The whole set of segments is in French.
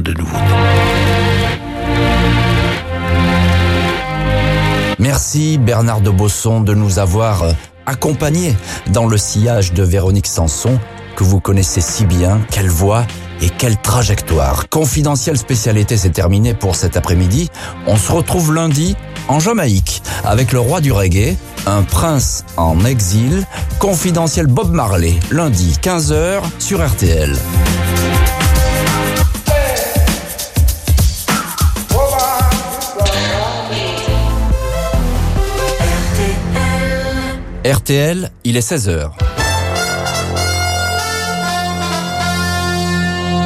de nouveau. Merci Bernard de Bosson de nous avoir euh, accompagnés dans le sillage de Véronique Sanson, que vous connaissez si bien, quelle voix et quelle trajectoire. Confidentiel spécialité, c'est terminé pour cet après-midi. On se retrouve lundi en Jamaïque avec le roi du reggae, un prince en exil, confidentiel Bob Marley, lundi 15h sur RTL. RTL, il est 16h.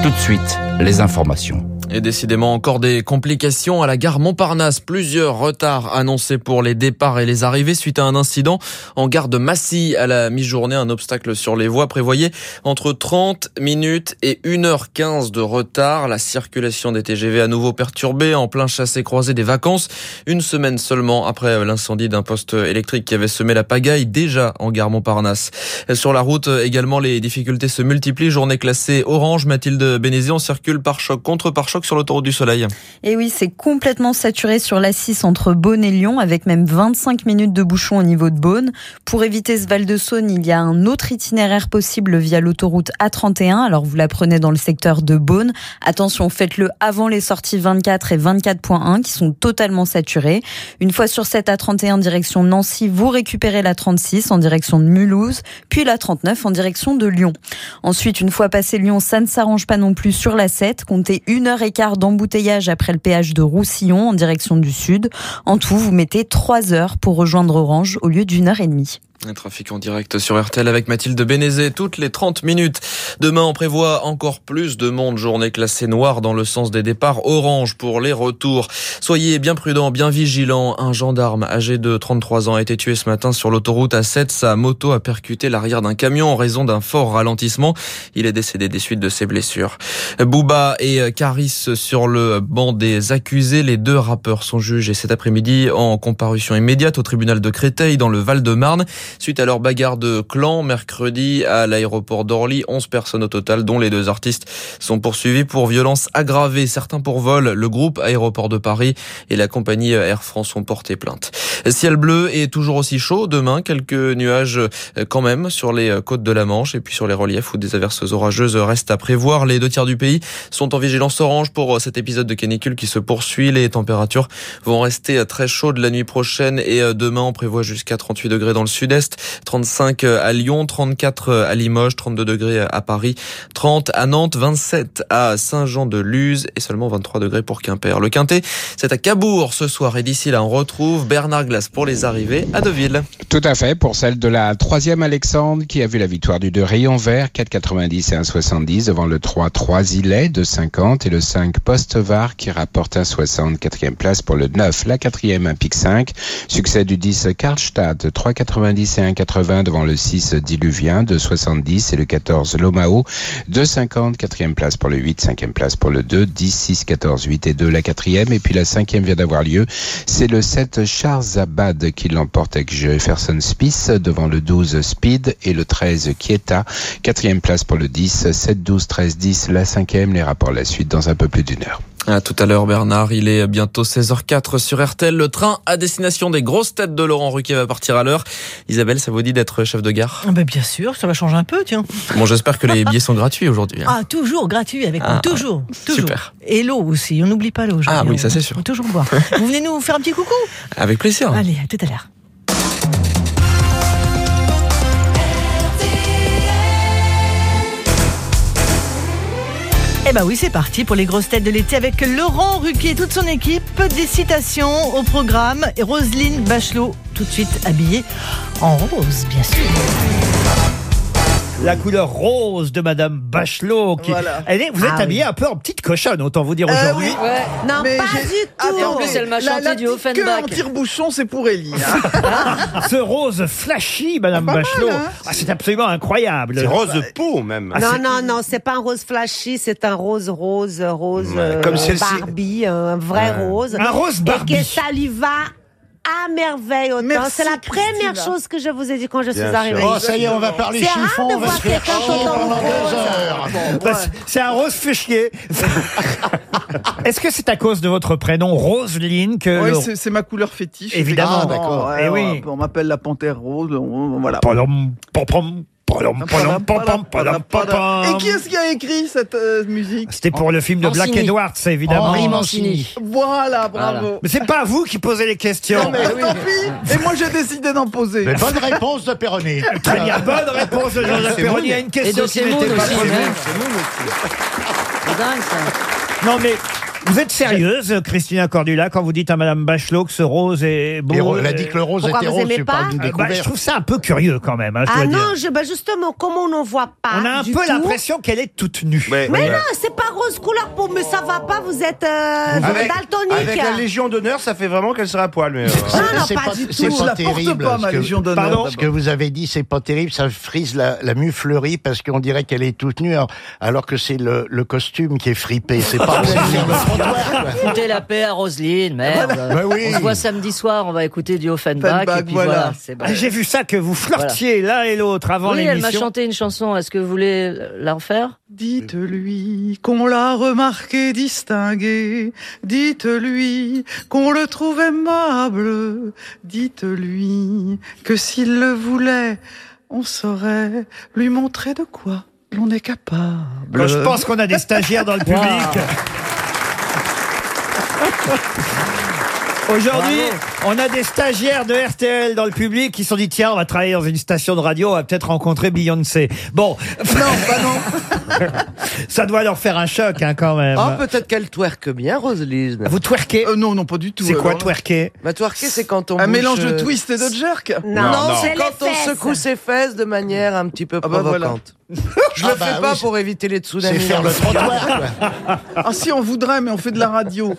Tout de suite, les informations. Et décidément encore des complications à la gare Montparnasse. Plusieurs retards annoncés pour les départs et les arrivées suite à un incident en gare de Massy à la mi-journée. Un obstacle sur les voies prévoyait entre 30 minutes et 1h15 de retard. La circulation des TGV à nouveau perturbée en plein chassé croisé des vacances. Une semaine seulement après l'incendie d'un poste électrique qui avait semé la pagaille déjà en gare Montparnasse. Sur la route également les difficultés se multiplient. Journée classée orange. Mathilde Bénézier, on circule par choc contre par choc sur l'autoroute du Soleil. Et oui, c'est complètement saturé sur la 6 entre Beaune et Lyon, avec même 25 minutes de bouchon au niveau de Beaune. Pour éviter ce Val de Saône, il y a un autre itinéraire possible via l'autoroute A31. Alors vous la prenez dans le secteur de Beaune. Attention, faites-le avant les sorties 24 et 24.1 qui sont totalement saturées. Une fois sur cette A31 direction Nancy, vous récupérez la 36 en direction de Mulhouse, puis la 39 en direction de Lyon. Ensuite, une fois passé Lyon, ça ne s'arrange pas non plus sur la 7. Comptez une heure écart d'embouteillage après le péage de Roussillon en direction du sud. En tout, vous mettez trois heures pour rejoindre Orange au lieu d'une heure et demie. Un trafic en direct sur RTL avec Mathilde Bénézé toutes les 30 minutes. Demain, on prévoit encore plus de monde. Journée classée noire dans le sens des départs, orange pour les retours. Soyez bien prudents, bien vigilants. Un gendarme âgé de 33 ans a été tué ce matin sur l'autoroute A7. Sa moto a percuté l'arrière d'un camion en raison d'un fort ralentissement. Il est décédé des suites de ses blessures. Booba et Caris sur le banc des accusés. Les deux rappeurs sont jugés cet après-midi en comparution immédiate au tribunal de Créteil dans le Val-de-Marne. Suite à leur bagarre de clan, mercredi à l'aéroport d'Orly, 11 personnes au total, dont les deux artistes, sont poursuivis pour violence aggravée, certains pour vol. Le groupe Aéroport de Paris et la compagnie Air France ont porté plainte. Ciel bleu et toujours aussi chaud. Demain, quelques nuages euh, quand même sur les euh, côtes de la Manche et puis sur les reliefs où des averses orageuses restent à prévoir. Les deux tiers du pays sont en vigilance orange pour euh, cet épisode de canicule qui se poursuit. Les températures vont rester très chaudes la nuit prochaine et demain on prévoit jusqu'à 38 degrés dans le sud-est, 35 à Lyon, 34 à Limoges, 32 degrés à Paris, 30 à Nantes, 27 à Saint-Jean-de-Luz et seulement 23 degrés pour Quimper. Le Quintet, c'est à Cabourg ce soir et d'ici là on retrouve Bernard Glace pour les arrivées à Deauville. Tout à fait, pour celle de la troisième Alexandre qui a vu la victoire du 2 Rayon Vert, 4,90 et 1,70 devant le 3 3 Ilet de 50 et le 5 Postvar qui rapporte 1,60 quatrième place pour le 9. La quatrième un pic 5, succès du 10 Karlstadt 3,90 et 1,80 devant le 6 Diluvien de 70 et le 14 Lomao 2,50 quatrième place pour le 8, cinquième place pour le 2, 10, 6, 14, 8 et 2 la quatrième et puis la cinquième vient d'avoir lieu, c'est le 7 Charles Zabad qui l'emporte avec Jefferson Spice devant le 12 Speed et le 13 Kieta. Quatrième place pour le 10, 7, 12, 13, 10, la cinquième. Les rapports la suite dans un peu plus d'une heure. À tout à l'heure Bernard, il est bientôt 16h04 sur RTL. Le train à destination des grosses têtes de Laurent Ruquier va partir à l'heure. Isabelle, ça vous dit d'être chef de gare? Ah ben Bien sûr, ça va changer un peu, tiens. Bon, j'espère que les billets sont gratuits aujourd'hui. Hein. Ah, toujours gratuit avec ah, toujours, toujours. Super. Et l'eau aussi, on n'oublie pas l'eau. Ah oui, ça c'est sûr. On toujours boire. vous venez nous faire un petit coucou? Avec plaisir. Allez, à tout à l'heure. Eh ben oui, c'est parti pour les grosses têtes de l'été avec Laurent Ruquier et toute son équipe. Des citations au programme et Roselyne Bachelot, tout de suite habillée en rose, bien sûr la couleur rose de Madame Bachelot. Qui... Elle est, vous êtes ah habillée un peu en petite cochonne, autant vous dire euh, aujourd'hui. Non, pas du tout. en plus, elle m'a chanté du Offenbach. en tire-bouchon, c'est pour Ellie. Hein. Ce rose flashy, Madame ah, Bachelot, hein. ah, c'est absolument incroyable. C'est rose peau même. non, non, non, c'est pas un rose flashy, c'est un rose rose, rose comme euh, Barbie, un vrai rose. Un rose Barbie. Et que ça lui va à merveille autant. C'est la première chose que je vous ai dit quand je suis arrivée. Oh, ça y est, on va parler chiffon, on va se faire chier pendant deux heures. Bah, c'est un rose fait chier. Est-ce que c'est à cause de votre prénom Roselyne que Oui, le- c'est- ma couleur fétiche. Évidemment. Ah, d'accord. Ouais, Eh oui. On m'appelle la panthère rose. Voilà. Palom, pom, pom, palom, palom, pom, pom, palom, pom, pom. Et qui est-ce qui a écrit cette euh, musique? C'était pour le film de Black Mancini. Edwards, évidemment. Henri Mancini. Voilà, bravo. Mais c'est pas vous qui posez les questions. Non, mais tant pis. Et moi, j'ai décidé d'en poser. Mais bonne réponse de Perroni. Très bien, bonne réponse de Jean-Jacques Perroni à une question qui n'était pas prévue. C'est dingue ça. Non mais vous êtes sérieuse, Christina Cordula, quand vous dites à Madame Bachelot que ce rose est beau elle a dit que le rose Pourquoi était vous rose, aimez c'est pas pas d'une Euh, bah, découverte. Je trouve ça un peu curieux quand même. hein, je Ah dois non, dire. je, bah justement, comment on n'en voit pas On a un du peu tout l'impression qu'elle est toute nue. Mais non, c'est pas rose couleur pour, mais ça va pas, vous êtes euh, Avec, daltonique. avec la Légion d'honneur, ça fait vraiment qu'elle sera à poil. Mais, euh, Non, non, C'est pas pas, du c'est tout. pas Je la porte terrible. pas, ma ce que- Légion d'honneur, Pardon d'abord. Ce que vous avez dit, c'est pas terrible. Ça frise la, la muflerie parce qu'on dirait qu'elle est toute nue, alors, alors que c'est le, le costume qui est fripé. C'est pas aussi Foutez la paix à Roselyne, merde. Bah oui. On se voit samedi soir, on va écouter du Offenbach. Offenbach, et puis voilà. voilà. c'est bon. Ah, J'ai vu ça que vous flirtiez l'un et l'autre avant Oui, elle m'a l'émission. chanté une chanson. Est-ce que vous voulez la refaire? Dites-lui qu'on l'a remarqué distingué. Dites-lui qu'on le trouve aimable. Dites-lui que s'il le voulait, on saurait lui montrer de quoi l'on est capable. Bon, je pense qu'on a des stagiaires dans le public. Aujourd'hui, on a des stagiaires de RTL dans le public qui se sont dit tiens, on va travailler dans une station de radio, on va peut-être rencontrer Beyoncé. Bon, Non, bah non. ça doit leur faire un choc hein, quand même. Ah, peut-être qu'elle twerk bien, Roselyne. Vous twerkez Euh, non, non, pas du tout. C'est quoi alors. twerker Bah, twerker, c'est quand on Un bouge, mélange de euh, twist et de jerk Non, Non, non, c'est quand on secoue ses fesses de manière un petit peu Ah bah voilà. provocante. Je Ah le bah fais pas oui, pour éviter les C'est tsunamis. faire le trottoir. Ah si, on voudrait, mais on fait de la radio.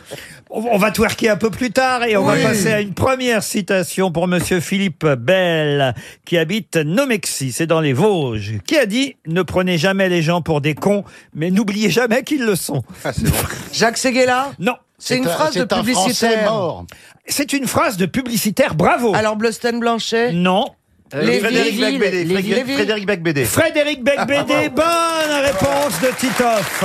On on va twerker un peu plus tard et on Oui. va passer à une première citation pour monsieur Philippe Bell qui habite Nomexy, c'est dans les Vosges, qui a dit ne prenez jamais les gens pour des cons, mais n'oubliez jamais qu'ils le sont. Ah, c'est bon. Jacques Séguéla Non, C'est une un- phrase de c'est un publicitaire. c'est une phrase de publicitaire, bravo. Alors, Bleusten Blanchet Non. Euh, Frédéric Becbédé. Frédéric- Frédéric Becbédé. Frédéric Becbédé, bonne réponse de Titoff.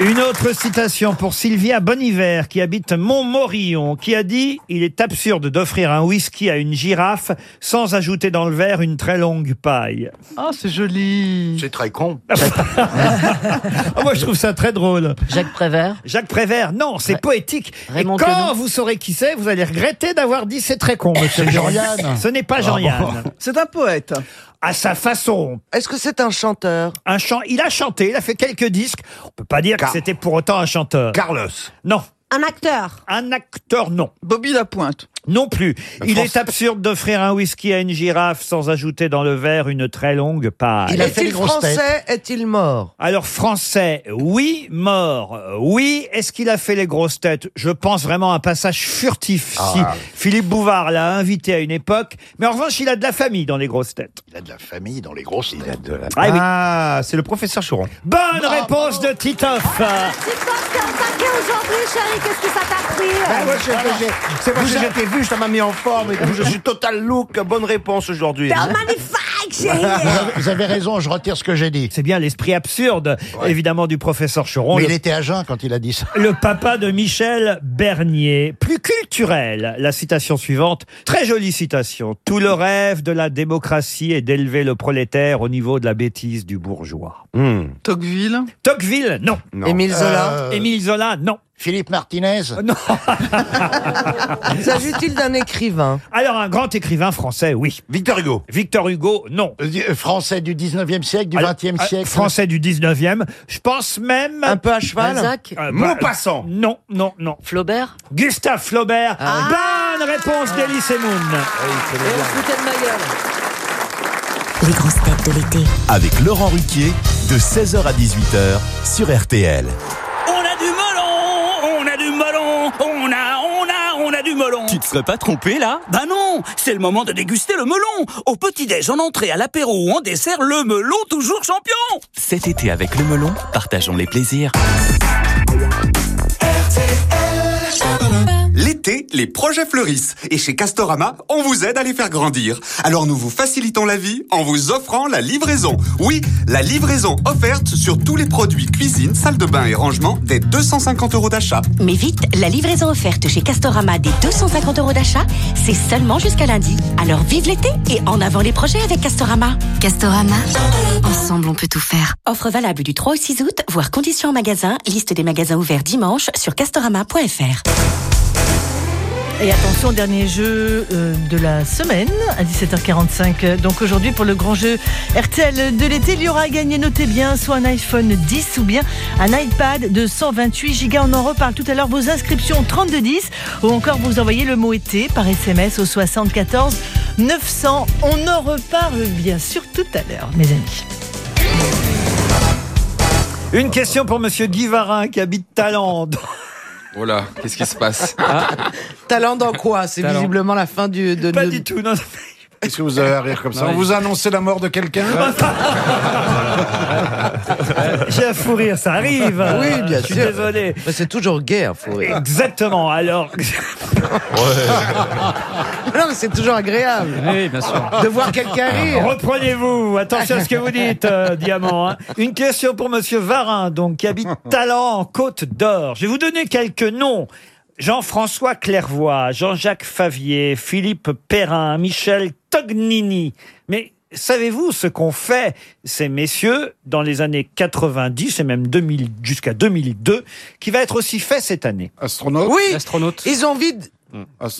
Une autre citation pour Sylvia Boniver qui habite Montmorillon qui a dit Il est absurde d'offrir un whisky à une girafe sans ajouter dans le verre une très longue paille. Ah, c'est joli. C'est très con. Ah, moi je trouve ça très drôle. Jacques Prévert. Jacques Prévert, non, c'est poétique. Raymond Et quand Queneau. vous saurez qui c'est, vous allez regretter d'avoir dit c'est très con, monsieur C'est Jean-Yann. Ce n'est pas Ah Jean-Yann. C'est un poète. À sa façon, Est-ce que c'est un chanteur? Un chant. Il a chanté, il a fait quelques disques. On peut pas dire que c'était pour autant un chanteur. Carlos. Non. Un acteur? Un acteur, non. Bobby Lapointe. Non plus. Il France- est absurde d'offrir un whisky à une girafe sans ajouter dans le verre une très longue paille. Il a fait Est-il français? Est-il mort? Alors français, oui, mort, euh, oui. Est-ce qu'il a fait les grosses têtes? Je pense vraiment à un passage furtif. Ah. Si Philippe Bouvard l'a invité à une époque, mais en revanche, il a de la famille dans les grosses têtes. Il a de la famille dans les grosses têtes. Ah oui. Ah, c'est le professeur Choron. Bonne réponse de Titoff. C'est quoi t'es en taquet aujourd'hui, chérie Qu'est-ce que ça t'a pris Ah, moi, j'ai- vu, ça m'a mis en forme et tout. Je suis total look. Bonne réponse aujourd'hui. Magnifique, chérie Vous avez, vous avez raison, je retire ce que j'ai dit. C'est bien l'esprit absurde, évidemment, du professeur Choron. Mais le il était à jeun quand il a dit ça. le papa de Michel Bernier. Plus culturel, la citation suivante. Très jolie citation. Tout le rêve de la démocratie est d'élever le prolétaire au niveau de la bêtise du bourgeois. Hmm. Tocqueville. Tocqueville, non. Non. Émile Zola Euh, Émile Zola, non. Philippe Martinez. Non. S'agit-il d'un écrivain? Alors, un grand écrivain français, oui. Victor Hugo. Victor Hugo, non. Euh, euh, Français du 19e siècle, du Alors, 20e euh, siècle. Français du 19e. Je pense même... Un peu à cheval Balzac. Euh, bah, Maupassant. Non, non, non. Flaubert. Gustave Flaubert. Ah Bonne réponse d'Elie Semoun. Et on se foutait de ma gueule. Les grosses têtes de l'été. Avec Laurent Ruquier, de 16h à 18h sur RTL. Serais pas trompé là? Bah non, c'est le moment de déguster le melon. Au petit-déj, en entrée, à l'apéro ou en dessert, le melon toujours champion. Cet été avec le melon, partageons les plaisirs. L'été les projets fleurissent. Et chez Castorama, on vous aide à les faire grandir. Alors nous vous facilitons la vie en vous offrant la livraison. Oui, la livraison offerte sur tous les produits cuisine, salle de bain et rangement dès 250 euros d'achat. Mais vite, la livraison offerte chez Castorama des 250 euros d'achat, c'est seulement jusqu'à lundi. Alors vive l'été et en avant les projets avec Castorama. Castorama, ensemble on peut tout faire. Offre valable du 3 au 6 août, voire conditions en magasin. Liste des magasins ouverts dimanche sur castorama.fr. Et attention, dernier jeu euh, de la semaine à 17h45. Donc aujourd'hui, pour le grand jeu RTL de l'été, il y aura à gagner, notez bien, soit un iPhone 10 ou bien un iPad de 128 Go. On en reparle tout à l'heure. Vos inscriptions 3210 ou encore vous envoyez le mot été par SMS au 74 900. On en reparle bien sûr tout à l'heure, mes amis. Une question pour Monsieur Guy Varin qui habite Talende. Oh là, qu'est-ce qui se passe? Talent dans quoi? C'est visiblement la fin du. De, Pas de- du tout, non. Qu'est-ce que vous avez à rire comme ça Non, On vous a annoncé la mort de quelqu'un J'ai un fou rire, ça arrive. Oui, bien Je suis sûr. désolé. Mais C'est toujours gay, un fou rire. Exactement. Alors, Non, mais c'est toujours agréable. Oui, bien sûr. De voir quelqu'un rire. reprenez-vous. Attention à ce que vous dites, euh, Diamant. hein. Une question pour Monsieur Varin, donc qui habite Talent en Côte d'Or. Je vais vous donner quelques noms. Jean-François Clairvoy, Jean-Jacques Favier, Philippe Perrin, Michel Tognini. Mais savez-vous ce qu'ont fait ces messieurs dans les années 90 et même 2000 jusqu'à 2002, qui va être aussi fait cette année? Astronaute? Oui, Astronaute. ils ont vidé.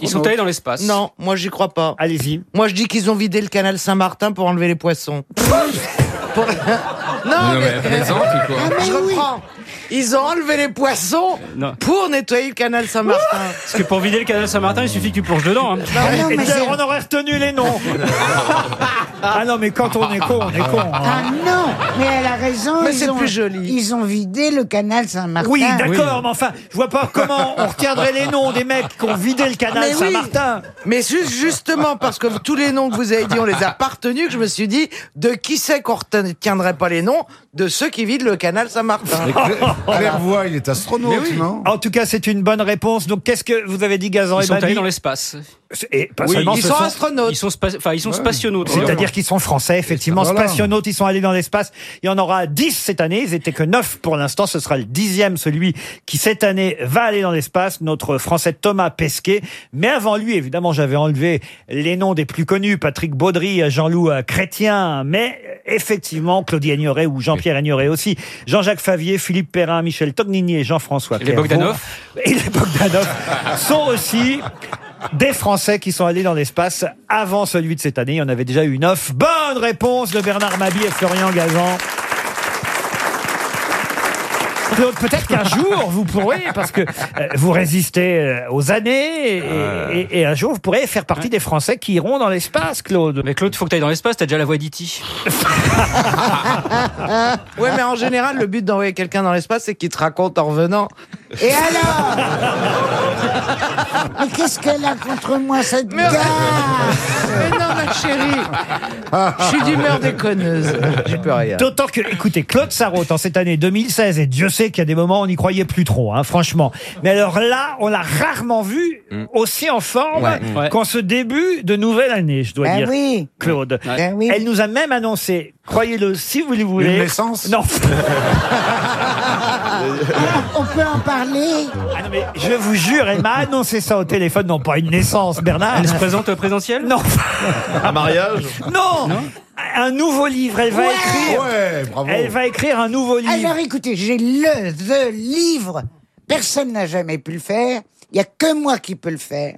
Ils sont allés dans l'espace. Non, moi j'y crois pas. Allez-y. Moi je dis qu'ils ont vidé le canal Saint-Martin pour enlever les poissons. Pour- Non, Non, mais... mais elle plaisante ou quoi Je reprends. Ils ont enlevé les poissons Non. pour nettoyer le canal Saint-Martin. Parce que pour vider le canal Saint-Martin, il suffit que tu plonges dedans. hein. Et d'ailleurs, on aurait retenu les noms. ah non, mais quand on est con, on est con. hein. Ah non, mais elle a raison. Mais ils c'est ont- plus joli. Ils ont vidé le canal Saint-Martin. Oui, d'accord, mais enfin, je vois pas comment on retiendrait les noms des mecs qui ont vidé le canal Mais oui. Saint-Martin. Mais juste, justement parce que tous les noms que vous avez dit, on les a pas retenus, que je me suis dit, de qui c'est qu'on retiendrait pas les noms? Oui. De ceux qui vident le canal Saint-Martin. Mais Cla- Clairvoy, il est astronaute, non En tout cas, c'est une bonne réponse. Donc, qu'est-ce que vous avez dit, Gazan Ils et sont allés Babi dans l'espace. Et pas Oui, seulement, Ils ce sont sont- astronautes. Ils sont, spa- enfin, ils sont Ouais. spationautes. C'est-à-dire qu'ils sont français, effectivement, Voilà. spationautes, ils sont allés dans l'espace. Il y en aura 10 cette année, ils étaient que 9 pour l'instant, ce sera le dixième, celui qui cette année va aller dans l'espace, notre français Thomas Pesquet. Mais avant lui, évidemment, j'avais enlevé les noms des plus connus, Patrick Baudry, Jean-Loup euh, Chrétien, mais euh, effectivement, Claudie Agnoret ou Jean-Pierre Agnoret aussi, Jean-Jacques Favier, Philippe Perrin, Michel Tognini et Jean-François Et les. Bogdanov Et les Bogdanov sont aussi des Français qui sont allés dans l'espace avant celui de cette année. Il y en avait déjà eu neuf. Bonne réponse de Bernard Mabie et Florian Gazan. Claude, peut-être qu'un jour vous pourrez, parce que euh, vous résistez euh, aux années, et, et- et un jour vous pourrez faire partie des Français qui iront dans l'espace, Claude. Mais Claude, faut que tu ailles dans l'espace, t'as déjà la voix d'Iti. Ouais, mais en général, le but d'envoyer quelqu'un dans l'espace, c'est qu'il te raconte en revenant. Et alors Mais qu'est-ce qu'elle a contre moi, cette Mais- gare Mais non, ma chérie Je suis d'humeur déconneuse. J'y peux rien. D'autant que, écoutez, Claude Sarraute, en cette année 2016, et Dieu sait qu'il y a des moments où on n'y croyait plus trop, hein, franchement. Mais alors là, on l'a rarement vu aussi en forme Ouais. Ouais. qu'en ce début de nouvelle année, je dois Ben dire. oui. Claude. Ben oui. Elle nous a même annoncé, croyez-le si vous le voulez. Une naissance Non. On peut en parler Ah non, mais je vous jure, elle m'a annoncé ça au téléphone, non pas une naissance, Bernard. Elle se présente au présidentiel Non. Un mariage Non. Un nouveau livre, elle va Ouais. écrire. Ouais, bravo. Elle va écrire un nouveau livre. Alors écoutez, j'ai le The livre. Personne n'a jamais pu le faire. Il y a que moi qui peux le faire.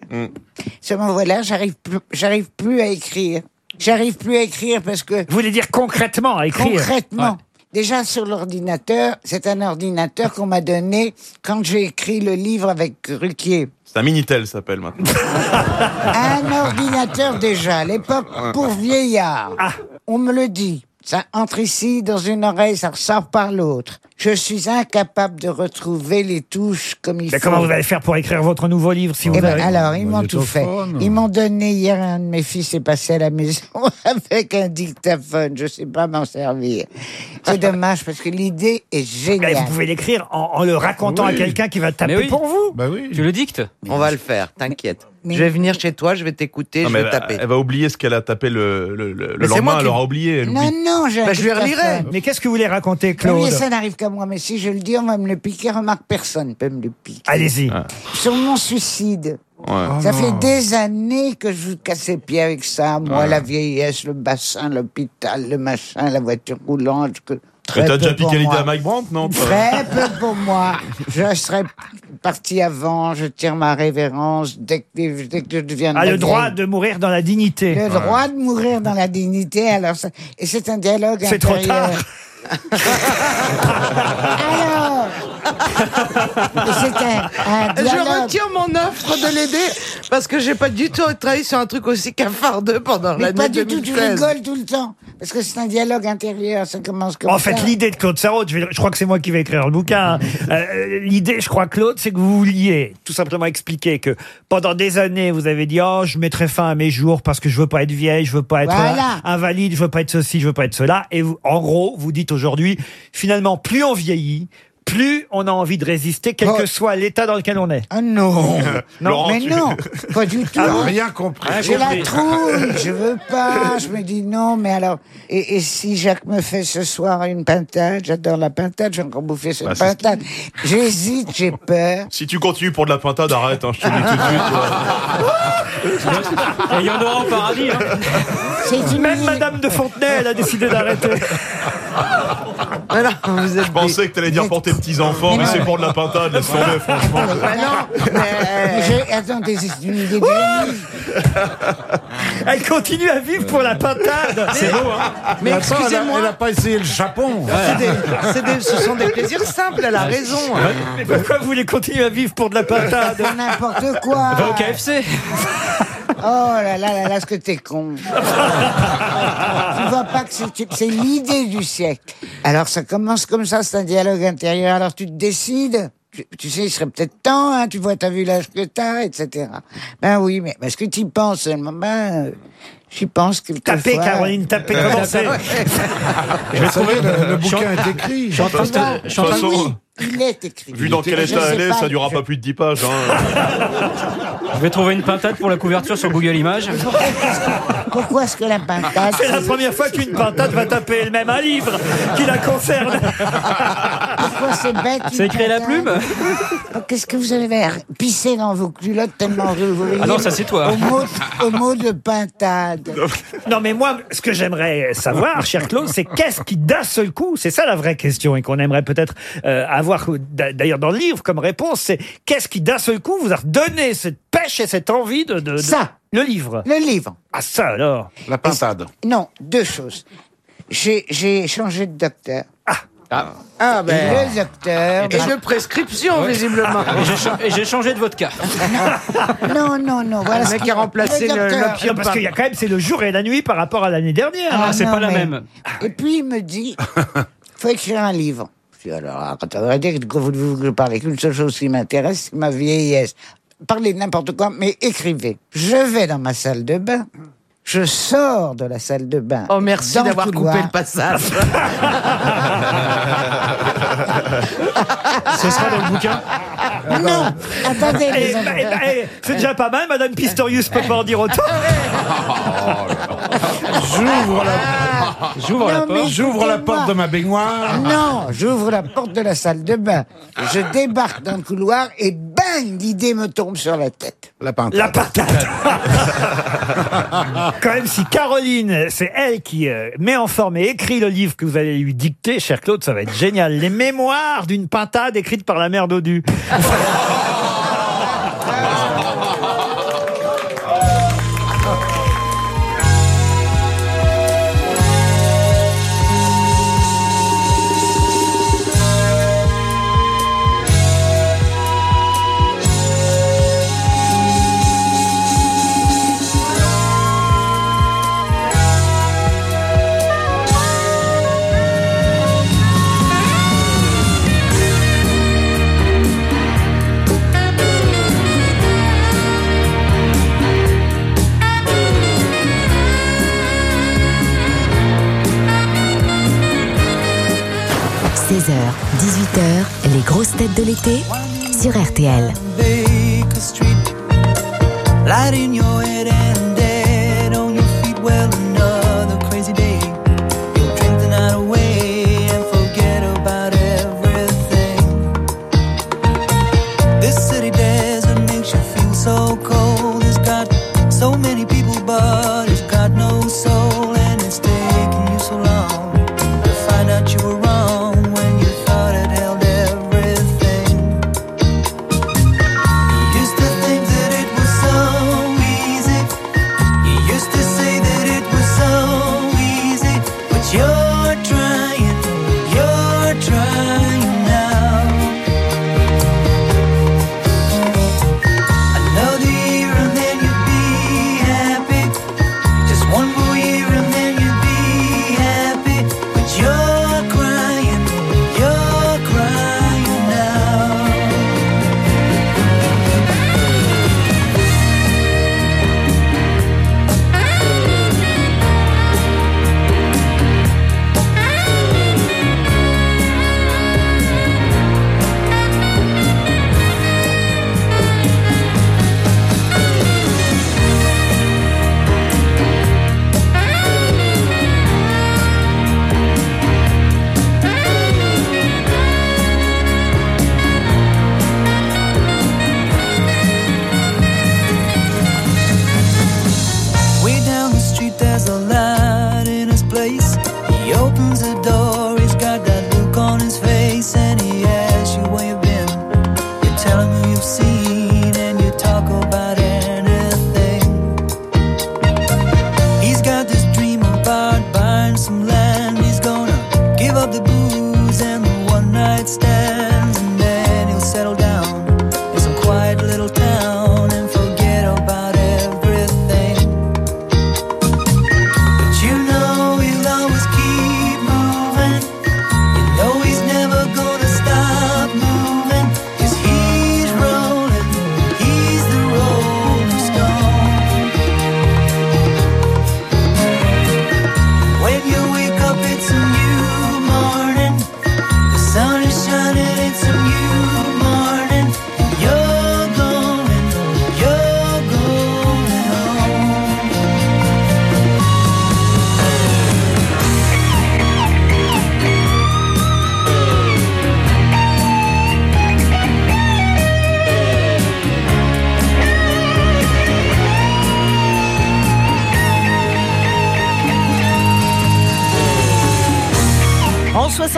Seulement voilà, j'arrive plus, j'arrive plus à écrire. J'arrive plus à écrire parce que Vous voulez dire concrètement à écrire concrètement, déjà sur l'ordinateur, c'est un ordinateur qu'on m'a donné quand j'ai écrit le livre avec Ruquier. C'est un Minitel, ça s'appelle maintenant. Un ordinateur déjà, à l'époque pour vieillards. Ah. On me le dit. Ça entre ici dans une oreille, ça ressort par l'autre. Je suis incapable de retrouver les touches comme il Mais faut. comment vous allez faire pour écrire votre nouveau livre si vous Eh ben, avez... alors, ils m'ont tout fait. Ils m'ont donné hier, un de mes fils est passé à la maison avec un dictaphone. Je sais pas m'en servir. C'est dommage parce que l'idée est Mais géniale. vous pouvez l'écrire en, en le racontant à quelqu'un qui va taper oui. pour vous. Bah oui. Tu le dictes On va le faire, t'inquiète. Mais- Je vais venir chez toi, je vais t'écouter, je mais vais elle, va- taper. elle va oublier ce qu'elle a tapé le, Mais lendemain, qui- elle aura oublié. Elle Non, oublie. non, un Bah, je lui relirai. Mais qu'est-ce que vous voulez raconter, Oui, Claude ça n'arrive qu'à moi, mais si je le dis, on va me le piquer. Remarque, personne ne peut me le piquer. Allez-y. Sur mon suicide. ça fait des années que je vous casse les pieds avec ça. Moi, Ouais. la vieillesse, le bassin, l'hôpital, le machin, la voiture roulante. Que... Très Mais t'as déjà piqué l'idée à Mike Brandt, non? Très peu pour moi. Je serais parti avant, je tire ma révérence dès que, dès que je deviens Ah, le droit de mourir dans la dignité. le droit de mourir dans la dignité. Alors, ça- et c'est un dialogue C'est trop intérieur. tard. Alors, c'est un, un Je retire mon offre de l'aider parce que j'ai pas du tout travaillé sur un truc aussi cafardeux pendant Mais l'année pas du tout, tu 2016. rigoles tout le temps. Parce que c'est un dialogue intérieur, ça commence comme En ça. fait, l'idée de Claude Sarraute, je, vais- je crois que c'est moi qui vais écrire le bouquin. hein. Euh, l'idée, je crois, Claude, c'est que vous vouliez tout simplement expliquer que pendant des années, vous avez dit oh, je mettrai fin à mes jours parce que je veux pas être vieille, je veux pas être Voilà. euh, invalide, je veux pas être ceci, je veux pas être cela. Et vous, en gros, vous dites aujourd'hui, finalement, plus on vieillit, plus on a envie de résister, quel Oh. que soit l'état dans lequel on est. Ah non, Non, mais tu- non, pas du tout. Ah, Rien compris. J'ai la trouille, je veux pas. Je me dis non, mais alors. Et, et si Jacques me fait ce soir une pintade, j'adore la pintade, j'ai encore bouffé cette Bah, c'est- pintade. J'hésite, j'ai peur. Si tu continues pour de la pintade, arrête, hein, je te le dis tout de suite. Et il y en aura au paradis. hein. C'est une Même Madame de Fontenay, elle a décidé d'arrêter. Je pensais que t'allais dire pour tes petits-enfants, mais c'est pour de la pintade, laisse tomber, franchement. Ah non, mais, Mais j'ai- Attendez, c'est une idée de génie. Elle continue à vivre pour la pintade. C'est beau, hein mais excusez-moi, Elle a pas essayé le chapon. c'est des- des- ce sont des plaisirs simples, elle a raison. Mais pourquoi vous voulez continuer à vivre pour de la pintade? N'importe quoi. Va au KFC. Oh là là là là, ce que t'es con. tu vois pas que c'est c'est l'idée du siècle. Alors ça commence comme ça, c'est un dialogue intérieur. Alors tu te décides. Tu, tu sais, il serait peut-être temps, hein, tu vois, t'as vu l'âge que t'as, etc. Ben oui, mais est-ce que tu y penses seulement Ben, euh, j'y pense quelquefois. Tapez, Caroline, tapez, commencez. Je savais, le, le bouquin est écrit. Je suis en train de te- je suis en De train toute de- façon, Il est écrit. vu dans quel Je état elle est, ça durera je- pas plus de 10 pages. Hein. Je vais trouver une pintade pour la couverture sur Google Images. Pourquoi est-ce que la pintade C'est la première fois qu'une pintade va taper elle-même un livre qui la concerne. Pourquoi c'est bête C'est une écrit à la plume Qu'est-ce que vous avez à pisser dans vos culottes tellement vous vous Ah non, ça, c'est toi. Au mot, au mot de pintade. Non, mais moi, ce que j'aimerais savoir, cher Claude, c'est qu'est-ce qui, d'un seul coup, c'est ça la vraie question, et qu'on aimerait peut-être euh, avoir, d'a- d'ailleurs, dans le livre comme réponse, c'est qu'est-ce qui, d'un seul coup, vous a redonné cette pêche et cette envie de. de- de- Ça. Le livre. Le livre. Ah, ça alors. La pintade. Non, deux choses. J'ai j'ai changé de docteur. Ah Et ben, le docteur. et de prescription, visiblement. Et j'ai changé de vodka. Non, non, non. Voilà Le ce mec qui- a remplacé le-. Non, parce qu'il y a quand même, c'est le jour et la nuit par rapport à l'année dernière. Ah, hein. c'est pas la mais- même. Et puis il me dit, faut écrire un livre. Alors, quand on va dire que vous voulez que je parle, qu'une seule chose qui m'intéresse, c'est ma vieillesse. Parlez n'importe quoi, mais écrivez. Je vais dans ma salle de bain. Je sors de la salle de bain. Oh, merci dans d'avoir couloir. coupé le passage. Ce sera dans le bouquin. Non, attendez. Eh, les bah, enfants. eh, bah, eh, c'est déjà pas mal, Madame Pistorius peut pas en dire autant. J'ouvre la, J'ouvre la Non, mais porte. j'ouvre la écoutez-moi. porte de ma baignoire. Non, j'ouvre la porte de la salle de bain. Je débarque dans le couloir et bang, l'idée me tombe sur la tête. La pintade. La patate. Quand même, si Caroline, c'est elle qui euh, met en forme et écrit le livre que vous allez lui dicter, cher Claude, ça va être génial. Les mémoires d'une pintade écrite par la mère Dodu. 18h, les grosses têtes de l'été sur RTL.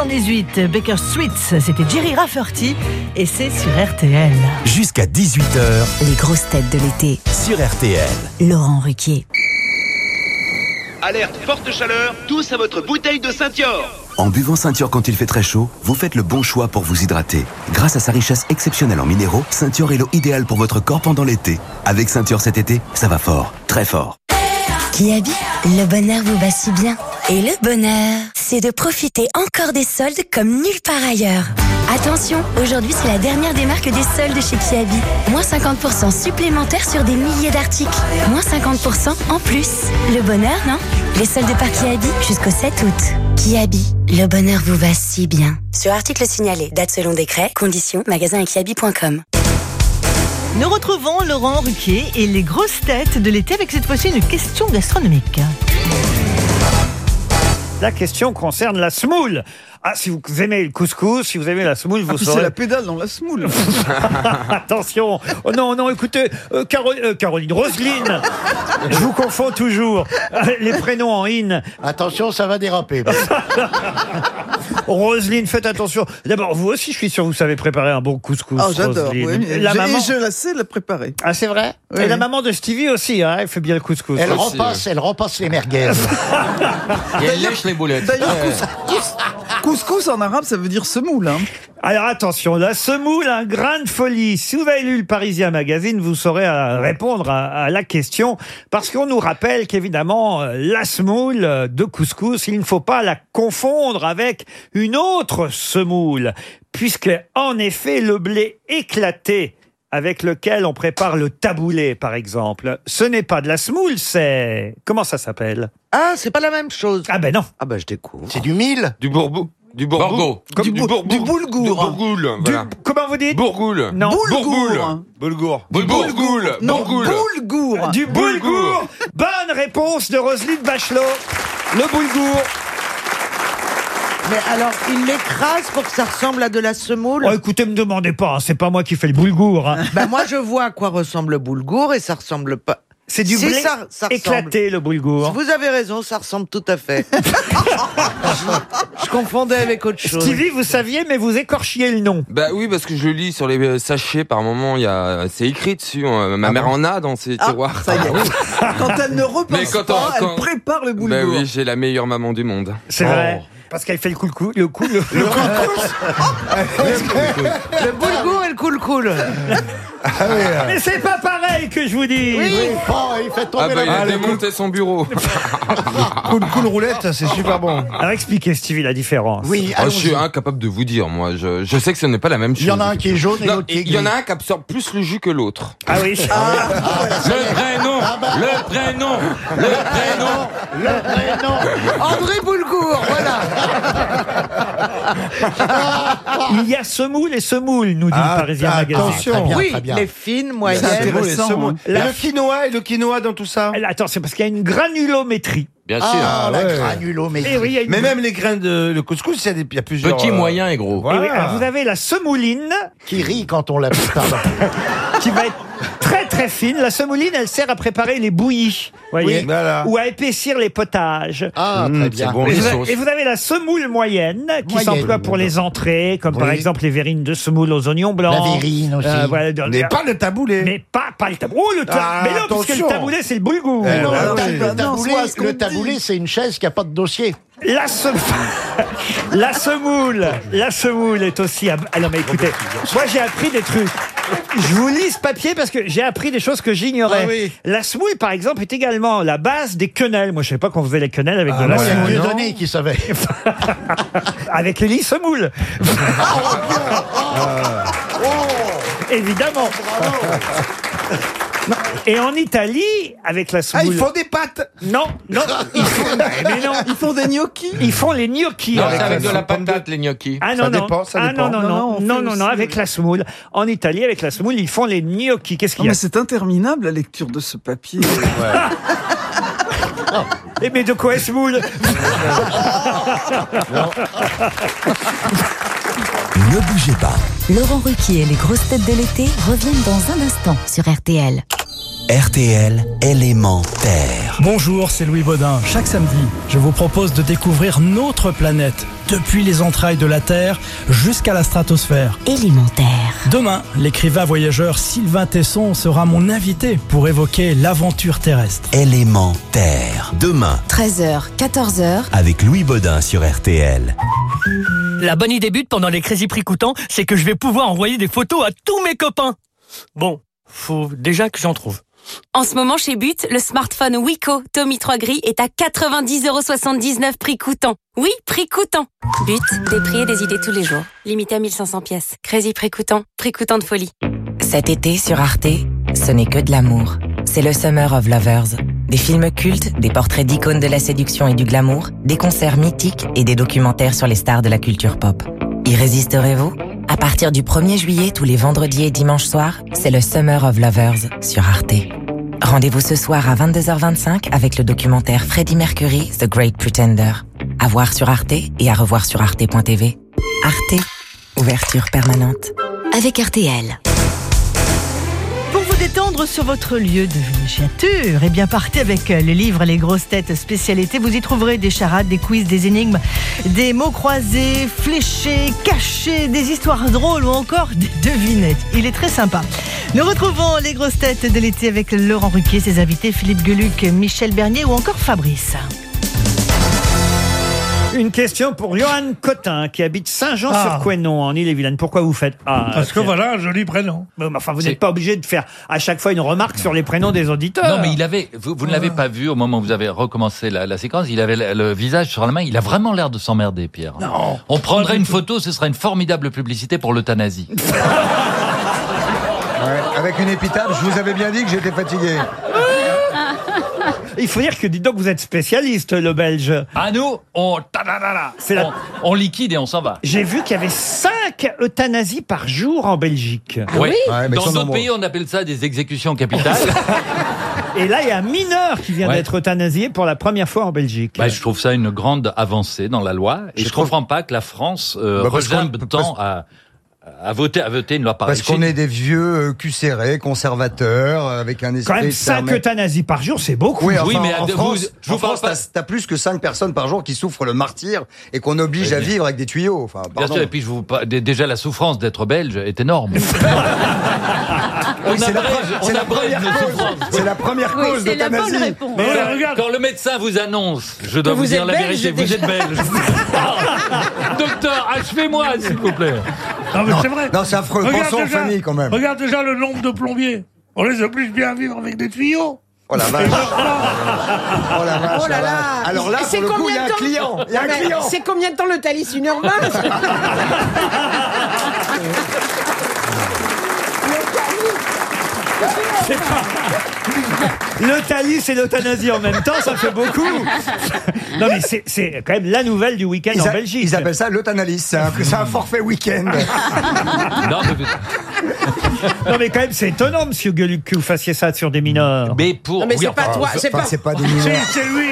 118 Baker Sweets, c'était Jerry Rafferty et c'est sur RTL. Jusqu'à 18h, les grosses têtes de l'été. Sur RTL, Laurent Ruquier. Alerte forte chaleur, tous à votre bouteille de ceinture En buvant ceinture quand il fait très chaud, vous faites le bon choix pour vous hydrater. Grâce à sa richesse exceptionnelle en minéraux, ceinture est l'eau idéale pour votre corps pendant l'été. Avec ceinture cet été, ça va fort, très fort. Qui habite Le bonheur vous va si bien. Et le bonheur, c'est de profiter encore des soldes comme nulle part ailleurs. Attention, aujourd'hui c'est la dernière des marques des soldes chez Kiabi. Moins 50% supplémentaires sur des milliers d'articles. Moins 50% en plus. Le bonheur, non? Les soldes par Kiabi jusqu'au 7 août. Kiabi, le bonheur vous va si bien. Sur article signalé, date selon décret, conditions, magasin et kiabi.com. Nous retrouvons Laurent Ruquier et les grosses têtes de l'été avec cette fois-ci une question gastronomique. La question concerne la semoule. Ah, si vous aimez le couscous, si vous aimez la semoule, vous Ah, puis saurez. c'est la pédale dans la semoule. Attention oh Non, non, écoutez, euh, Caro- euh, Caroline, Roselyne, je vous confonds toujours. Euh, Les prénoms en in. Attention, ça va déraper. Roselyne, faites attention. D'abord, vous aussi, je suis sûr, vous savez préparer un bon couscous. Ah, j'adore. Roselyne. oui, mais la je- maman. Et je la sais la préparer. Ah, c'est vrai Oui, Et la oui. maman de Stevie aussi, hein, elle fait bien le couscous. Elle aussi. repasse, elle repasse les merguez. Et elle lèche les boulettes. D'ailleurs, couscous, couscous en arabe, ça veut dire semoule. Hein. Alors attention, la semoule, un grain de folie. Si vous avez lu le Parisien Magazine, vous saurez répondre à, à la question, parce qu'on nous rappelle qu'évidemment, euh, la semoule euh, de couscous, il ne faut pas la confondre avec une autre semoule, puisque en effet, le blé éclaté avec lequel on prépare le taboulé, par exemple, ce n'est pas de la semoule, c'est... Comment ça s'appelle? Ah, c'est pas la même chose. Ah ben non. Ah ben je découvre. C'est du mil? Du bourbou. Du bourgou. Comme du, bou- bourgou. du boulgour. Du bourgoule, voilà. Comment vous dites? Bourgoule. Non. Bourgoule. Boulgour. Bourgoule. Bourgoule. Boulgour. Du boulgour. Bonne réponse de Roselyne Bachelot. Le boulgour. Mais alors, il l'écrase pour que ça ressemble à de la semoule? Oh, écoutez, me demandez pas, hein, c'est pas moi qui fais le boulgour. hein. Ben moi, je vois à quoi ressemble le boulgour et ça ressemble pas. C'est du Si, blé ça, ça ressemble. éclaté, le boulgour. Vous avez raison, ça ressemble tout à fait. je, confondais avec autre chose. Stevie, vous saviez, mais vous écorchiez le nom. Bah oui, parce que je lis sur les euh, sachets par moment, il y a, c'est écrit dessus. euh, ma mère en a dans ses Ah, tiroirs. ça y est. Quand elle ne repense Mais quand pas, on- quand- elle prépare le boulgour. Bah oui, j'ai la meilleure maman du monde. C'est vrai. Parce qu'elle fait le coup, le coup, le coup, le, le Le boulgour et le cool cool. Mais c'est pas pareil que je vous dis. Oh, il fait tomber Ah bah il la a balle. démonté son bureau. Cool, cool roulette, c'est super bon. Alors expliquez, Stevie, la différence. Oui, Ah, je suis incapable de vous dire, moi. Je, je sais que ce n'est pas la même chose. Il y en a un qui est jaune et l'autre qui est Il y en a un qui absorbe plus le jus que l'autre. Ah oui. Le prénom, le prénom, le prénom. Le prénom. André Boulgour, voilà. Il y a semoule et semoule, nous dit Ah, le Parisien Magazine. attention. Très bien, oui, très bien. les fines, C'est moyennes. intéressant. hein. Et le quinoa et le quinoa dans tout ça Elle- Attends, c'est parce qu'il y a une granulométrie. Bien Ah, la ouais. granulométrie. Et oui, il y a une- Mais même les grains de le couscous, il y a, des, il y a plusieurs. Petit, euh, moyen et gros. Et oui, Voilà. alors, vous avez la semouline Qui rit quand on la pardon. qui va être très très fine. La semouline, elle sert à préparer les bouillies, voyez, Oui, voilà. ou à épaissir les potages. Ah, Mmh, très bien. c'est bon. Et les vous, avez, et vous avez la semoule moyenne qui Moyenne. s'emploie pour les entrées, comme par Oui. exemple les verrines de semoule aux oignons blancs. La verrine aussi. Euh, voilà, dans- Mais pas le taboulé. mais pas, pas le taboulet. Oh, le ta- Ah, mais non, parce que le taboulet, c'est le boulgour. Eh, Non, Ah, le, oui. taboulé, le taboulé, c'est une chaise qui a pas de dossier. La, se- la semoule, la semoule est aussi. Alors, mais écoutez, moi j'ai appris des trucs. Je vous lis ce papier parce que j'ai appris des choses que j'ignorais. Ah oui. La semoule, par exemple, est également la base des quenelles. Moi, je savais pas qu'on faisait les quenelles avec de la Non, il y a semoule. Dieudonné qui savait. Avec Elie Semoule. Évidemment. Non. Et en Italie, avec la Ah, semoule. il faut des pâtes Non, non, ils font, mais non, Ils font des gnocchis. ils font les gnocchis. Non, avec c'est avec de la semoule. patate, les gnocchis. Ah non, Ça non. dépend, ça ah dépend. non, non, Non, non, non, fait non, non, aussi, avec la semoule. En Italie, avec la semoule, ils font les gnocchis. Qu'est-ce qu'il Non, y a mais c'est interminable la lecture de ce papier. Eh, mais de quoi est semoule? Ne bougez pas. Laurent Ruquier et les grosses têtes de l'été reviennent dans un instant sur RTL. RTL élémentaire. Bonjour, c'est Louis Baudin. Chaque samedi, je vous propose de découvrir notre planète, depuis les entrailles de la Terre jusqu'à la stratosphère. Élémentaire. Demain, l'écrivain voyageur Sylvain Tesson sera mon invité pour évoquer l'aventure terrestre. Élémentaire. Demain, 13h, 14h. avec Louis Baudin sur RTL. La bonne idée but pendant les Crazy Prix coûtants, c'est que je vais pouvoir envoyer des photos à tous mes copains. Bon, faut déjà que j'en trouve. En ce moment, chez But, le smartphone Wiko Tommy 3 gris est à 90,79€ prix coûtant. Oui, prix coûtant. But, des prix et des idées tous les jours. Limité à 1500 pièces. Crazy prix coûtant. Prix coûtant de folie. Cet été sur Arte, ce n'est que de l'amour. C'est le Summer of Lovers. Des films cultes, des portraits d'icônes de la séduction et du glamour, des concerts mythiques et des documentaires sur les stars de la culture pop. Y résisterez-vous? À partir du 1er juillet, tous les vendredis et dimanches soirs, c'est le Summer of Lovers sur Arte. Rendez-vous ce soir à 22h25 avec le documentaire Freddie Mercury, The Great Pretender. À voir sur Arte et à revoir sur arte.tv. Arte, ouverture permanente. Avec RTL. Détendre sur votre lieu de villégiature, et bien partez avec euh, le livre Les grosses têtes spécialité. Vous y trouverez des charades, des quiz, des énigmes, des mots croisés, fléchés, cachés, des histoires drôles ou encore des devinettes. Il est très sympa. Nous retrouvons les grosses têtes de l'été avec Laurent Ruquier, ses invités Philippe Geluc, Michel Bernier ou encore Fabrice. Une question pour Johan Cotin qui habite Saint-Jean-sur-Couesnon en Ille-et-Vilaine. Pourquoi vous faites Ah, Parce que voilà un joli prénom. Mais enfin, vous n'êtes pas obligé de faire à chaque fois une remarque sur les prénoms des auditeurs. Non, mais il avait. Vous, vous ne l'avez pas vu au moment où vous avez recommencé la, la séquence. Il avait le, le visage sur la main. Il a vraiment l'air de s'emmerder, Pierre. Non. On prendrait une photo. Ce serait une formidable publicité pour l'euthanasie. Ouais, avec une épitaphe, je vous avais bien dit que j'étais fatigué. Il faut dire que, dis donc, vous êtes spécialiste, le Belge. À nous, on, tadadada, C'est la- on, on liquide et on s'en va. J'ai vu qu'il y avait 5 euthanasies par jour en Belgique. Oui. Dans d'autres pays, on appelle ça des exécutions capitales. Et là, il y a un mineur qui vient Ouais. d'être euthanasié pour la première fois en Belgique. Bah, je trouve ça une grande avancée dans la loi. Et je, comprends pas que la France euh, Bah, parce qu'on- réserve tant à, à voter, à voter une loi pareille. Parce qu'on est des vieux euh, cucérés, conservateurs, euh, avec un esprit... Quand même, 5 fermé. euthanasies par jour, c'est beaucoup. Oui, enfin, Oui, mais en vous- France, je vous en parle France, t'as- t'as plus que 5 personnes par jour qui souffrent le martyr et qu'on oblige Oui, à bien. vivre avec des tuyaux. Enfin, Bien pardon. sûr, et puis je vous déjà la souffrance d'être belge est énorme. on Oui, c'est la on c'est la première cause. la première Oui, cause bonne d'euthanasie. réponse. Mais regarde. quand le médecin vous annonce, je dois vous, vous dire la belge, vérité, vous êtes belge. Docteur, achevez-moi, s'il vous plaît. Non, mais c'est vrai. Non, c'est affreux. Regarde Pensons aux déjà- familles, quand même. Regarde déjà le nombre de plombiers. On les oblige bien à vivre avec des tuyaux. Oh la vache. Oh la vache, Oh là la là. Alors là, C'est pour le coup, il y combien a de un temps client. Il y a un client. C'est combien de temps le Thalys 1h20 C'est pas- Le Thalys et l'euthanasie en même temps, ça fait beaucoup. Non, mais c'est- c'est quand même la nouvelle du week-end Ils, en a- Belgique. ils appellent ça l'euthanalyse. C'est un, c'est un forfait week-end. Non, mais, Non, mais quand même, c'est étonnant, monsieur Gueluc, que vous fassiez ça sur des mineurs. mais pour. Non, mais oui, c'est pas toi, c'est Enfin, pas. c'est pas des mineurs. c'est lui.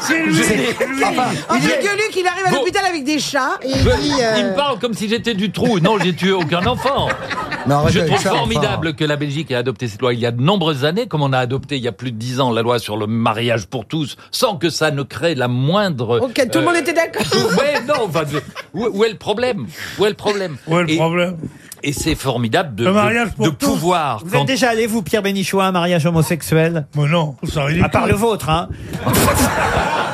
C'est lui. C'est lui. Enfin, Oh, il c'est est- Gueuluc, il arrive à Bon. l'hôpital avec des chats et il Je- dit. euh, Il me parle comme si j'étais du trou. Non, j'ai tué aucun enfant. Non, arrête Je avec trouve ça, enfin. formidable que la Belgique ait adopté cette loi il y a de nombreuses années, comme on a adopté il y a plus de dix ans la loi sur le mariage pour tous, sans que ça ne crée la moindre. Ok, tout le monde était d'accord. Ouais, non, enfin, de- où, où est le problème? Où est le problème? Où est le Et- problème? Et c'est formidable de, Le de- mariage pour de tous. pouvoir. Vous quand- êtes déjà allé, vous, Pierre Bénichou, à un mariage homosexuel? Mais non, ça. À part le vôtre, hein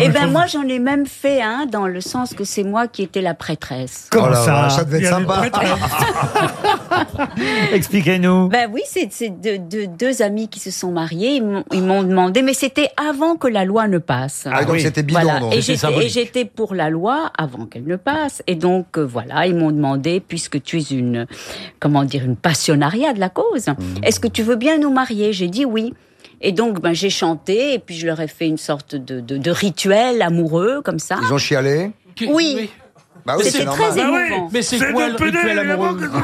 Eh ben moi j'en ai même fait un dans le sens que c'est moi qui étais la prêtresse. Comment Oh ça ça devait être sympa. Expliquez-nous. Ben oui, c'est c'est de, de- deux amis qui se sont mariés. Ils m'ont- demandé, mais c'était avant que la loi ne passe. Ah, donc oui. c'était bidon. Voilà. donc. Et j'étais symbolique. et j'étais pour la loi avant qu'elle ne passe. Et donc euh, voilà, ils m'ont demandé, puisque tu es une, comment dire, une passionnariat de la cause, Mhm. est-ce que tu veux bien nous marier? J'ai dit oui. Et donc ben, j'ai chanté et puis je leur ai fait une sorte de, de, de rituel amoureux comme ça. Ils ont chialé. Oui, Bah oui, c'est très Ah oui, émouvant. Mais c'est quoi de le PD, rituel amoureux que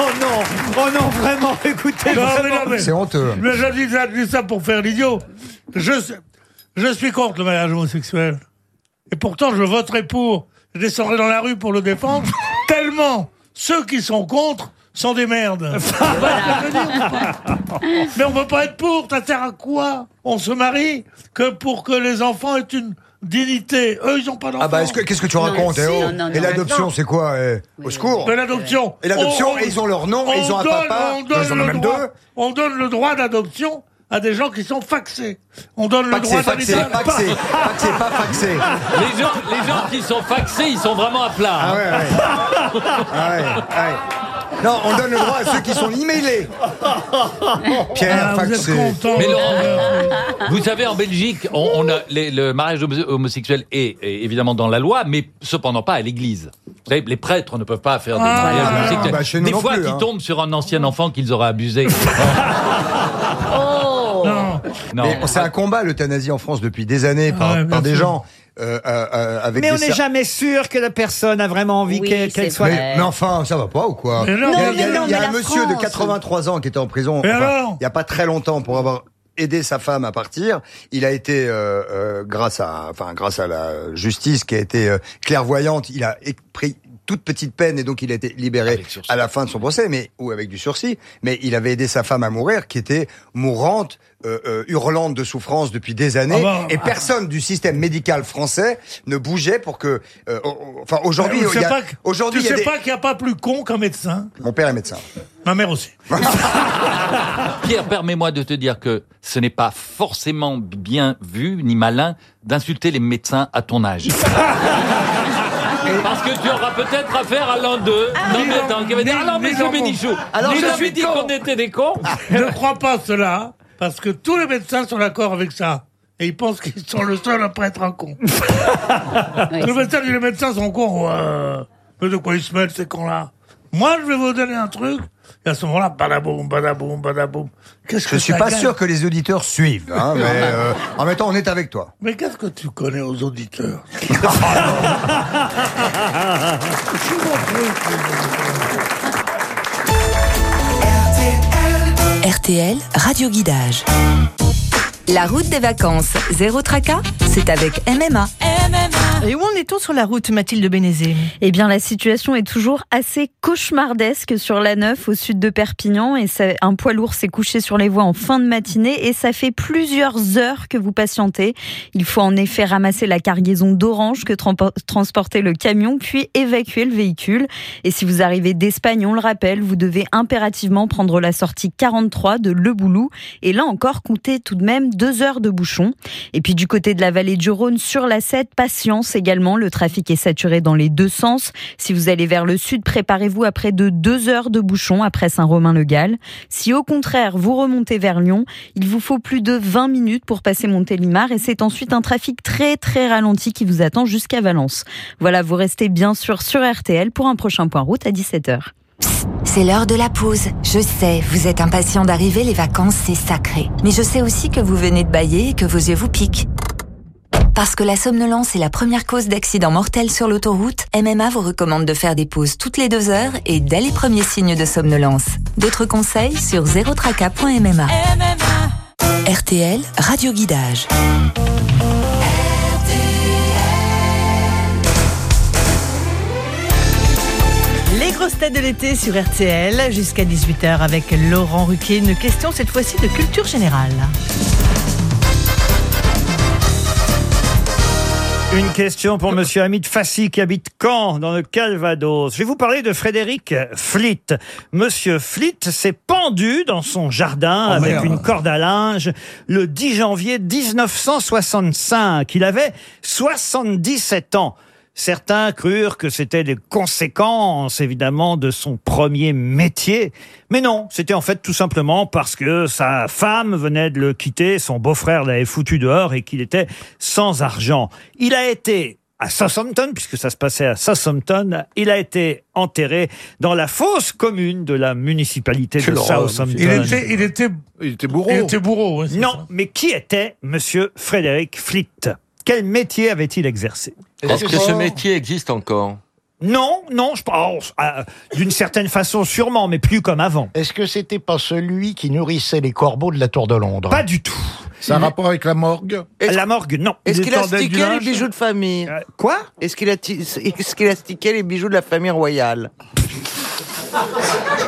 Oh non Oh non, vraiment, écoutez, C'est honteux. Mais je dis ça, je dis ça pour faire l'idiot. Je, je suis contre le mariage homosexuel. Et pourtant, je voterai pour. Je descendrai dans la rue pour le défendre. tellement ceux qui sont contre sont des merdes. Mais on peut pas être pour. Ça sert à quoi On se marie que pour que les enfants aient une dignité. Eux, ils ont pas d'enfants. Ah bah est-ce que- qu'est-ce que tu racontes eh oh non, non, Et l'adoption c'est quoi eh Au secours Mais l'adoption. Et l'adoption, on- ils ont leur nom, ils ont un donne- papa, on donne ils en ont le même droit- deux. On donne le droit d'adoption à des gens qui sont faxés. On donne le Faxé, droit faxé, d'habiter- faxé, faxé, pas faxé. Les gens, les gens qui sont faxés, ils sont vraiment à plat. Ah hein. ouais, ouais. Ah ouais, ouais. Non, on donne le droit à ceux qui sont emailés. Pierre, Ah, vous êtes faxé. content. Mais Laurent, vous savez, en Belgique, on, on a les- le mariage homo- homosexuel est, est évidemment dans la loi, mais cependant pas à l'église. Vous savez, les prêtres ne peuvent pas faire des Ah, mariages ah, homosexuels. bah, des fois, plus, ils hein. tombent sur un ancien enfant qu'ils auraient abusé. Non. Non. Mais c'est un combat l'euthanasie en France depuis des années par, Ouais, par des sûr. gens euh, euh, euh, avec Mais on n'est jamais sûr que la personne a vraiment envie Oui, qu'elle soit. Mais, mais enfin, ça va pas ou quoi non, Il y a, il y a- non, il y a un monsieur de France. 83 ans qui était en prison Et enfin, il y a pas très longtemps pour avoir aidé sa femme à partir. Il a été euh, euh, grâce à enfin grâce à la justice qui a été euh, clairvoyante, il a pris toute petite peine et donc il a été libéré à la fin de son procès, mais ou avec du sursis. Mais il avait aidé sa femme à mourir, qui était mourante, euh, euh, hurlante de souffrance depuis des années, Ah bah, et personne du système médical français ne bougeait pour que. euh, enfin aujourd'hui, il sais y a- aujourd'hui, tu il y a sais des- pas qu'il n'y a pas plus con qu'un médecin. Mon père est médecin. Ma mère aussi. Pierre, permets-moi de te dire que ce n'est pas forcément bien vu ni malin d'insulter les médecins à ton âge. Parce que tu auras peut-être affaire à l'un d'eux. non, mais attends, qui va dire, alors, ni monsieur Bénichou, Alors, je suis dit qu'on était des cons Je ne crois pas cela, parce que tous les médecins sont d'accord avec ça. Et ils pensent qu'ils sont le seul à pas être un con. le médecin dit les médecins sont cons. Ouais. Mais de quoi ils se mêlent ces cons-là? Moi, je vais vous donner un truc. Et à ce moment-là, badaboum, badaboum, badaboum. Qu'est-ce que Je suis ça pas gagne sûr que les auditeurs suivent, hein, mais euh, en même temps, on est avec toi. Mais qu'est-ce que tu connais aux auditeurs RTL, Radio Guidage. La route des vacances, zéro tracas, c'est avec MMA. Et où en est-on sur la route, Mathilde Bénézé? Eh bien, la situation est toujours assez cauchemardesque sur la 9 au sud de Perpignan. Et ça- un poids lourd s'est couché sur les voies en fin de matinée et ça fait plusieurs heures que vous patientez. Il faut en effet ramasser la cargaison d'orange que transportait le camion, puis évacuer le véhicule. Et si vous arrivez d'Espagne, on le rappelle, vous devez impérativement prendre la sortie 43 de Le Boulou. Et là encore, comptez tout de même deux heures de bouchon. Et puis du côté de la vallée du Rhône, sur la 7, patience également. Le trafic est saturé dans les deux sens. Si vous allez vers le sud, préparez-vous à près de deux heures de bouchon après Saint-Romain-le-Galles. Si au contraire, vous remontez vers Lyon, il vous faut plus de 20 minutes pour passer Montélimar et c'est ensuite un trafic très très ralenti qui vous attend jusqu'à Valence. Voilà, vous restez bien sûr sur RTL pour un prochain point route à 17h. C'est l'heure de la pause. Je sais, vous êtes impatient d'arriver, les vacances, c'est sacré. Mais je sais aussi que vous venez de bailler et que vos yeux vous piquent. Parce que la somnolence est la première cause d'accident mortel sur l'autoroute, MMA vous recommande de faire des pauses toutes les deux heures et dès les premiers signes de somnolence. D'autres conseils sur zerotraca.mma. RTL, Radio Guidage. Grosses têtes de l'été sur RTL jusqu'à 18h avec Laurent Ruquier. Une question cette fois-ci de culture générale. Une question pour Monsieur Hamid Fassi qui habite Caen dans le Calvados. Je vais vous parler de Frédéric Flitt. Monsieur Flitt s'est pendu dans son jardin Oh, avec merde. une corde à linge le 10 janvier 1965. Il avait 77 ans. Certains crurent que c'était des conséquences, évidemment, de son premier métier. Mais non, c'était en fait tout simplement parce que sa femme venait de le quitter, son beau-frère l'avait foutu dehors et qu'il était sans argent. Il a été à Southampton, puisque ça se passait à Southampton, il a été enterré dans la fosse commune de la municipalité de Southampton. Il était, il était, il était bourreau. Il était bourreau. c'est Non, ça. mais qui était Monsieur Frédéric Flitt? Quel métier avait-il exercé? Est-ce que ce métier existe encore Non, non, je pense. ah, D'une certaine façon, sûrement, mais plus comme avant. Est-ce que c'était pas celui qui nourrissait les corbeaux de la Tour de Londres? Pas du tout. C'est un rapport avec la morgue? La morgue, non. Est-ce Il qu'il a stické les bijoux de famille? Quoi? Est-ce qu'il a, est-ce stické les bijoux de la famille royale?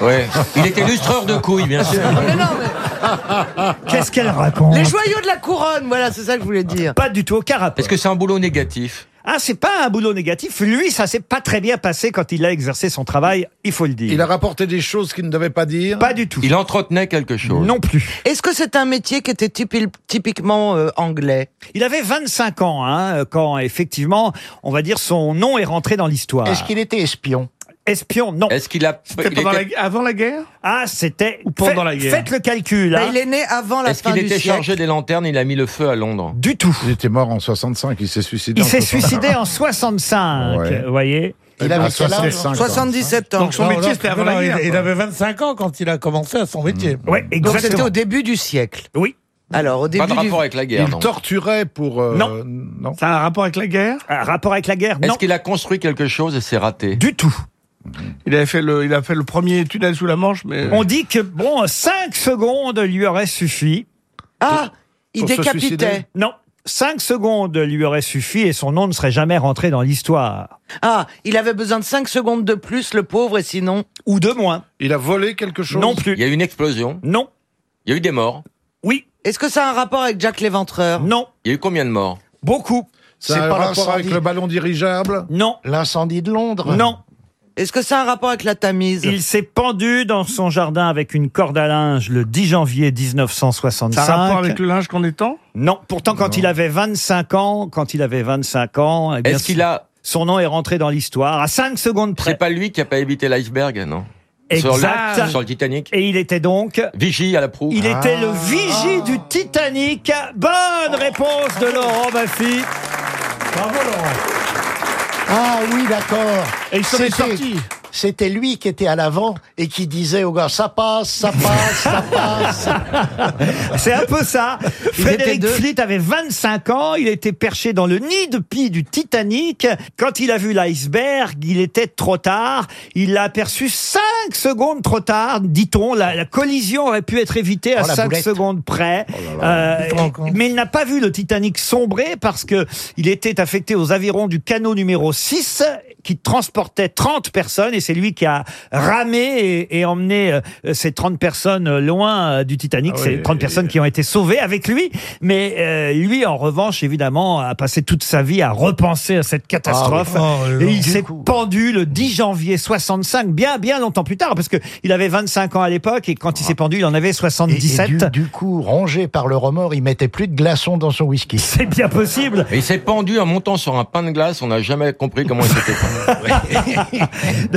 Ouais. Il était lustreur de couilles, bien sûr. Mais non, mais- Qu'est-ce qu'elle raconte? Les joyaux de la couronne, voilà, c'est ça que je voulais dire. Pas du tout, rapport. Est-ce que c'est un boulot négatif? Ah, c'est pas un boulot négatif. Lui, ça s'est pas très bien passé quand il a exercé son travail, il faut le dire. Il a rapporté des choses qu'il ne devait pas dire. Pas du tout. Il entretenait quelque chose. Non plus. Est-ce que c'est un métier qui était typi- typiquement euh, anglais? Il avait 25 ans hein, quand, effectivement, on va dire, son nom est rentré dans l'histoire. Est-ce qu'il était espion? Espion, non. Est-ce qu'il a. C'était il pendant était- la- avant la guerre? Ah, c'était... Ou pendant la guerre Faites le calcul. Bah, hein. Il est né avant la Est-ce fin qu'il du était siècle. chargé des lanternes? Il a mis le feu à Londres. Du tout. Il était mort en 65, il s'est suicidé. Il en s'est 65. suicidé en 65, Ouais. vous voyez Il avait À quel âge? 65 ans. 77 ans. Donc son métier c'était avant la il- guerre. Il, quoi. avait 25 ans quand il a commencé à son métier. Ouais, Donc c'était exactement. au début du siècle. Oui. Alors, au début Pas de du... rapport avec la guerre. Il non. torturait pour. euh, Non. non. Ça a un rapport avec la guerre? Un rapport avec la guerre Non. Est-ce qu'il a construit quelque chose et c'est raté? Du tout. Il, avait fait le, il a fait le premier tunnel sous la Manche, mais. On dit que, bon, 5 secondes lui auraient suffi. Ah, il Pour se décapitait. Non. 5 secondes lui auraient suffi et son nom ne serait jamais rentré dans l'histoire. Ah, il avait besoin de 5 secondes de plus, le pauvre, et sinon... Ou de moins. Il a volé quelque chose? Non Il plus. y a eu une explosion? Non. Il y a eu des morts? Oui. Est-ce que ça a un rapport avec Jack l'Éventreur? Non. Il y a eu combien de morts? Beaucoup. Ça C'est a un pas rapport avec l'incendie. le ballon dirigeable? Non. L'incendie de Londres? Non. Est-ce que ça a un rapport avec la Tamise? Il s'est pendu dans son jardin avec une corde à linge le 10 janvier 1965. Ça a un rapport avec le linge qu'on étend? Non, pourtant quand il avait 25 ans, quand il avait 25 ans, eh bien, Est-ce qu'il a. son nom est rentré dans l'histoire à 5 secondes C'est près. pas lui qui a pas évité l'iceberg, non? Sur le, Exact. sur le Titanic Et il était donc Vigie à la proue. il était le vigie du Titanic. Bonne réponse de Laurent Baffy. Bravo, Laurent. Ah oui, d'accord. Et il s'en est sorti. C'était lui qui était à l'avant et qui disait aux gars, ça passe, ça passe, ça passe. C'est un peu ça. Frédéric. Fleet avait 25 ans, il était perché dans le nid de pie du Titanic. Quand il a vu l'iceberg, il était trop tard. Il l'a aperçu 5 secondes trop tard, dit-on. La, la collision aurait pu être évitée à Oh, la 5 boulette. secondes près. Euh, mais il n'a pas vu le Titanic sombrer parce que il était affecté aux avirons du canot numéro 6 qui transportait 30 personnes et c'est lui qui a ramé et, et emmené euh, ces 30 personnes euh, loin euh, du Titanic. Ah c'est oui, 30 personnes qui ont été sauvées avec lui. Mais euh, lui, en revanche, évidemment, a passé toute sa vie à repenser à cette catastrophe. Ah oui. Oh, et il s'est pendu le 10 janvier 65, bien, bien longtemps plus tard, parce que il avait 25 ans à l'époque et quand il s'est pendu, il en avait Et, et 77. du, du coup, rongé par le remords, il mettait plus de glaçons dans son whisky. C'est bien possible. Et il s'est pendu en montant sur un pain de glace. On n'a jamais compris comment il s'était pendu.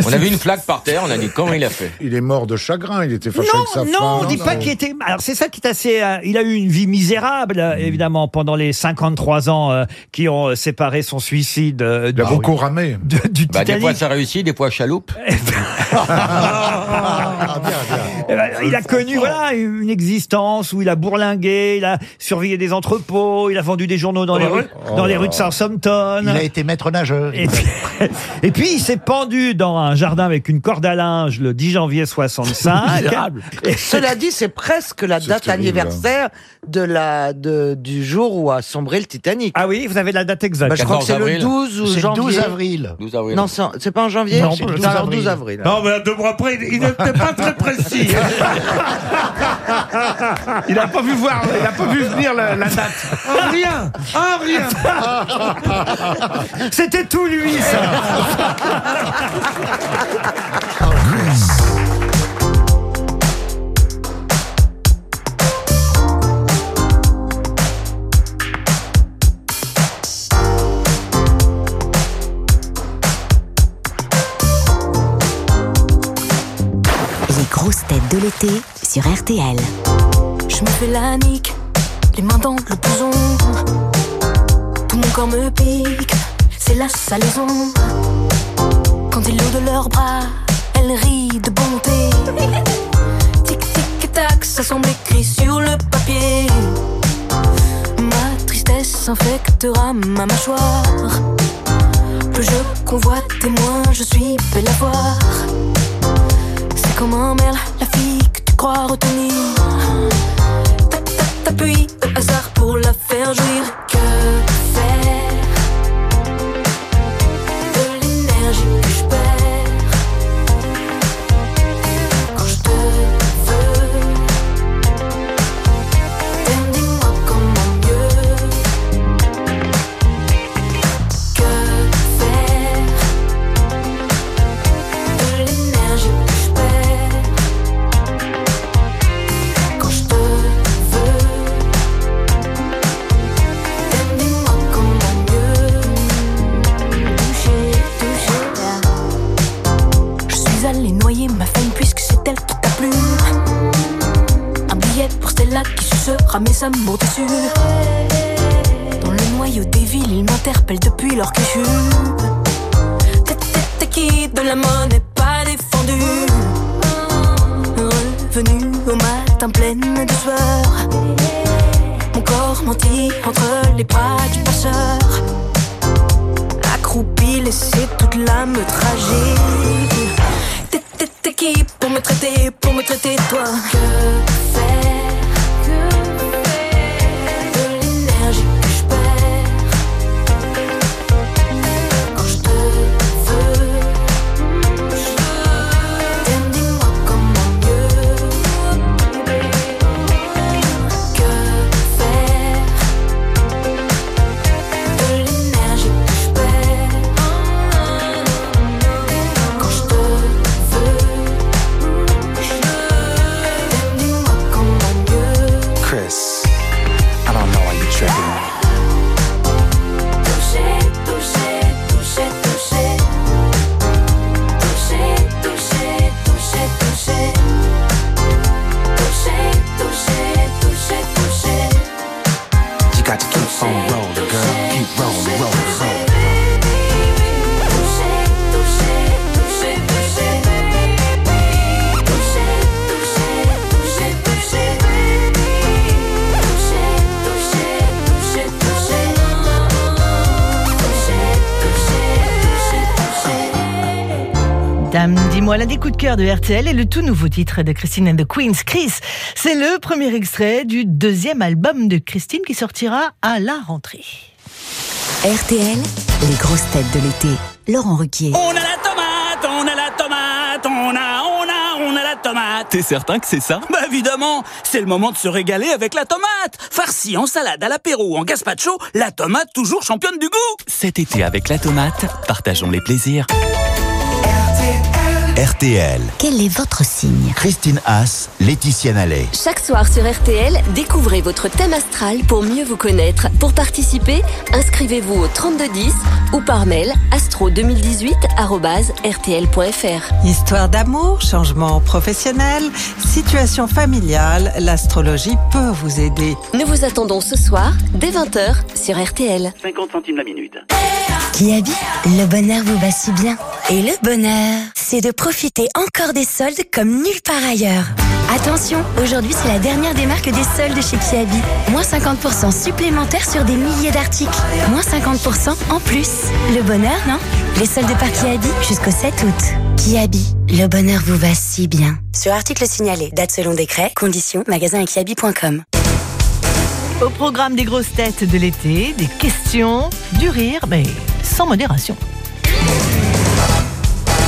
On a vu une flaque par terre. On a dit comment il a fait? Il est mort de chagrin, il était fâché avec sa Non, femme. non, on dit pas qu'il était. Alors c'est ça qui est assez. euh, il a eu une vie misérable, euh, évidemment, pendant les 53 ans euh, qui ont euh, séparé son suicide. euh, Il a du- beaucoup ramé. de- du Bah, des Titanic. fois ça réussit, des fois chaloupe. Eh ben, il a connu voilà une existence où il a bourlingué, il a surveillé des entrepôts, il a vendu des journaux dans les rues, dans les rues de Southampton. Il a été maître nageur. Et puis, et puis, il s'est pendu dans un jardin avec une corde à linge le 10 janvier 65. Et Cela dit, c'est presque la date terrible. anniversaire de la, de, du jour où a sombré le Titanic. Ah oui, vous avez la date exacte. Bah, je crois que 14 c'est le avril. 12 ou C'est le janvier. 12 avril. 12 avril. Non, c'est c'est pas en janvier Non, c'est le 12 alors avril. 12 avril. Non, mais deux mois après, il, il n'était pas très précis. Il n'a pas vu voir, il n'a pas vu venir la, la date. Ah, rien Ah, rien C'était tout lui, ça. Grosses de l'été sur RTL. Je me fais la nique, les mains dans le blouson. Tout mon corps me pique, c'est la salaison. Quand ils l'eau de leurs bras, elle rit de bonté. Tic tic tac, ça semble écrit sur le papier. Ma tristesse infectera ma mâchoire. Plus je convoite et moins je suis belle à voir. C'est comme un merle, la fille que tu crois retenir. T'appuies au hasard pour la faire jouir. Que faire de l'énergie que je perds? Sucera mes amours déçus. Dans le noyau des villes, ils m'interpellent depuis leur que T'es- qui de la monnaie pas défendue. Revenu au matin pleine de sueur. Mon corps menti entre les bras du passeur. Accroupi, laissé toute l'âme tragique. T'es qui pour me traiter, pour me traiter toi Que faire? Dis-moi l'un des coups de cœur de RTL et le tout nouveau titre de Christine and the Queens, Chris. C'est le premier extrait du deuxième album de Christine qui sortira à la rentrée. RTL, les grosses têtes de l'été. Laurent Ruquier. On a la tomate, on a la tomate, on a, on a, on a la tomate. T'es certain que c'est ça? Bah évidemment, c'est le moment de se régaler avec la tomate. Farcie en salade, à l'apéro ou en gazpacho, la tomate toujours championne du goût. Cet été avec la tomate, partageons les plaisirs. RTL. Quel est votre signe Christine Haas, Laetitia Nallet. Chaque soir sur RTL, découvrez votre thème astral pour mieux vous connaître. Pour participer, inscrivez-vous au 3210 ou par mail astro2018@rtl.fr. Histoire d'amour, changement professionnel, situation familiale, l'astrologie peut vous aider. Nous vous attendons ce soir dès 20h sur RTL. 50 centimes la minute. Qui habite Le bonheur vous va si bien. Et le bonheur, c'est de profiter encore des soldes comme nulle part ailleurs. Attention, aujourd'hui c'est la dernière des marques des soldes chez Kiabi. Moins 50% supplémentaires sur des milliers d'articles. Moins 50% en plus. Le bonheur, non? Les soldes par Kiabi jusqu'au 7 août. Kiabi, le bonheur vous va si bien. Sur article signalé, date selon décret, conditions, magasin et kiabi.com. Au programme des grosses têtes de l'été, des questions, du rire, mais sans modération.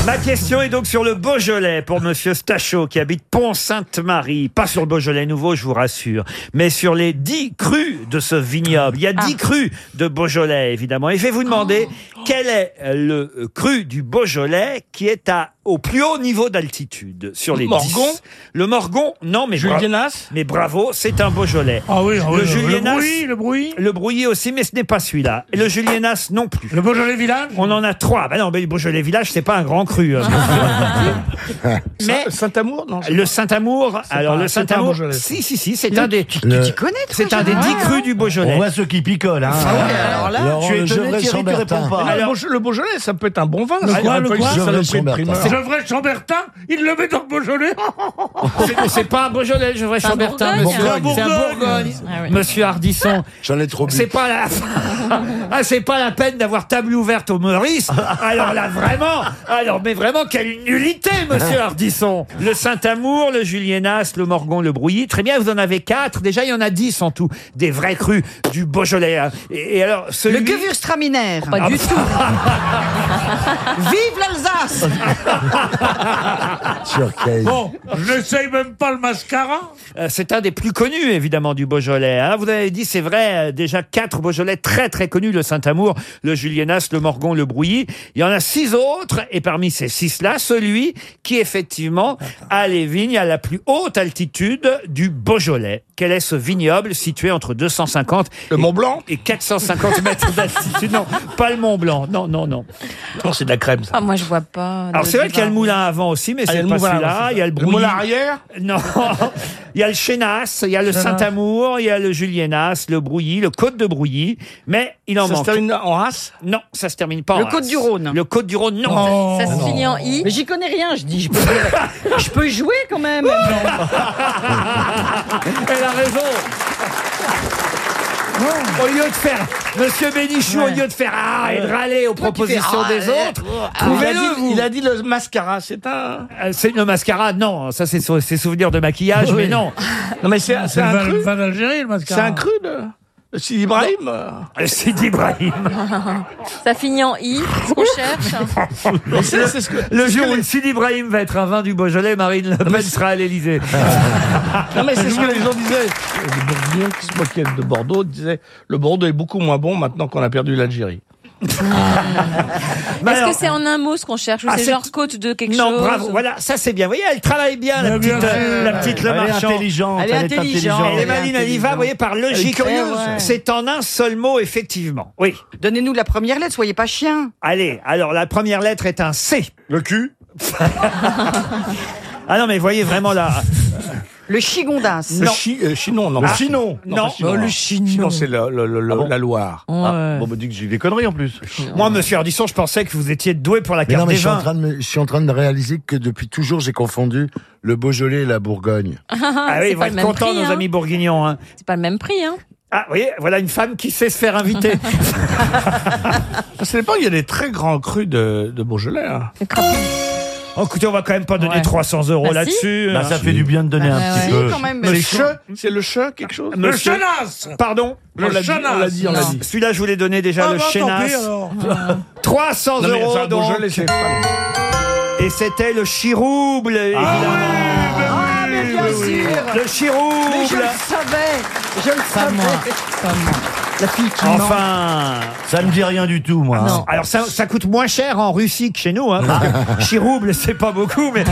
Ma question est donc sur le Beaujolais pour Monsieur Stachot qui habite Pont-Sainte-Marie. Pas sur le Beaujolais nouveau, je vous rassure, mais sur les dix crus de ce vignoble. Il y a dix crus de Beaujolais, évidemment. Et je vais vous demander quel est le cru du Beaujolais qui est à au plus haut niveau d'altitude sur les Morgon 10. Le Morgon, non, mais bra- Julienas Mais bravo, c'est un Beaujolais. Ah oui, ah oui, le le- Julienas, le Brouilly, le Brouilly le Brouilly aussi, mais ce n'est pas celui-là. Et le Julienas non plus. Le Beaujolais Village On en a trois. Ben non, mais le Beaujolais Village, c'est pas un grand cru. hein. mais Saint-Amour Non. le Saint-Amour, alors pas- le c'est pas un Saint-Amour, Beaujolais, ça. si si si, c'est Le- un des. Tu- tu t'y connais, toi, C'est un des Gérard dix crus du Beaujolais. On voit ceux qui picolent. Hein. Ah alors là, Laurent tu es Le étonné, Thierry, tu réponds pas. Mais le, Beauj- le Beaujolais, ça peut être un bon vin. Le ça. quoi, Un le quoi une saloperie de primeur. Gevrey Chambertin, il le met dans le Beaujolais. C'est- C'est pas un Beaujolais, je C'est un Chambertin, Bourgogne. monsieur. C'est un Bourgogne. Ah oui. Monsieur Ardisson. J'en ai trop bu. C'est pas la, ah, c'est pas la peine d'avoir table ouverte au Maurice. Alors là, vraiment, alors, mais vraiment, quelle nullité, monsieur Ardisson. Le Saint-Amour, le Julienas, le Morgon, le Brouilly. Très bien, vous en avez quatre. Déjà, il y en a dix en tout. Des vrais crus du Beaujolais. hein. Et, et alors, celui... Le Gewürztraminer. Pas du tout. Vive l'Alsace Bon, je n'essaye même pas le mascara. Euh, C'est un des plus connus, évidemment, du Beaujolais. hein. Vous avez dit, c'est vrai, euh, déjà quatre Beaujolais très très connus, le Saint-Amour, le Julienas, le Morgon, le Brouilly. Il y en a six autres, et parmi ces six-là, celui qui, effectivement, a les vignes à la plus haute altitude du Beaujolais. Quel est ce vignoble situé entre 250 le Mont Blanc et 450 mètres d'altitude? Non, pas le Mont Blanc. Non, non, non. C'est de la crème, ça. Ah, moi, je vois pas. Alors c'est vrai qu'il y a le moulin avant aussi, mais Ah, c'est le pas celui-là. Il y a le. Le moulin arrière Non. Il y a le Chénas, il y a le. Saint-Amour, il y a le Julienas, le Brouilly, le Côte de Brouilly. Mais il en Ça se manque. termine en race Non, ça se termine pas Le en Côte race. du Rhône. Le Côte du Rhône, non. Ça se finit en I. Mais j'y connais rien, je dis. Je peux, jouer. je peux jouer quand même. Elle a raison. Au lieu de faire, Monsieur Bénichou, au lieu de faire ah et de râler aux propositions des autres, il, a trouvez-le dit, vous. il a dit le mascara, c'est un. Euh, C'est le mascara, non. Ça, c'est sou- c'est souvenir de maquillage, Oui. mais non. Non, mais c'est c'est un cru. d'Algérie, le C'est mascara. un cru de. Sidi Ibrahim. Euh, C'est Ibrahim. Ça finit en I, ce qu'on cherche. Mais c'est- c'est ce que- Le c'est ce jour que où les- Sidi Ibrahim va être un vin du Beaujolais, Marine Le Pen sera à l'Elysée. Non, mais c'est ce que les gens disaient. Les Bourguignons qui se moquaient de Bordeaux disaient le Bordeaux est beaucoup moins bon maintenant qu'on a perdu l'Algérie. Est-ce que c'est en un mot ce qu'on cherche ou Ah, c'est c'est- genre côte de quelque non, chose bravo. Voilà, ça c'est bien. Vous voyez, elle travaille bien, la Mais petite, bien euh, sûr. la petite Le Elle est Marchand. intelligente. Elle est intelligente. Elle est maline, elle y va, vous voyez, par logique. Elle est curieuse. Ouais. C'est en un seul mot, effectivement. Oui. Donnez-nous la première lettre, soyez pas chien. Allez, alors la première lettre est un C. Le cul Ah non, mais voyez vraiment là. Le chigondas. Le Non. chi- euh, Chinon, non. Le chinon Non. Chinon. Oh, le Chinon. Chinon, c'est le- le- le- Ah bon la Loire. Ah, Bon, bah, dis que j'ai des conneries en plus. Moi, monsieur Ardisson, je pensais que vous étiez doué pour la Mais carte non, mais des je suis, en vins. train de me- je suis en train de réaliser que depuis toujours, j'ai confondu le Beaujolais et la Bourgogne. Ah oui, c'est ils vont pas être contents, nos hein. amis bourguignons. hein. C'est pas le même prix. Hein. Ah, vous voyez, voilà une femme qui sait se faire inviter. Cette époque, il y a des très grands crus de, de Beaujolais. hein. Oh, écoutez, on va quand même pas donner Ouais. 300 euros Bah, si. là-dessus. Bah, ça fait du bien de donner Bah, un ouais. petit Si, peu. quand même. C'est Monsieur- che C'est le che, quelque chose Le Monsieur- chenasse Pardon On l'a dit, on l'a dit, on l'a dit. Celui-là, je vous l'ai donné déjà, Ah le bah, tant Chenas. pis, alors. 300 Non, mais euros enfin, donc. Pas Et c'était le chirouble, évidemment. Ah, mais bien sûr. Le chirouble. Mais je le savais. Je le Pas savais. moi. Pas moi. La fille qui ment. Enfin. Ça me dit rien du tout, moi. Non. Alors ça, ça coûte moins cher en Russie que chez nous. Hein, parce que chirouble, c'est pas beaucoup, mais,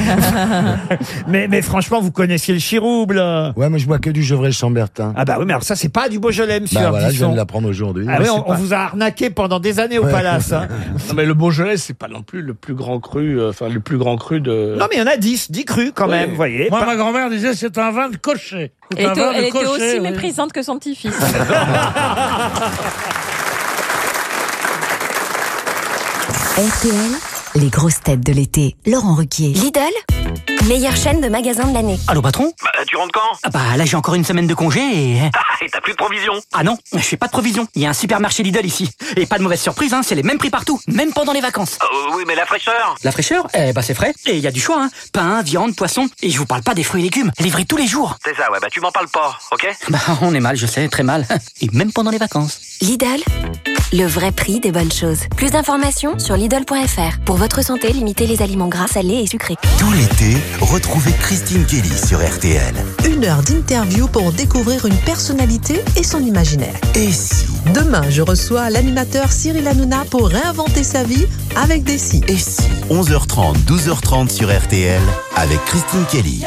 mais mais franchement, vous connaissiez le chirouble. Ouais, mais je bois que du Gevrey Chambertin. Ah bah oui, mais alors ça, c'est pas du Beaujolais, monsieur. Bah voilà, je Ardisson. viens de l'apprendre aujourd'hui. Ah oui, on, vous a arnaqué pendant des années au Ouais. palace. hein. Non, mais le Beaujolais, c'est pas non plus le plus grand cru, euh, enfin, le plus grand cru de. Non, mais il y en a 10, 10 crus quand même, vous voyez. Moi, Pas- ma grand-mère disait c'est un vin de cocher. Elle était, vin de elle était cocher, aussi oui. méprisante que son petit-fils. RTL, les grosses têtes de l'été. Laurent Ruquier. Lidl, meilleure chaîne de magasins de l'année. Allô patron Bah, tu rentres quand? Ah Bah là j'ai encore une semaine de congé et... Ah, et t'as plus de provisions Ah non, je fais pas de provision. Il y a un supermarché Lidl ici. Et pas de mauvaise surprise, hein, c'est les mêmes prix partout, même pendant les vacances. Euh, Oui, mais la fraîcheur La fraîcheur? Eh bah c'est frais. Et il y a du choix, hein. Pain, viande, poisson. Et je vous parle pas des fruits et légumes, livrés tous les jours. C'est ça, ouais, bah tu m'en parles pas, ok? Bah on est mal, je sais, très mal. Et même pendant les vacances. Lidl, le vrai prix des bonnes choses. Plus d'informations sur Lidl.fr. Pour votre santé, limitez les aliments gras, salés et sucrés. Tout l'été, retrouvez Christine Kelly sur RTL. Une heure d'interview pour découvrir une personnalité et son imaginaire. Et si? Demain, je reçois l'animateur Cyril Hanouna pour réinventer sa vie avec des si. Et si? 11h30, 12h30 sur RTL avec Christine Kelly.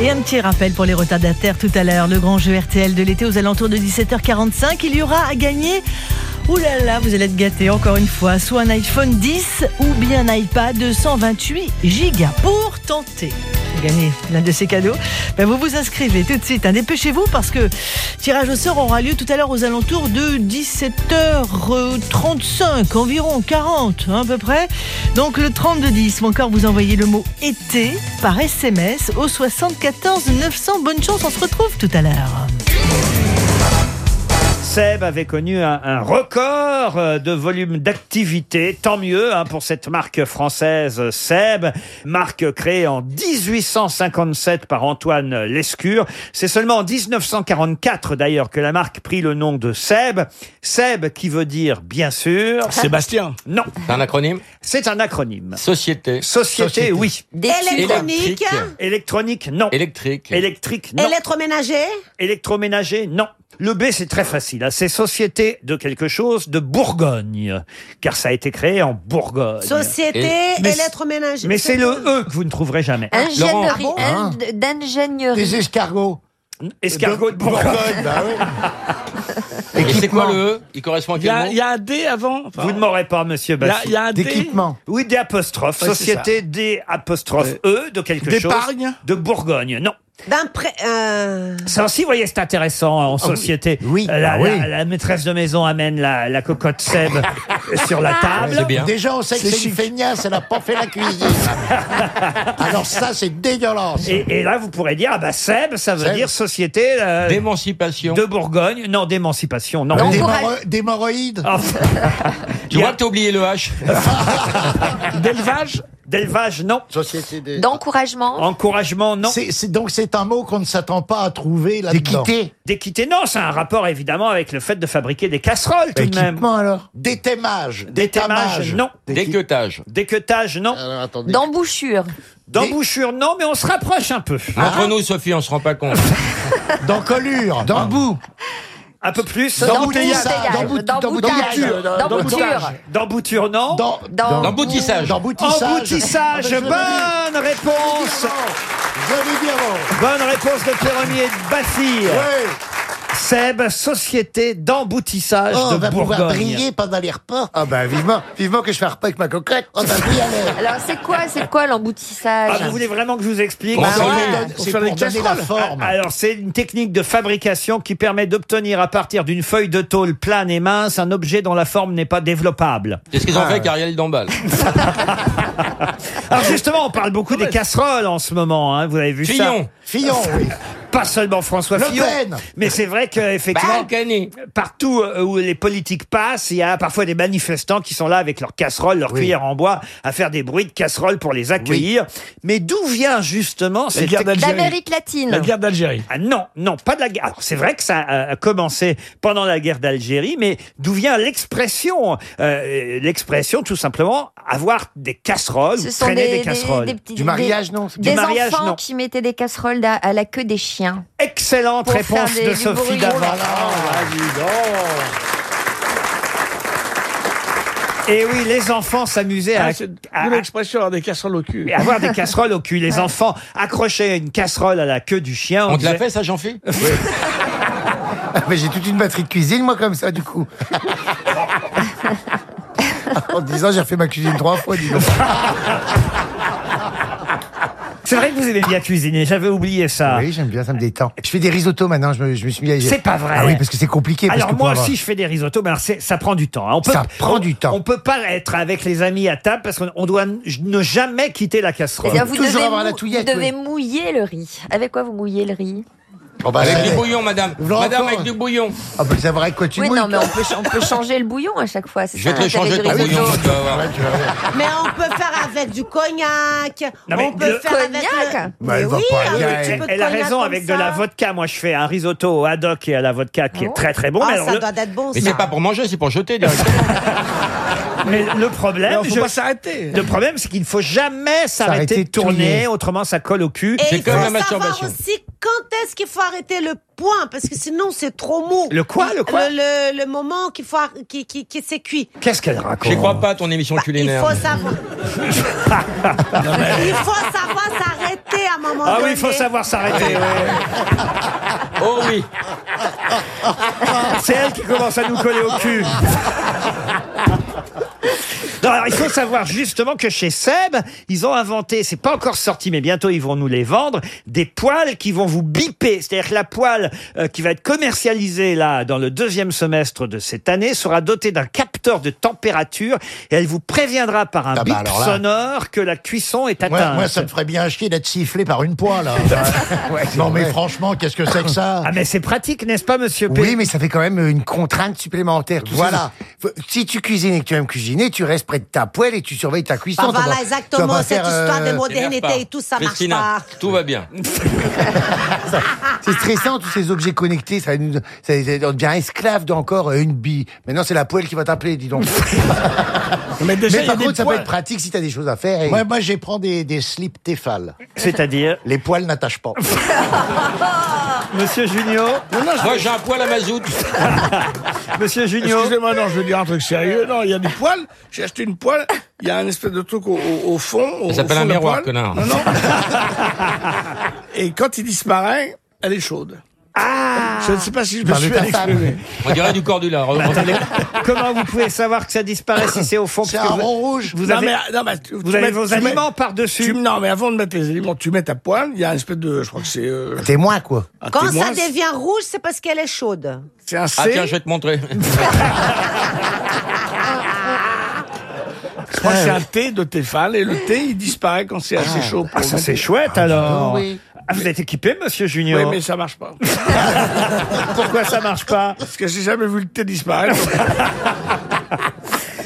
Et un petit rappel pour les retardataires tout à l'heure, le grand jeu RTL de l'été aux alentours de 17h45, il y aura à gagner. Ouh là là, vous allez être gâtés encore une fois, soit un iPhone 10 ou bien un iPad de 128 gigas pour tenter gagner l'un de ces cadeaux. Ben vous vous inscrivez tout de suite, hein. dépêchez-vous parce que tirage au sort aura lieu tout à l'heure aux alentours de 17h35, environ 40 hein, à peu près. Donc le 3210 ou encore vous envoyez le mot été par SMS au 74 900. Bonne chance, on se retrouve tout à l'heure. Seb avait connu un, un record euh, de volume d'activité. Tant mieux hein, pour cette marque française Seb, marque créée en 1857 par Antoine Lescure. C'est seulement en 1944 d'ailleurs que la marque prit le nom de Seb. Seb qui veut dire bien sûr. Sébastien. Non. C'est un acronyme? C'est un acronyme. Société. Société, oui. Électronique. Électronique, non. Électrique. Électrique, non. Électroménager. Électroménager, non. Le B, c'est très facile. hein. C'est société de quelque chose de Bourgogne. Car ça a été créé en Bourgogne. Société Mais- électroménager. Mais c'est le E que vous ne trouverez jamais. Ingénierie. Laurent, in- D'ingénierie. Des escargots. Escargot de Bourgogne. bah oui. Et c'est quoi le E? Il correspond à Il y, quel a, mot? il y a un D avant. enfin, Vous ne m'aurez pas, monsieur il y a- Bassi. il y a un D. D'équipement. Oui, D apostrophe. Ouais, c'est Société D apostrophe E de quelque chose. D'épargne De Bourgogne. Non. D'un euh, Ça aussi, vous voyez, c'est intéressant en société. Oui, Euh, La, ah oui. la- la maîtresse de maison amène la, la cocotte Seb sur la table. C'est bien. Déjà, on sait que C'est une feignasse, elle n'a pas fait la cuisine. Alors ça, c'est dégueulasse. Et, et là, vous pourrez dire, ah bah Seb, ça veut Seb. dire société euh, D'émancipation. de Bourgogne. Non, d'émancipation, non. Des, moro- d'hémorroïdes Ah, Tu vois que t'as oublié le H D'élevage? D'élevage, non. Société des... D'encouragement. Encouragement, non. C'est, c'est- donc c'est un mot qu'on ne s'attend pas à trouver là-dedans. D'équité. D'équité, non, c'est un rapport évidemment avec le fait de fabriquer des casseroles tout de même. Équipement alors D'étémage. D'étamage, non. D'équeutage. D'équeutage, non. Alors attendez. D'embouchure. D'embouchure, non, mais on se rapproche un peu. Entre nous, Sophie, on se rend pas compte. D'encolure. D'embout. Un peu plus. D'embouteillage. D'embouteillage. D'embouture. D'embouture, non. D'emboutissage. D'emboutissage. Bonne réponse. Bonne réponse de Bastille. Ouais. Seb, société d'emboutissage Oh, on de va pouvoir Bourgogne. briller pendant les repas. Ah ben vivement, vivement que je fais un repas avec ma coquette. Oh ben oui, allez. Alors c'est quoi, c'est quoi l'emboutissage Ah, vous voulez vraiment que je vous explique Bah C'est ouais. pour Pour donner la forme. Alors, c'est une technique de fabrication qui permet d'obtenir à partir d'une feuille de tôle plane et mince un objet dont la forme n'est pas développable. C'est ce qu'ils ont fait avec Ariel Dombal. Alors justement, on parle beaucoup des casseroles en ce moment. hein, vous avez vu ça Fillon. Fillon, oui. pas seulement François Le Fillon, Pen. mais c'est vrai qu'effectivement, partout euh, où les politiques passent, il y a parfois des manifestants qui sont là avec leurs casseroles, leurs cuillères en bois, à faire des bruits de casseroles pour les accueillir. Mais d'où vient justement cette guerre d'Algérie. D'Amérique latine. La guerre d'Algérie. ah non, non, pas de la guerre. Alors c'est vrai que ça a a commencé pendant la guerre d'Algérie, mais d'où vient l'expression Euh, L'expression, tout simplement, avoir des casseroles, Ce ou sont traîner des, des, casseroles. des petits- Du mariage, des- non Du Des mariage, enfants non. qui mettaient des casseroles à, à la queue des chiens. Excellente Pour réponse faire des- de du Sophie bruit. Davant. Oh là là, Et oui, les enfants s'amusaient à, Ah, c'est à- une expression, avoir des casseroles au cul. à avoir des casseroles au cul. Les enfants accrochaient une casserole à la queue du chien. On te l'a disait- fait ça, Jean-Philippe Mais j'ai toute une batterie de cuisine, moi, comme ça, du coup. en disant, j'ai refait ma cuisine trois fois, dis donc. C'est vrai que vous aimez bien cuisiner, j'avais oublié ça. Oui, j'aime bien, ça me détend. Je fais des risottos maintenant, je me, je me suis mis à... C'est pas vrai. Ah oui, parce que c'est compliqué. parce Alors que pour moi avoir- aussi je fais des risottos, mais alors c'est- ça prend du temps. hein. On peut, Ça prend on- du temps. On peut pas être avec les amis à table parce qu'on on doit n- ne jamais quitter la casserole. C'est-à-dire, vous toujours devez, avoir la mou- touillette, vous devez oui. mouiller le riz. Avec quoi vous mouillez le riz? Oh, bah, Avec du bouillon, madame. Madame, encore. avec du bouillon. Ah, bah, savoir avec quoi tu Oui, mouilles, non, mais on peut, ch- on peut changer le bouillon à chaque fois. c'est Je vais ça, te l'intérêt changer du ton bouillon, risotto. tu vas voir. Mais on peut faire avec du cognac. Non, mais on peut le- faire avec Cognac. Bah, Mais elle va pas, un petit peu de Elle a cognac raison comme avec de ça. la vodka. Moi je fais un risotto au haddock et à la vodka qui est très très bon. Ah, mais, alors, ça le, doit être bon, Mais ça. c'est pas pour manger, c'est pour jeter directement. mais le problème, Il faut je- pas s'arrêter. le problème c'est qu'il ne faut jamais s'arrêter de tourner, tourner. autrement ça colle au cul. Et C'est il comme faut la savoir masturbation. aussi quand est-ce qu'il faut arrêter le point, parce que sinon c'est trop mou. Le quoi, le quoi? Le, le- le moment qu'il faut ar- qui, qui, qui s'est cuit. Qu'est-ce qu'elle raconte? J'y crois pas à ton émission Bah, il culinaire. faut savoir. il faut savoir s'arrêter à un moment Ah donné. oui, il faut savoir s'arrêter. ouais. Oh oui. C'est elle qui commence à nous coller au cul. Non, alors il faut savoir justement que chez Seb, ils ont inventé, c'est pas encore sorti, mais bientôt ils vont nous les vendre, des poils qui vont vous biper. C'est-à-dire que la poêle euh, qui va être commercialisée là dans le deuxième semestre de cette année sera dotée d'un capteur de température et elle vous préviendra par un Ah bah bip alors là. sonore que la cuisson est atteinte. Moi, moi, ça me ferait bien chier d'être sifflé par une poêle. là. non, mais franchement, qu'est-ce que c'est que ça Ah mais c'est pratique, n'est-ce pas, Monsieur P? Oui, mais ça fait quand même une contrainte supplémentaire. Voilà. Faut- Si tu cuisines et que tu aimes cuisiner, tu restes près de ta poêle et tu surveilles ta cuisson. Bah, voilà, exactement, cette faire, histoire de euh, modernité T'énerve et tout, ça marche Christina, pas. tout va bien. C'est stressant, tous ces objets connectés. Ça, nous- ça, on devient esclave d'encore une bille. Maintenant, c'est la poêle qui va t'appeler, dis donc. Mais déjà, a par contre, ça peut poils. être pratique si t'as des choses à faire. Moi, moi, je prends des, des slips Tefal. C'est-à-dire Les poils n'attachent pas. Monsieur Junior Moi, j'ai un poil à mazout. Monsieur Junior Excusez-moi, non, je veux dire un truc sérieux. Non, il y a des poils. J'ai acheté une poêle. Il y a un espèce de truc au, au- au fond. Au, Ça s'appelle un miroir, connard. Non, non. Et quand il disparaît, elle est chaude. Ah Je ne sais pas si je me suis ta exprimé. On dirait du cordula. Comment vous pouvez savoir que ça disparaît si c'est au fond? C'est un vous- rond rouge. Vous non, avez, mais, non, mais tu- vous tu avez mets- vos aliments par-dessus. non, mais avant de mettre les aliments, tu mets ta poêle. Il y a une espèce de, je crois que c'est. Euh, Témoin, quoi. un Quand témoin, ça devient rouge, c'est parce qu'elle est chaude. C'est un C. Ah tiens, je vais te montrer. je crois que c'est un thé de Tefal et le thé il disparaît quand c'est assez chaud. Ah, pour ça c'est chouette alors. oui. Ah, vous êtes équipé, Monsieur Junior Oui, mais ça marche pas. Pourquoi ça marche pas Parce que j'ai jamais vu le thé disparaître.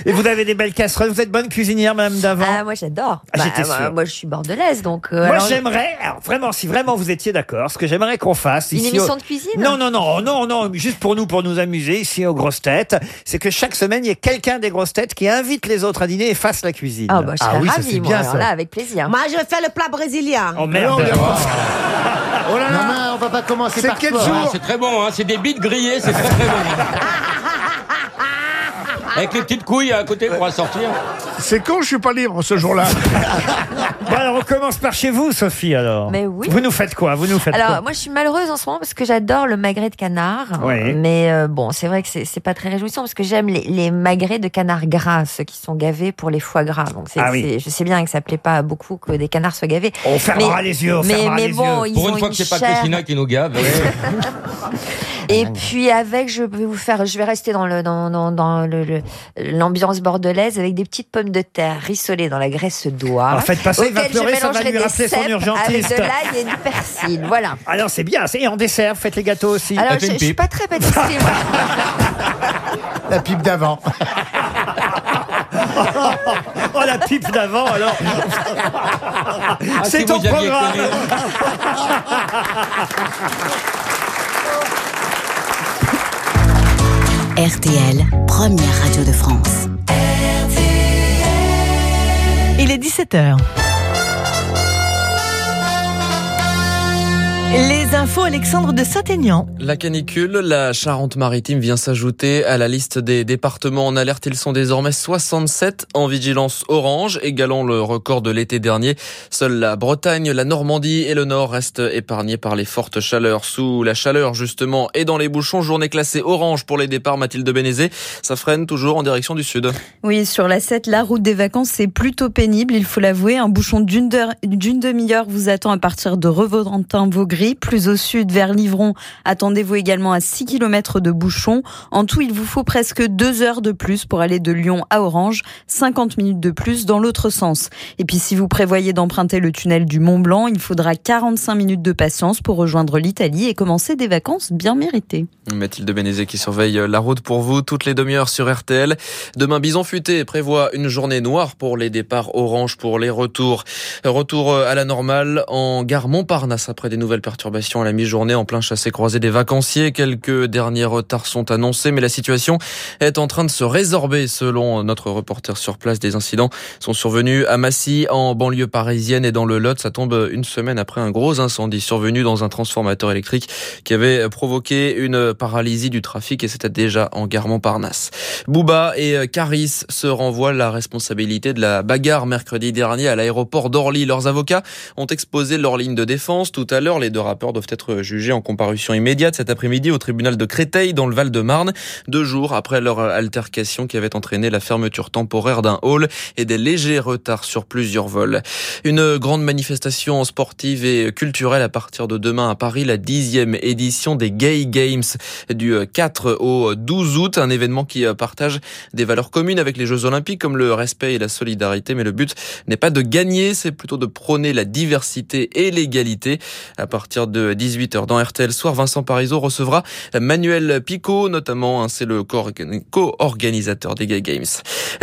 Et vous avez des belles casseroles. Vous êtes bonne cuisinière, Madame Davant. Ah, moi j'adore. Ah, Bah, j'étais moi, sûr. moi, je suis bordelaise donc. euh, Moi, alors, j'aimerais, alors vraiment, si vraiment vous étiez d'accord, ce que j'aimerais qu'on fasse Une ici émission au- de cuisine Non, non, non, non, non, juste pour nous, pour nous amuser ici aux grosses têtes, c'est que chaque semaine il y ait quelqu'un des grosses têtes qui invite les autres à dîner et fasse la cuisine. Ah, bah, je serais oui, ça, ravie, c'est moi. bien, alors ça. là, avec plaisir. Moi, je vais faire le plat brésilien. Oh merde. Oh là là, non, mais on va pas commencer C'est par quel toi. jour Ah, c'est très bon, hein. c'est des bites grillées, c'est très très bon. Avec les petites couilles à côté pour assortir. c'est con, je suis pas libre ce jour-là. Bon, alors on commence par chez vous, Sophie, alors. Mais oui. Vous nous faites quoi? Vous nous faites Alors, quoi? moi, je suis malheureuse en ce moment parce que j'adore le magret de canard. Oui. Mais euh, bon, c'est vrai que c'est c'est pas très réjouissant parce que j'aime les, les magrets de canard gras, ceux qui sont gavés pour les foie gras. Donc, c'est Ah oui. c'est- je sais bien que ça plaît pas à beaucoup que des canards soient gavés. On fermera Mais- les yeux, on mais, fermera mais les bon, yeux. ils Pour ont une fois que c'est pas chair- Christina qui nous gave. Et puis avec, je vais vous faire, je vais rester dans le dans dans, dans le- l'ambiance bordelaise avec des petites pommes de terre rissolées dans la graisse d'oie. Alors, faites pas ça, il va pleurer, ça va lui rappeler son urgentiste. Avec de l'ail et du persil, voilà. Alors c'est bien, c'est- et en dessert, faites les gâteaux aussi. Alors je, je suis pas très pâtisserie. moi. La pipe d'avant. oh la pipe d'avant alors. c'est si ton programme. RTL, première radio de France. Il est 17h. Les infos, Alexandre de Saint-Aignan. La canicule, la Charente-Maritime vient s'ajouter à la liste des départements en alerte. Ils sont désormais 67 en vigilance orange, égalant le record de l'été dernier. Seule la Bretagne, la Normandie et le Nord restent épargnés par les fortes chaleurs. Sous la chaleur, justement, et dans les bouchons, journée classée orange pour les départs Mathilde Bénézé. Ça freine toujours en direction du sud. Oui, sur la 7, la route des vacances, c'est plutôt pénible, il faut l'avouer. Un bouchon d'une heure- d'une demi-heure vous attend à partir de Plus au sud, vers Livron, attendez-vous également à 6 km de bouchon. En tout, il vous faut presque deux heures de plus pour aller de Lyon à Orange, 50 minutes de plus dans l'autre sens. Et puis, si vous prévoyez d'emprunter le tunnel du Mont Blanc, il faudra 45 minutes de patience pour rejoindre l'Italie et commencer des vacances bien méritées. Mathilde Bénézé qui surveille la route pour vous toutes les demi-heures sur RTL. Demain, Bison Futé prévoit une journée noire pour les départs orange pour les retours. Retour à la normale en gare Montparnasse après des nouvelles perturbations à la mi-journée en plein chassé-croisé des vacanciers. Quelques derniers retards sont annoncés, mais la situation est en train de se résorber selon notre reporter sur place. Des incidents sont survenus à Massy, en banlieue parisienne et dans le Lot. Ça tombe une semaine après un gros incendie survenu dans un transformateur électrique qui avait provoqué une paralysie du trafic et c'était déjà en gare Montparnasse. Bouba et Caris se renvoient la responsabilité de la bagarre mercredi dernier à l'aéroport d'Orly. Leurs avocats ont exposé leur ligne de défense. Tout à l'heure, les deux rappeurs doivent être jugés en comparution immédiate cet après-midi au tribunal de Créteil dans le Val-de-Marne, deux jours après leur altercation qui avait entraîné la fermeture temporaire d'un hall et des légers retards sur plusieurs vols. Une grande manifestation sportive et culturelle à partir de demain à Paris, la dixième édition des Gay Games du 4 au 12 août, un événement qui partage des valeurs communes avec les Jeux Olympiques comme le respect et la solidarité, mais le but n'est pas de gagner, c'est plutôt de prôner la diversité et l'égalité. À partir de 18h dans RTL Soir, Vincent Parisot recevra Manuel Picot, notamment, hein, c'est le co- co-organisateur des Gay Games.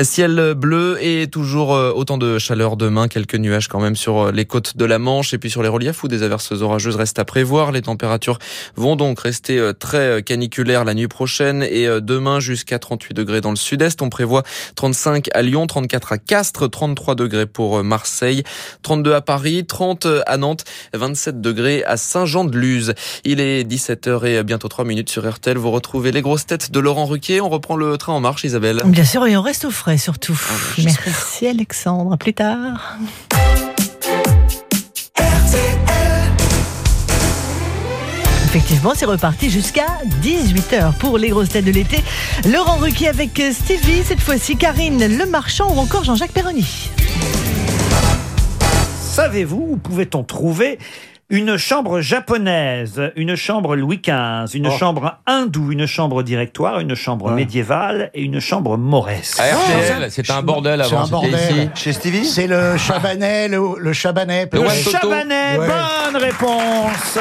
Ciel bleu et toujours euh, autant de chaleur demain, quelques nuages quand même sur euh, les côtes de la Manche et puis sur les reliefs où des averses orageuses restent à prévoir. Les températures vont donc rester euh, très caniculaires la nuit prochaine et demain jusqu'à 38 degrés dans le sud-est. On prévoit 35 à Lyon, 34 à Castres, 33 degrés pour Marseille, 32 à Paris, 30 à Nantes, 27 degrés à Saint-Jean-de-Luz. Il est 17h et bientôt 3 minutes sur RTL. Vous retrouvez les grosses têtes de Laurent Ruquier. On reprend le train en marche, Isabelle. Bien sûr, et on reste au frais surtout. Ah, Merci Alexandre, à plus tard. Effectivement, c'est reparti jusqu'à 18h pour les grosses têtes de l'été. Laurent Ruquier avec Stevie, cette fois-ci Karine Le Marchand ou encore Jean-Jacques Perroni. Savez-vous où pouvait-on trouver une chambre japonaise, une chambre Louis XV, une Oh. chambre hindoue, une chambre directoire, une chambre médiévale et une chambre mauresque À RTL, c'était un bordel C'est avant. un C'était bordel. ici. Chez Stevie C'est le Chabanais, le, le Chabanais. Le peut-être. Chabanais, Ouais. bonne réponse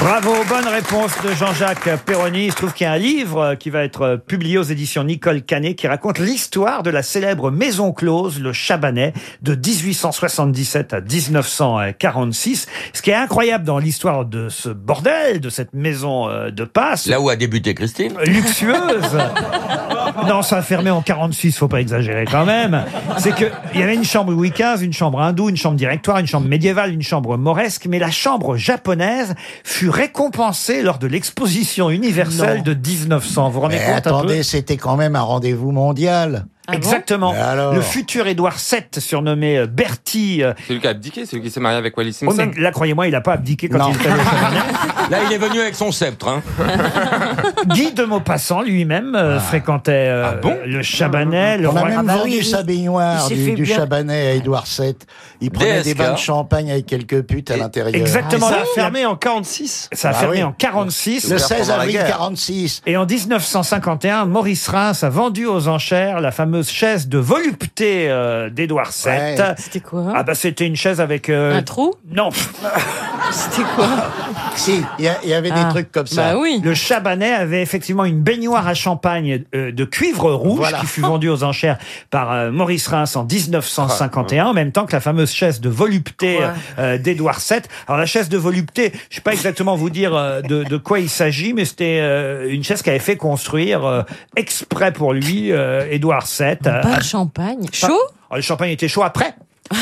Bravo, bonne réponse de Jean-Jacques Perroni. Il se trouve qu'il y a un livre qui va être publié aux éditions Nicole Canet qui raconte l'histoire de la célèbre maison close, le Chabanais, de 1877 à 1946. Ce qui est incroyable dans l'histoire de ce bordel, de cette maison euh, de passe. Là où a débuté Christine. luxueuse. Non, ça a fermé en 46, faut pas exagérer quand même. C'est que il y avait une chambre Louis XV, une chambre hindoue, une chambre directoire, une chambre médiévale, une chambre mauresque, mais la chambre japonaise fut récompensée lors de l'exposition universelle de 1900. Vous vous rendez Mais compte un peu? attendez, c'était quand même un rendez-vous mondial. Ah Exactement. Le futur Édouard VII, surnommé euh, Bertie. euh, C'est lui qui a abdiqué, c'est lui qui s'est marié avec Wallis oh, Simpson. mais là, croyez-moi, il n'a pas abdiqué quand Non. il était. Là, il est venu avec son sceptre. Hein. Guy de Maupassant lui-même euh, fréquentait euh, le Chabanais. Le On a roi- même Ah bah vendu oui. sa baignoire du, du Chabanais à Édouard VII. Il prenait des bains de champagne avec quelques putes à l'intérieur. Exactement. Ah, Ça ça a fermé en 46 Ça a Ah fermé oui. en 46. Le 16 avril 46. Et en 1951, Maurice Reims a vendu aux enchères la fameuse chaise de volupté euh, d'Édouard VII. Ouais. C'était quoi Ah bah c'était une chaise avec euh, Un trou Non. C'était quoi Si, il y, a- il y avait Ah. des trucs comme ça. Bah oui. Le Chabanais avait effectivement une baignoire à champagne euh, de cuivre rouge Voilà. qui fut vendue aux enchères par euh, Maurice Reims en 1951, en même temps que la fameuse chaise de volupté Ouais. euh, d'Édouard VII. Alors la chaise de volupté, je sais pas exactement vous dire euh, de, de quoi il s'agit, mais c'était euh, une chaise qu'avait fait construire euh, exprès pour lui euh, Édouard VII. Pas Euh, de champagne. pas- Chaud? Oh, le champagne était chaud après.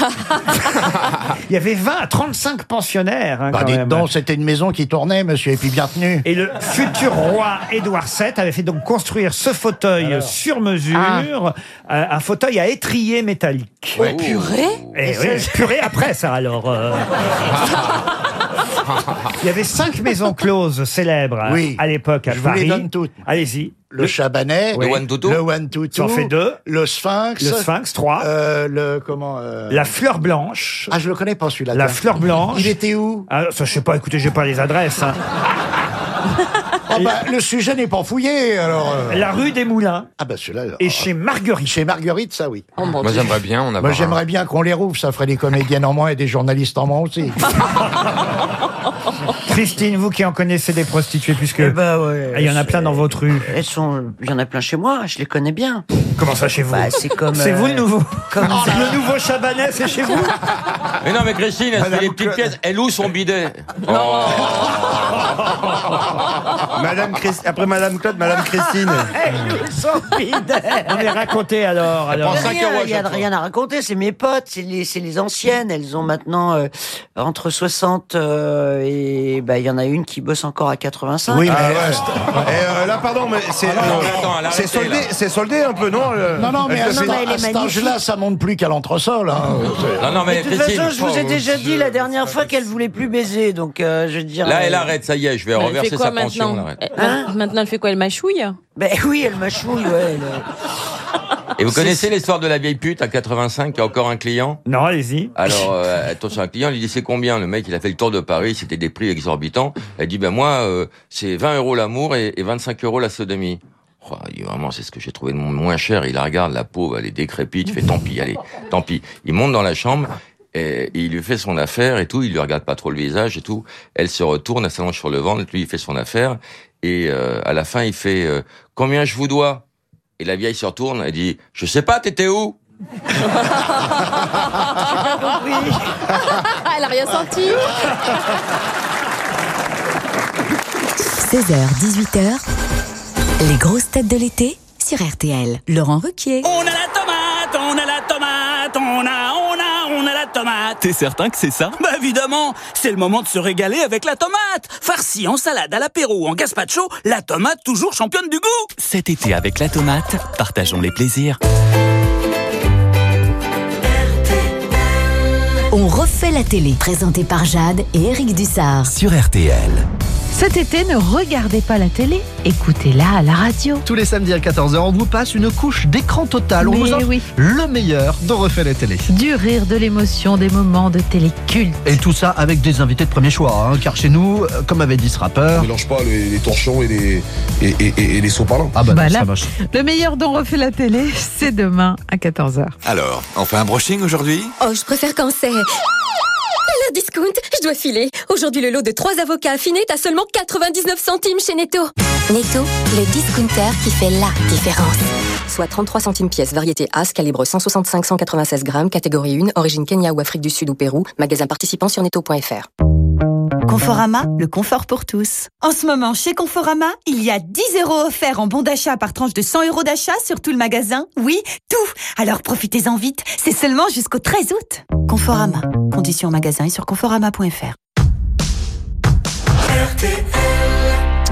Il y avait 20 à 35 pensionnaires. hein, Bah, quand dites même. donc, c'était une maison qui tournait, monsieur, et puis bien tenue. Et le futur roi Édouard VII avait fait donc construire ce fauteuil sur mesure, euh, un fauteuil à étrier métallique. Ouais. Purée? Et Et oui, purée après ça alors. euh. Il y avait cinq maisons closes célèbres hein, Oui. à l'époque à Je vous les Paris. donne toutes. Allez-y. Le Chabanais, Oui. Le One Toto le One Tutu, Ça en fait deux. le Sphinx, Le Sphinx, trois. euh, le comment euh, La fleur blanche. Ah, je le connais pas celui-là. La tiens. fleur blanche. Il était où? Ah, ça, je sais pas, écoutez, j'ai pas les adresses. hein. Ah bah, le sujet n'est pas fouillé, alors. euh. La rue des Moulins Ah bah celui-là. alors. et chez Marguerite. Chez Marguerite, ça oui. Oh, Moi, j'aimerais bien en avoir Moi, un. j'aimerais bien qu'on les rouvre, ça ferait des comédiennes en moins et des journalistes en moins aussi. Christine, vous qui en connaissez des prostituées, puisque Eh ben, ouais, Ah, il y en a plein dans votre rue. Elles sont, il y en a plein chez moi, je les connais bien. Comment ça chez vous Bah, c'est comme. C'est euh, vous le nouveau comme Le nouveau Chabanais, c'est chez vous Mais non, mais Christine, elle fait des petites pièces. Elle loue son bidet. Oh. Madame Christ- Après Madame Claude, Madame Christine. On est raconté alors. alors. prend cinq Rien, euros à Il n'y a chaque rien à raconter, c'est mes potes, c'est les, c'est les anciennes. Elles ont maintenant euh, entre 60 euh, et bah, il y en a une qui bosse encore à 85. Oui, mais Ah ouais. Et euh, là, pardon, mais c'est non, euh, attends, elle a c'est arrêté, soldé, là. c'est soldé un peu, non le- non, non, mais elle à, te cet- fait- elle est à cet âge-là, ça monte plus qu'à l'entresol. Hein. Non, non, mais de toute Christine. façon, je vous ai oh, déjà dit la dernière fois qu'elle voulait plus baiser, donc euh, je veux dire. Là, elle euh, arrête, ça y est, je vais Elle reverser fait quoi sa pension. maintenant là, arrête. Elle- Hein Maintenant, elle fait quoi? Elle mâchouille? Ben oui, elle mâchouille, ouais. elle- Et vous connaissez l'histoire de la vieille pute à 85 qui a encore un client? Non, allez-y. Alors, euh, attention, un client, il dit c'est combien? Le mec, il a fait le tour de Paris, c'était des prix exorbitants. Elle dit, ben moi, euh, c'est 20 euros l'amour et, et 25 euros la sodomie. Oh, il dit, vraiment, c'est ce que j'ai trouvé de moins cher. Il la regarde, la pauvre, elle est décrépite, il fait tant pis, allez, tant pis. Il monte dans la chambre et, et il lui fait son affaire et tout, il lui regarde pas trop le visage et tout. Elle se retourne, elle s'allonge sur le ventre, lui, il fait son affaire et euh, à la fin, il fait, euh, combien je vous dois? Et la vieille se retourne, elle dit, je sais pas, t'étais où? Elle a rien senti 16h, 18h, les grosses têtes de l'été sur RTL. Laurent Ruquier. On a la tomate, on a la tomate, on a, on a, on a la tomate. T'es certain que c'est ça? Bah évidemment, c'est le moment de se régaler avec la tomate. Farcie en salade, à l'apéro ou en gazpacho, la tomate toujours championne du goût. Cet été avec la tomate, partageons les plaisirs. On refait la télé. Présenté par Jade et Eric Dussard. Sur RTL. Cet été, ne regardez pas la télé, écoutez-la à la radio. Tous les samedis à 14h, on vous passe une couche d'écran total. On Mais vous offre oui. le meilleur de Refait la télé. Du rire, de l'émotion, des moments de télé culte. Et tout ça avec des invités de premier choix, hein, car chez nous, euh, comme avait dit ce rappeur. On mélange pas les, les torchons et les, et, et- et- et les sauts-parlants. Ah bah, non, Voilà. ça moche. Le meilleur dont refait la télé, c'est demain à 14h. Alors, on fait un brushing aujourd'hui? Oh, je préfère quand c'est... Discount, je dois filer. Aujourd'hui, le lot de trois avocats affinés est à seulement 99 centimes chez Netto. Netto, le discounter qui fait la différence. Soit 33 centimes pièce, variété As, calibre 165-196 grammes, catégorie 1, origine Kenya ou Afrique du Sud ou Pérou. Magasin participant sur netto.fr. Conforama, le confort pour tous. En ce moment, chez Conforama, il y a 10 euros offerts en bon d'achat par tranche de 100 euros d'achat sur tout le magasin. Oui, tout Alors profitez-en vite, c'est seulement jusqu'au 13 août. Conforama, conditions magasin et sur conforama.fr.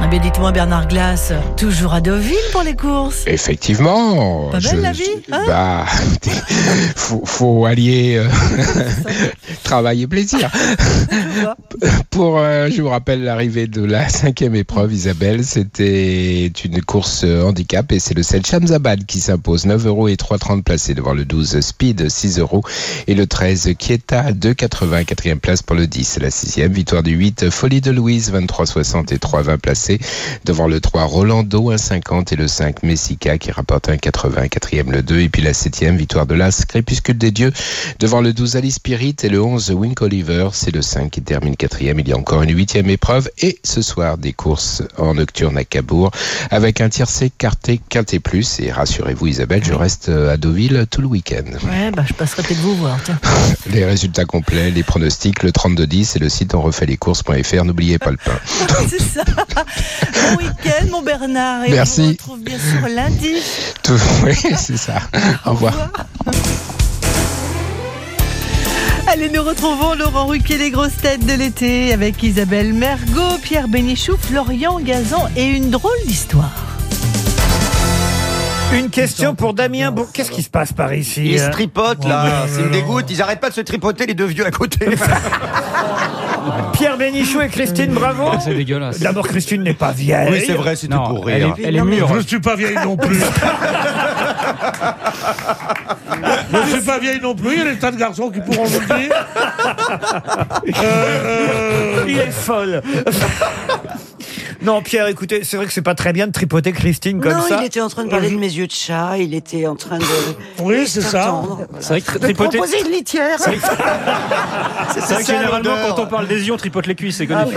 Ah bien dites-moi Bernard Glass, toujours à Deauville pour les courses Effectivement. Pas belle la vie hein Bah, faut, faut allier euh, travail et plaisir. Pour, euh, je vous rappelle l'arrivée de la cinquième épreuve, Isabelle, c'était une course euh, handicap et c'est le 7 Shamzabad qui s'impose 9 euros et 3,30 placé devant le 12 Speed 6 euros et le 13 Kieta 2,80 quatrième place pour le 10. La sixième victoire du 8 Folie de Louise 23,60 et 3,20 devant le 3 Rolando 1,50 et le 5 Messica qui rapporte 1,80 quatrième le 2 et puis la septième victoire de l'As Crépuscule des Dieux devant le 12 Ali Spirit et le 11 Wink Oliver. C'est le 5 qui termine quatrième. Il y a encore une huitième épreuve et ce soir des courses en nocturne à Cabourg avec un tiercé quarté quinté plus et rassurez-vous Isabelle, je reste à Deauville tout le week-end. Ouais, bah je passerai peut-être vous voir. Tiens. Les résultats complets, les pronostics, le 3210 et le site on refait les courses.fr. N'oubliez pas le pain. C'est ça. Bon week-end, mon Bernard. Et Merci. on vous retrouve bien sûr lundi. Tout- oui, c'est ça. Au revoir. Allez, nous retrouvons Laurent Ruquier, les grosses têtes de l'été, avec Isabelle Mergot, Pierre Bénichou, Florian Gazan et une drôle d'histoire. Une question pour Damien. Bon, qu'est-ce qui se passe par ici Ils se euh tripotent là, ça me dégoûte, ils arrêtent pas de se tripoter les deux vieux à côté. Pierre Bénichou et Christine Bravo. C'est dégueulasse. D'abord, Christine n'est pas vieille. Oui, c'est vrai, c'était Non, pour elle rire. est- elle est mûre. Je ne suis pas vieille non plus. Je ne suis pas vieille non plus. Il y a des tas de garçons qui pourront vous le dire. Euh, euh, Il est folle. Non, Pierre, écoutez, c'est vrai que c'est pas très bien de tripoter Christine comme non, ça. il était en train de parler de mes yeux de chat, il était en train de. Oui, c'est ça. C'est vrai que De tripoter. proposer une litière. C'est vrai que généralement, quand on parle des yeux, on tripote les cuisses, c'est connu.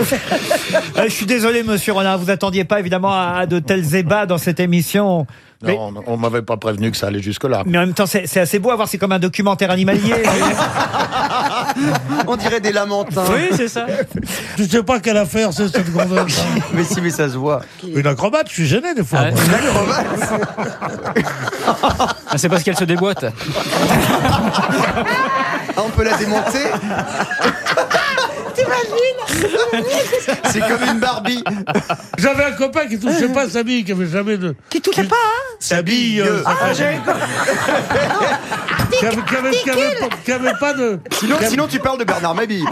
Euh, je suis désolé, monsieur Rollin, vous attendiez pas évidemment à, à de tels ébats dans cette émission. Mais, Non, on m'avait pas prévenu que ça allait jusque-là. mais en même temps, c'est assez beau à voir, c'est comme un documentaire animalier. On dirait des lamentins. Oui, c'est ça. Je ne sais pas quelle affaire c'est cette grandeur. mais si, mais ça se voit. Une acrobate, je suis gêné des fois. Ah, moi. Ah, c'est parce qu'elle se déboîte. Ah, on peut la démonter? C'est comme une Barbie. J'avais un copain qui touchait pas sa bille, qui avait jamais de. Qui touchait pas, hein Sa bille. euh, Ah, sa- j'ai- qui avait, qui avait- qui avait pas- qui avait pas de. Sinon, sinon tu parles de Bernard Mabille.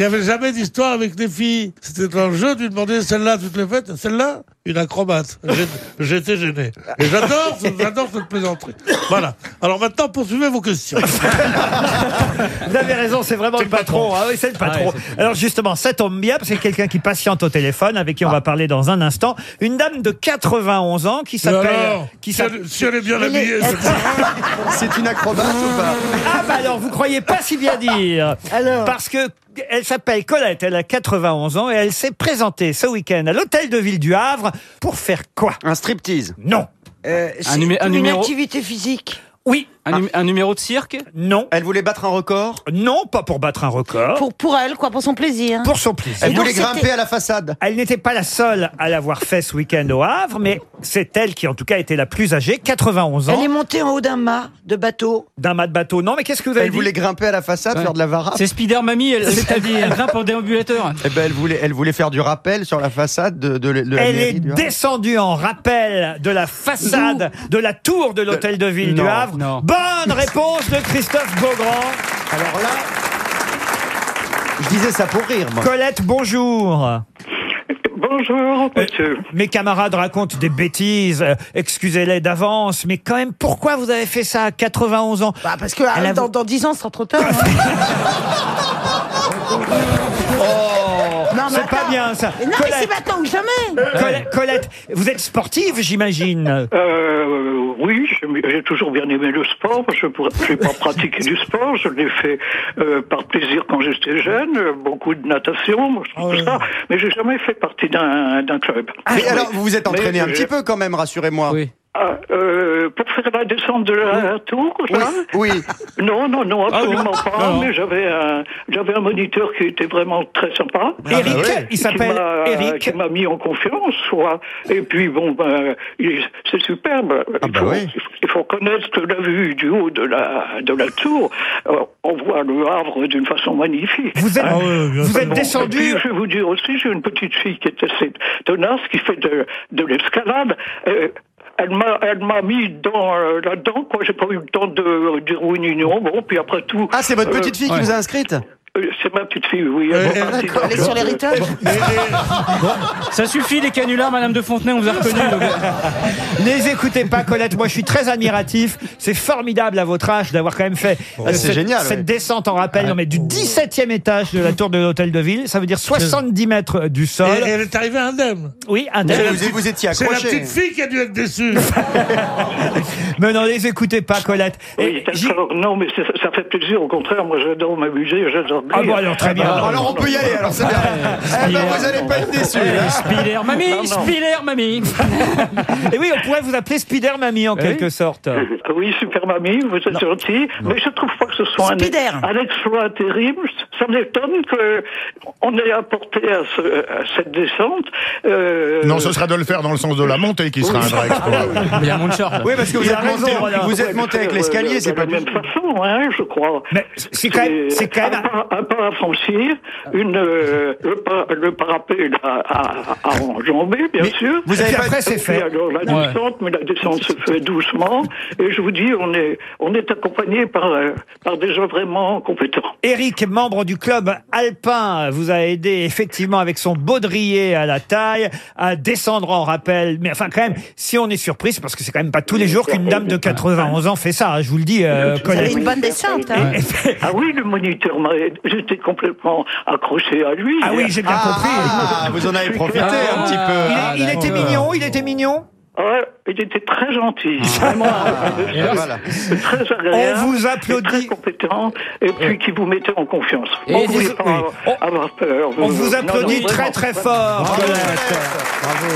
Qui avait jamais d'histoire avec les filles. C'était un jeu, tu demandais celle-là, tu te l'as faite, celle-là, une acrobate. J'ai- J'étais gêné. Et j'adore, j'adore cette plaisanterie. Voilà. Alors maintenant, poursuivez vos questions. Vous avez raison, c'est vraiment le patron. Ah oui, c'est le patron. Ah oui, Alors justement, ça tombe bien, parce que c'est quelqu'un qui patiente au téléphone, avec qui on va parler dans un instant. Une dame de 91 ans qui s'appelle... alors, qui si elle- s'appelle- si elle est bien habillée, c'est- C'est une acrobate ou pas? Ah bah alors, vous croyez pas si bien dire. Alors Parce que elle s'appelle Colette, elle a 91 ans et elle s'est présentée ce week-end à l'hôtel de ville du Havre pour faire quoi? Un striptease. Non. Euh, Un c'est numé- un une numéro- activité physique. Oui. Un, numé- un numéro de cirque? Non. Elle voulait battre un record? Non, pas pour battre un record. Pour, pour elle, quoi, pour son plaisir. Pour son plaisir. Elle voulait grimper à la façade. Elle n'était pas la seule à l'avoir fait ce week-end au Havre, mais c'est elle qui, en tout cas, était la plus âgée, 91 ans. Elle est montée en haut d'un mât de bateau. D'un mât de bateau. Non, mais qu'est-ce que vous avez Elle dit voulait grimper à la façade, Ouais. faire de la vara. C'est Spider Mamie, elle, elle, elle grimpe en déambulateur. Eh ben, elle voulait, elle voulait faire du rappel sur la façade de, de, de la Elle est mairie du Havre. descendue en rappel de la façade de la tour de l'hôtel de ville du non, Havre. non. Bonne réponse de Christophe Beaugrand. Alors là, je disais ça pour rire, moi. Colette, bonjour. Bonjour, monsieur. Mes camarades racontent des bêtises, euh, excusez-les d'avance, mais quand même, pourquoi vous avez fait ça à 91 ans Bah, parce que ah, dans, dans 10 ans, ce sera trop tard. hein. Mais C'est pas bien ça. Mais non, mais Colette, c'est maintenant ou jamais. Colette, Colette, vous êtes sportive, j'imagine Euh, oui, j'ai- j'ai toujours bien aimé le sport. Je n'ai pas pratiqué du sport. Je l'ai fait euh, par plaisir quand j'étais jeune. euh, Beaucoup de natation, je trouve ça. Mais j'ai jamais fait partie d'un d'un club. Mais Oui. alors, vous vous êtes entraîné Mais un petit peu quand même, rassurez-moi. Oui. Ah, euh, pour faire la descente de la tour, ça Oui. Non, non, non, Ah absolument pas. Non. Mais j'avais un, j'avais un moniteur qui était vraiment très sympa. Eric, Ah bah ouais. il s'appelle m'a- Eric. Qui m'a mis en confiance, quoi. Et puis, bon, ben, c'est superbe. Ah il, bah faut, oui. il faut connaître que la vue du haut de la, de la tour. euh, on voit le Havre d'une façon magnifique. Vous êtes- Hein. Ah ouais, Vous êtes Bon, descendu- puis, je vais vous dire aussi, j'ai une petite fille qui est assez tenace, qui fait de, de l'escalade. Euh, elle m'a, elle m'a mis dans, euh, là-dedans, quoi. J'ai pas eu le temps de dire oui ni non. Bon, puis après tout. Ah, c'est votre petite fille qui euh, vous a inscrite? euh, C'est ma petite fille, oui. Dans- Elle est sur l'héritage Ça suffit les canulars, Madame de Fontenay, on vous a reconnu. les écoutez pas, Colette. Moi, je suis très admiratif. C'est formidable à votre âge d'avoir quand même fait euh, cette, génial, cette ouais. descente en rappel non, mais du 17e étage de la tour de l'hôtel de ville. Ça veut dire 70 mètres du sol. Et, et elle est arrivée indemne. Oui, des- vous, vous étiez C'est la accroché. petite fille qui a dû être déçue. Mais non, les écoutez pas, Colette. Oui. Non, mais ça fait plaisir. Au contraire, moi, j'adore m'amuser, j'adore Ah bon, alors très bien. Alors, alors, on peut y aller, alors c'est bien. Eh ben, vous allez pas être déçus. hein. Spiller, mamie, Non, non. Spiller, mamie. Et oui, on pourrait vous appeler Spider Mamie en quelque sorte. Ah Oui, super mamie, vous êtes gentil, mais je trouve pas que ce soit un, Spider. un exploit terrible. Ça m'étonne que on ait apporté à, ce- à cette descente. euh, Non, ce sera de le faire dans le sens de la montée qui sera un vrai exploit. Il y a mon short. là. Oui, parce que vous êtes monté, vous êtes monté avec l'escalier, de c'est pas la du même façon, hein, je crois. Mais c'est quand même, c'est quand même. un, pas, un pas à franchir, une, euh, le, pa- le parapet là, à, à enjamber, bien Mais sûr. vous avez après, c'est fait. alors la Ouais. descente, mais la descente se fait doucement. Et je vous dis, on est, on est accompagné par, euh, par des gens vraiment compétents. Eric, membre du club alpin, vous a aidé effectivement avec son baudrier à la taille à descendre en rappel. Mais enfin, quand même, si on est surpris, c'est parce que c'est quand même pas tous les jours qu'une dame de 91 ans fait ça. hein, je vous le dis, euh, une bonne descente, hein. Ah oui, le moniteur m'a J'étais complètement accroché à lui. Ah oui, j'ai bien compris. Ah, vous en avez profité un petit Il, peu. il était mignon, il était mignon. Ah, il était très gentil. Vraiment. Euh, voilà. Très agréable. On vous applaudit. Très compétent. Et puis qui vous mettait en confiance. Et on vous- voulait pas oui. avoir peur. On vous applaudit non, très très fort, Bravo.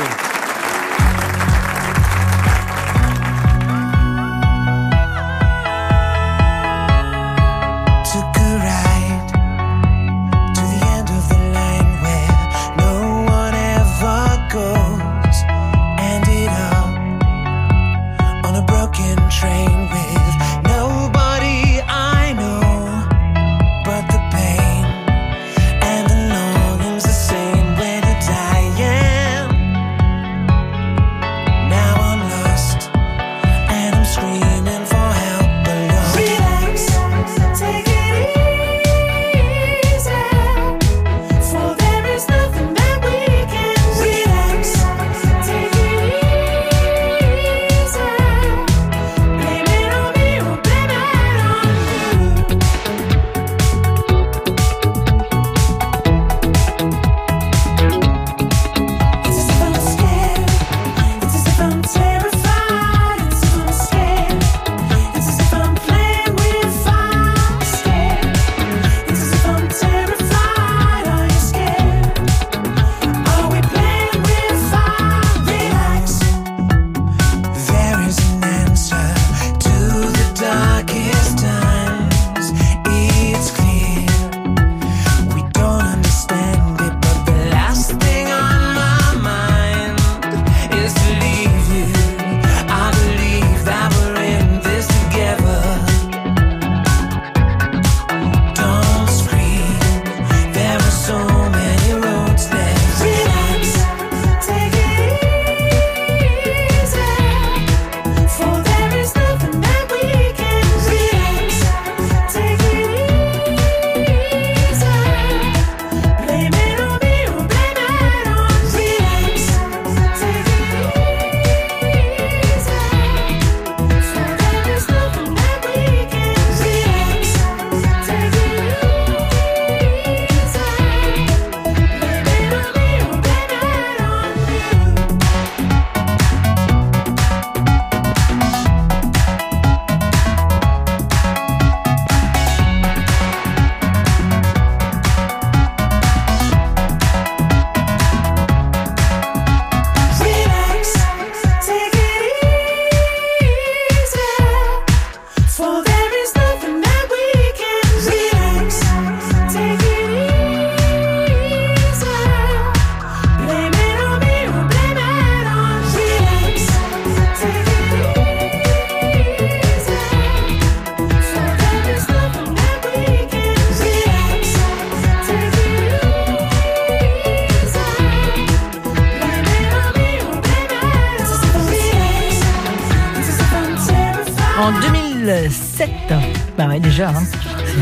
Ouais, déjà, hein.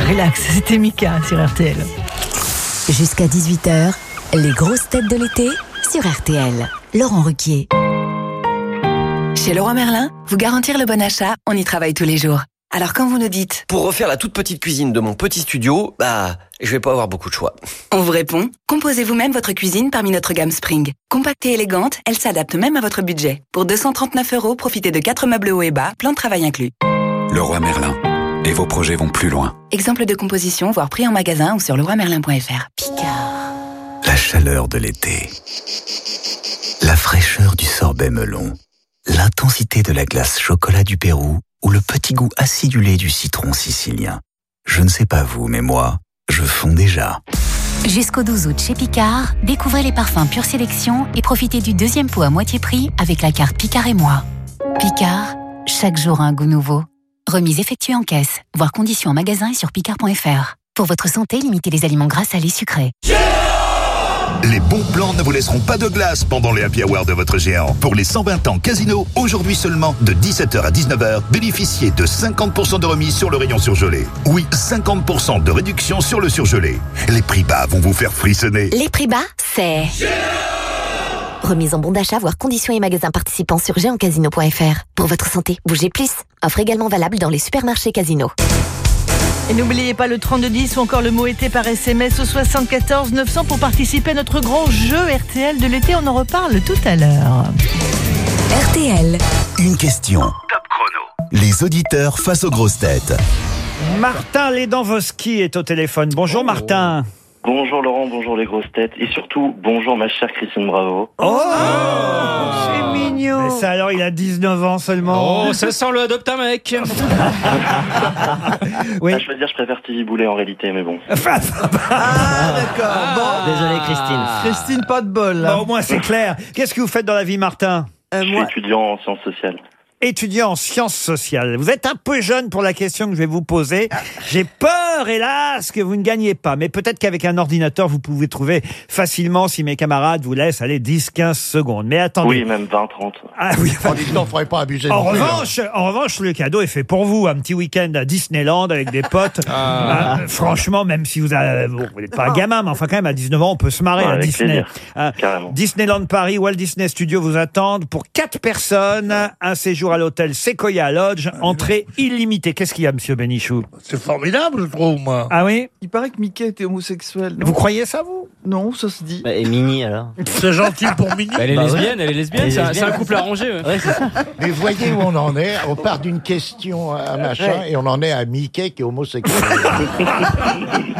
Relax. C'était Mika sur RTL. Jusqu'à 18h, les grosses têtes de l'été sur RTL. Laurent Ruquier. Chez Leroy Merlin, vous garantir le bon achat, on y travaille tous les jours. Alors quand vous nous dites Pour refaire la toute petite cuisine de mon petit studio, bah, je vais pas avoir beaucoup de choix. On vous répond Composez vous-même votre cuisine parmi notre gamme Spring. Compacte et élégante, elle s'adapte même à votre budget. Pour 239 euros, profitez de 4 meubles haut et bas, plan de travail inclus. Leroy Merlin. Et vos projets vont plus loin. Exemple de composition, voire prix en magasin ou sur leroymerlin.fr. La chaleur de l'été. La fraîcheur du sorbet melon. L'intensité de la glace chocolat du Pérou ou le petit goût acidulé du citron sicilien. Je ne sais pas vous, mais moi, je fonds déjà. Jusqu'au 12 août chez Picard, découvrez les parfums Pure Sélection et profitez du deuxième pot à moitié prix avec la carte Picard et moi. Picard, chaque jour un goût nouveau. Remise effectuée en caisse, voire conditions en magasin et sur picard.fr. Pour votre santé, limitez les aliments gras, salés, sucrés. Les bons plans ne vous laisseront pas de glace pendant les happy hours de votre géant. Pour les 120 ans Casino, aujourd'hui seulement, de 17h à 19h, bénéficiez de 50% de remise sur le rayon surgelé. Oui, 50% de réduction sur le surgelé. Les prix bas vont vous faire frissonner. Les prix bas, c'est... Remise en bon d'achat, voire conditions et magasins participants sur géantcasino.fr. Pour votre santé, bougez plus. Offre également valable dans les supermarchés Casino. Et n'oubliez pas le 3210 ou encore le mot été par SMS au 74 900 pour participer à notre grand jeu RTL de l'été. On en reparle tout à l'heure. RTL. Une question. Top chrono. Les auditeurs face aux grosses têtes. Martin Ledanvoski est au téléphone. Bonjour Martin. Bonjour Laurent, bonjour les grosses têtes et surtout bonjour ma chère Christine Bravo. Oh, C'est mignon. ça alors, il a 19 ans seulement. Oh, ça sent le adopte un mec. oui. À choisir, je préfère Stevie Boulet en réalité, mais bon. Ah, d'accord. Bon. Désolé, Christine. Christine, pas de bol. là. Bon, au moins c'est clair. Qu'est-ce que vous faites dans la vie, Martin? Je suis étudiant en sciences sociales. Étudiant en sciences sociales. Vous êtes un peu jeune pour la question que je vais vous poser. J'ai peur, hélas, que vous ne gagniez pas. Mais peut-être qu'avec un ordinateur, vous pouvez trouver facilement si mes camarades vous laissent aller 10-15 secondes. Mais attendez. Oui, même 20, 30. Ah oui. Dites donc, faudrait pas abuser. En hein. revanche, en revanche, le cadeau est fait pour vous. Un petit week-end à Disneyland avec des potes. Ah. Euh, franchement, même si vous bon, n'êtes pas un gamin, mais enfin quand même à 19 ans, on peut se marrer Ouais, à Disney. Hein. Disneyland Paris, Walt Disney Studios vous attendent pour quatre personnes. Un séjour à l'hôtel Sequoia Lodge, entrée illimitée. Qu'est-ce qu'il y a, Monsieur Bénichou C'est formidable, je trouve, moi. Ah oui Il paraît que Mickey était homosexuel. non Vous croyez ça, vous Non, ça se dit. Bah, et Mini alors C'est gentil pour Mini. Elle est Bah lesbienne, elle est lesbienne, c'est un- c'est un couple arrangé. ouais. Mais voyez où on en est. On part d'une question à machin Ouais. et on en est à Mickey qui est homosexuel.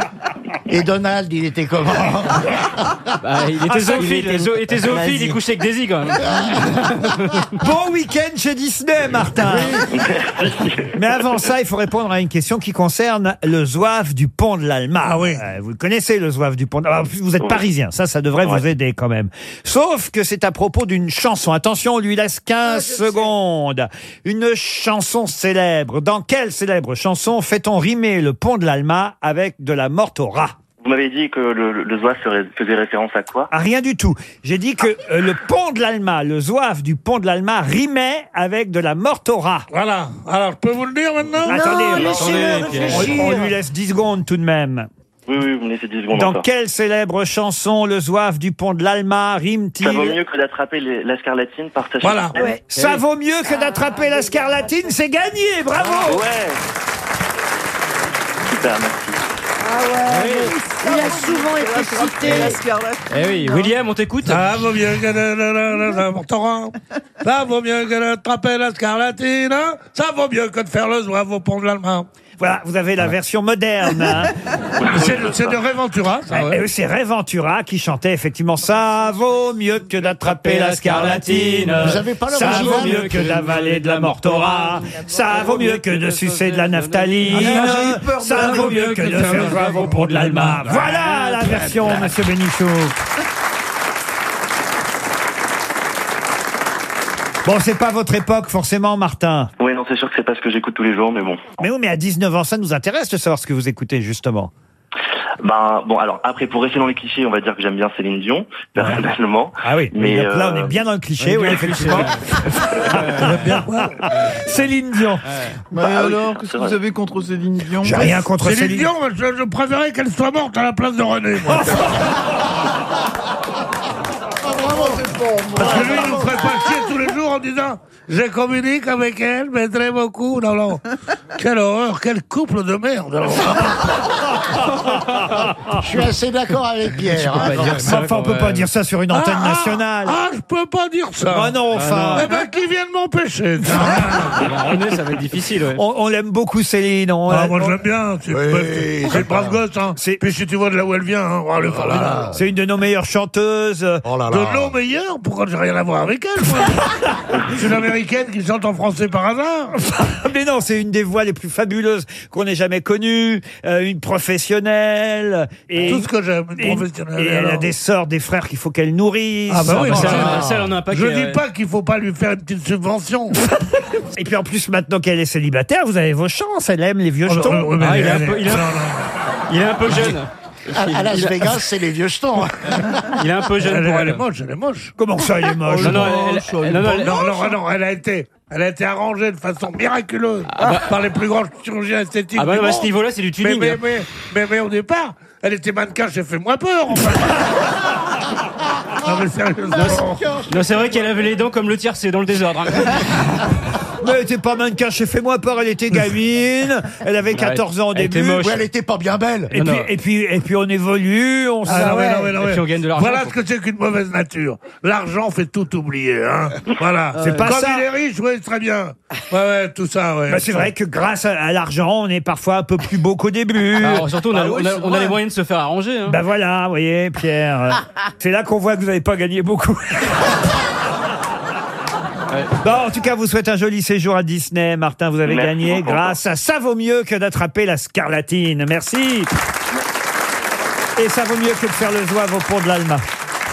et Donald, il était comment Bah, il était Ah, zoophile, il était- zoophile, il couchait avec Daisy quand même. Bon week-end chez Disney, Martin. Mais avant ça, il faut répondre à une question qui concerne le zouave du pont de l'Alma. Ah oui. vous le connaissez, le zouave du pont de l'Alma. Vous êtes parisien, ça, ça devrait vous aider quand même. Sauf que c'est à propos d'une chanson. Attention, on lui laisse 15 secondes. Une chanson célèbre. Dans quelle célèbre chanson fait-on rimer le pont de l'Alma avec de la morte au rat? Vous m'avez dit que le, le, zouave faisait référence à quoi Ah, rien du tout. J'ai dit que euh, le pont de l'Alma, le zouave du pont de l'Alma rimait avec de la rat. Voilà. Alors, je peux vous le dire maintenant Attendez, laissez-le réfléchir. on, on lui laisse 10 secondes tout de même. Oui, oui, vous me laissez 10 secondes Dans encore. quelle célèbre chanson le zouave du pont de l'Alma rime-t-il Ça vaut mieux que d'attraper les- la scarlatine par sa Voilà. chanson. Ça vaut mieux que d'attraper la scarlatine, c'est gagné, bravo Ouais. Super, merci. Ah ouais, il a souvent été cité. Eh oui, William, on t'écoute. Ça vaut mieux que de, de, de, de, de. Ça vaut mieux que d'attraper la scarlatine. Ça vaut mieux que de faire le zouave au pont de l'Allemagne. Voilà, vous avez la version moderne. hein. C'est de- c'est de Réventura, ça, Eh ouais. oui, c'est Ray Ventura qui chantait effectivement Ça vaut mieux que d'attraper la scarlatine. Vous avez pas Ça l'original vaut mieux que d'avaler de la mortora. Ça vaut mieux que de sucer de la naphtaline. Ah, j'ai eu peur de Ça la vaut mieux que de faire au pont de l'Alma. Voilà la version, monsieur Bénichou. Bon, c'est pas votre époque, forcément, Martin. Oui, non, c'est sûr que c'est pas ce que j'écoute tous les jours, mais bon. Mais oui, mais à 19 ans, ça nous intéresse de savoir ce que vous écoutez, justement. Ben bon, alors après pour rester dans les clichés, on va dire que j'aime bien Céline Dion personnellement. Ah oui, mais donc là on euh, est bien dans le cliché, oui, effectivement. Céline Dion. Mais Bah oui, alors, c'est qu'est-ce que vrai. vous avez contre Céline Dion J'ai rien contre Céline Céline. Dion, je, je préférais qu'elle soit morte à la place de René. moi. Parce que lui, il nous ferait pas chier tous les jours en disant Je communique avec elle, mais très beaucoup. Non, non. Quelle horreur, quel couple de merde. Je suis assez d'accord avec Pierre. hein. Enfin, on peut pas dire ça sur une antenne Ah, ah, nationale. Ah, je peux pas dire ça. Ah non, enfin. Eh ben, qui vient de m'empêcher ça va être difficile, ouais. On, on l'aime beaucoup, Céline. On, Ah, moi, je l'aime bien. C'est une brave gosse. Hein. C'est- Puis si tu vois de là où elle vient, hein, oh, elle est formidable. c'est une de nos meilleures chanteuses. Oh là De nos meilleurs Pourquoi j'ai rien à voir avec elle moi C'est une américaine qui chante en français par hasard Mais non, c'est une des voix les plus fabuleuses qu'on ait jamais connues. euh, une professionnelle. Et, Tout ce que j'aime, et- professionnelle, Et elle a des sœurs, des frères qu'il faut qu'elle nourrisse. Ah bah oui, Ça, bah, ça, elle en a un paquet. Je ouais. dis pas qu'il faut pas lui faire une petite subvention. Et puis en plus, maintenant qu'elle est célibataire, vous avez vos chances. Elle aime les vieux Oh, jetons. oui, mais Ah, il est un elle peu- il est un- non, non. Il est un peu jeune. À, à Las Vegas, c'est les vieux jetons. Il est un peu jeune Elle, pour elle est elle. moche, elle est moche. Comment ça, il est moche Non, non, elle- elle- non, non, elle- Non, non, non, elle a été, elle a été arrangée de façon miraculeuse par les plus grands chirurgiens esthétiques. Ah bah, du non, à ce niveau-là, c'est du mais, tuning. mais, hein. mais, mais, mais au départ, elle était mannequin, j'ai fait moins peur. Enfin. non mais sérieusement. Non, c'est vrai qu'elle avait les dents comme le tiercé dans le désordre. Mais elle était pas mannequin chez Fais-moi peur, elle était gamine. Elle avait 14 ans au Elle était début. moche. Oui, elle était pas bien belle. Et Non, puis, non. et puis, et puis on évolue, on Ah, non, mais non, mais non, Et mais- puis on gagne de l'argent, Voilà ce que c'est qu'une mauvaise nature. L'argent fait tout oublier. Hein. Voilà. C'est pas Comme ça. il est riche, oui, très bien. Ouais, ouais, tout ça, ouais. Bah, c'est vrai que grâce à, à l'argent, on est parfois un peu plus beau qu'au début. Alors, surtout, on a, Ah oui, on a- on les moyens de se faire arranger. hein. Bah voilà, vous voyez, Pierre. euh, c'est là qu'on voit que vous n'avez pas gagné beaucoup. Bon, en tout cas, vous souhaite un joli séjour à Disney. Martin, vous avez Merci gagné beaucoup. grâce à Ça vaut mieux que d'attraper la scarlatine. Merci. Et ça vaut mieux que de faire le zouave au pont de l'Alma.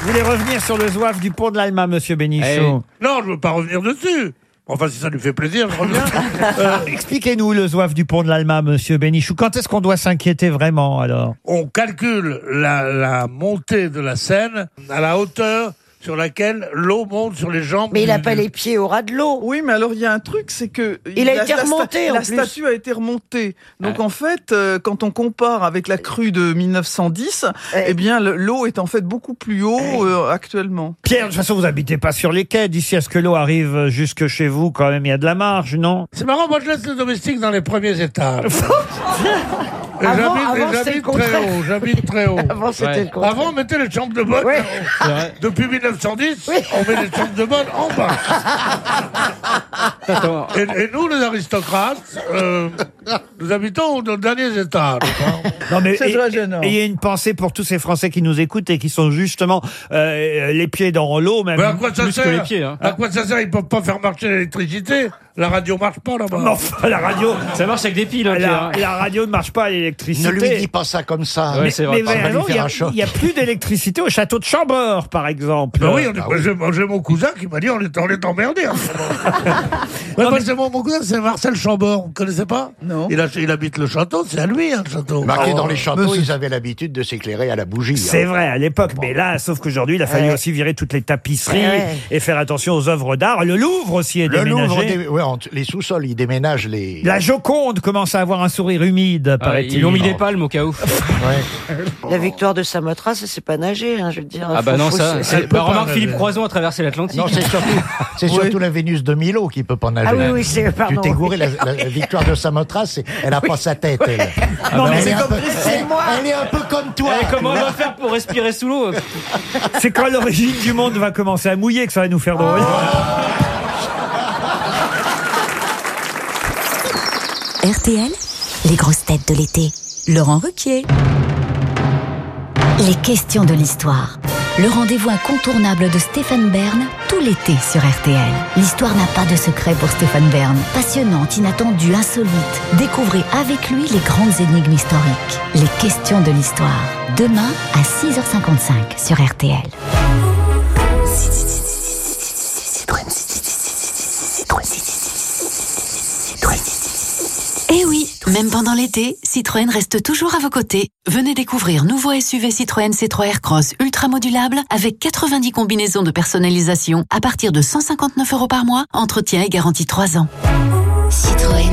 Vous voulez revenir sur le zouave du pont de l'Alma, monsieur Bénichou Non, je veux pas revenir dessus. Enfin, si ça lui fait plaisir, je reviens. Euh, Expliquez-nous le zouave du pont de l'Alma, monsieur Bénichou. Quand est-ce qu'on doit s'inquiéter vraiment, alors? On calcule la, la montée de la Seine à la hauteur sur laquelle l'eau monte sur les jambes. Mais il du- a pas les pieds au ras de l'eau. Oui, mais alors il y a un truc, c'est que Il a la- été la remonté, en La plus. statue a été remontée. Donc en fait, euh, quand on compare avec la crue de 1910, eh bien le- l'eau est en fait beaucoup plus haut euh, actuellement. Pierre, de toute façon, vous habitez pas sur les quais. D'ici à ce que l'eau arrive jusque chez vous, quand même, il y a de la marge, non? C'est marrant, moi je laisse les domestiques dans les premiers étages. Et Avant- j'habite- avant, c'était très haut, j'habite très haut. Avant, c'était Ouais. le contraire. Avant, on mettait les chambres de bonne. Ouais. C'est vrai. Depuis 1910, on met les chambres de bonne en bas. Et, et nous, les aristocrates, euh, nous habitons aux derniers étages. hein. Non, mais C'est et- très gênant. Ayez une pensée pour tous ces Français qui nous écoutent et qui sont justement euh, les pieds dans l'eau, même. Mais à quoi ça Plus que sert les pieds, hein. À quoi ça sert? Ils peuvent pas faire marcher l'électricité. La radio marche pas là-bas. Non, enfin, la radio, Ça marche avec des piles, hein, la, hein. la radio ne marche pas à Ne l'électricité. lui dis pas ça comme ça. Ouais, c'est vrai. Mais Ça va lui vraiment, il faire un choc. n'y a, plus d'électricité au château de Chambord, par exemple. Ben oui, on est- j'ai j'ai mon cousin qui m'a dit on est, on est emmerdé. en ce moment. Ouais, moi, c'est mon, mon cousin, c'est Marcel Chambord. Vous ne connaissez pas? Non. il, a- il habite le château, c'est à lui, hein, le château. Marqué Oh. dans les châteaux, ils avaient l'habitude de s'éclairer à la bougie. C'est hein. vrai, à l'époque. Mais là, sauf qu'aujourd'hui, il a fallu Ouais. aussi virer toutes les tapisseries Ouais, et faire attention aux œuvres d'art. Le Louvre aussi est Le déménagé. Louvre, dé- ouais, en- les sous-sols, ils déménagent les. La Joconde commence à avoir un sourire humide, Ah, paraît-il. ils lui ont mis des palmes au cas où. La victoire de Samothrace, c'est pas nager, hein, je veux dire. Ah bah Faut- non, faut ça. c'est- Bah, remarque. Philippe Croison a traversé l'Atlantique. Non, c'est surtout, c'est surtout la Vénus de Milo qui peut pas nager. Ah oui, oui, c'est pardon. Tu t'es gouré, la, la- la victoire de Samothrace, c'est- elle a pas sa tête, elle. Non, mais elle, c'est est un comme- peu, elle, elle est un peu comme toi. Comment on va faire pour respirer sous l'eau C'est quand l'origine du monde va commencer à mouiller que ça va nous faire drôle. RTL, les grosses têtes de l'été. Laurent Ruquier. Les questions de l'histoire. Le rendez-vous incontournable de Stéphane Bern tout l'été sur RTL. L'histoire n'a pas de secret pour Stéphane Bern. Passionnante, inattendue, insolite. Découvrez avec lui les grandes énigmes historiques. Les questions de l'histoire. Demain à 6h55 sur RTL. Eh oui, Même pendant l'été, Citroën reste toujours à vos côtés. Venez découvrir nouveau SUV Citroën C3 Aircross ultra modulable avec 90 combinaisons de personnalisation à partir de 159 euros par mois, entretien et garantie 3 ans. Citroën.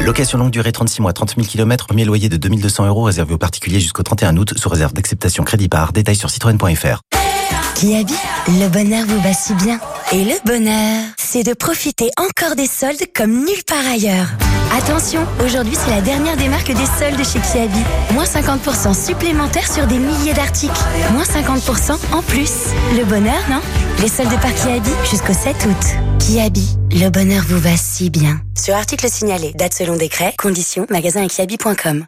Location longue durée 36 mois, 30 000 km, premier loyer de 2200 euros réservé aux particuliers jusqu'au 31 août sous réserve d'acceptation crédit par. Détails sur citroën.fr. Kiabi, le bonheur vous va si bien. Et le bonheur, c'est de profiter encore des soldes comme nulle part ailleurs. Attention, aujourd'hui c'est la dernière des marques des soldes chez Kiabi. Moins 50% supplémentaires sur des milliers d'articles. Moins 50% en plus. Le bonheur, non? Les soldes par Kiabi jusqu'au 7 août. Kiabi, le bonheur vous va si bien. Sur article signalé, date selon décret, conditions, magasin et kiabi.com.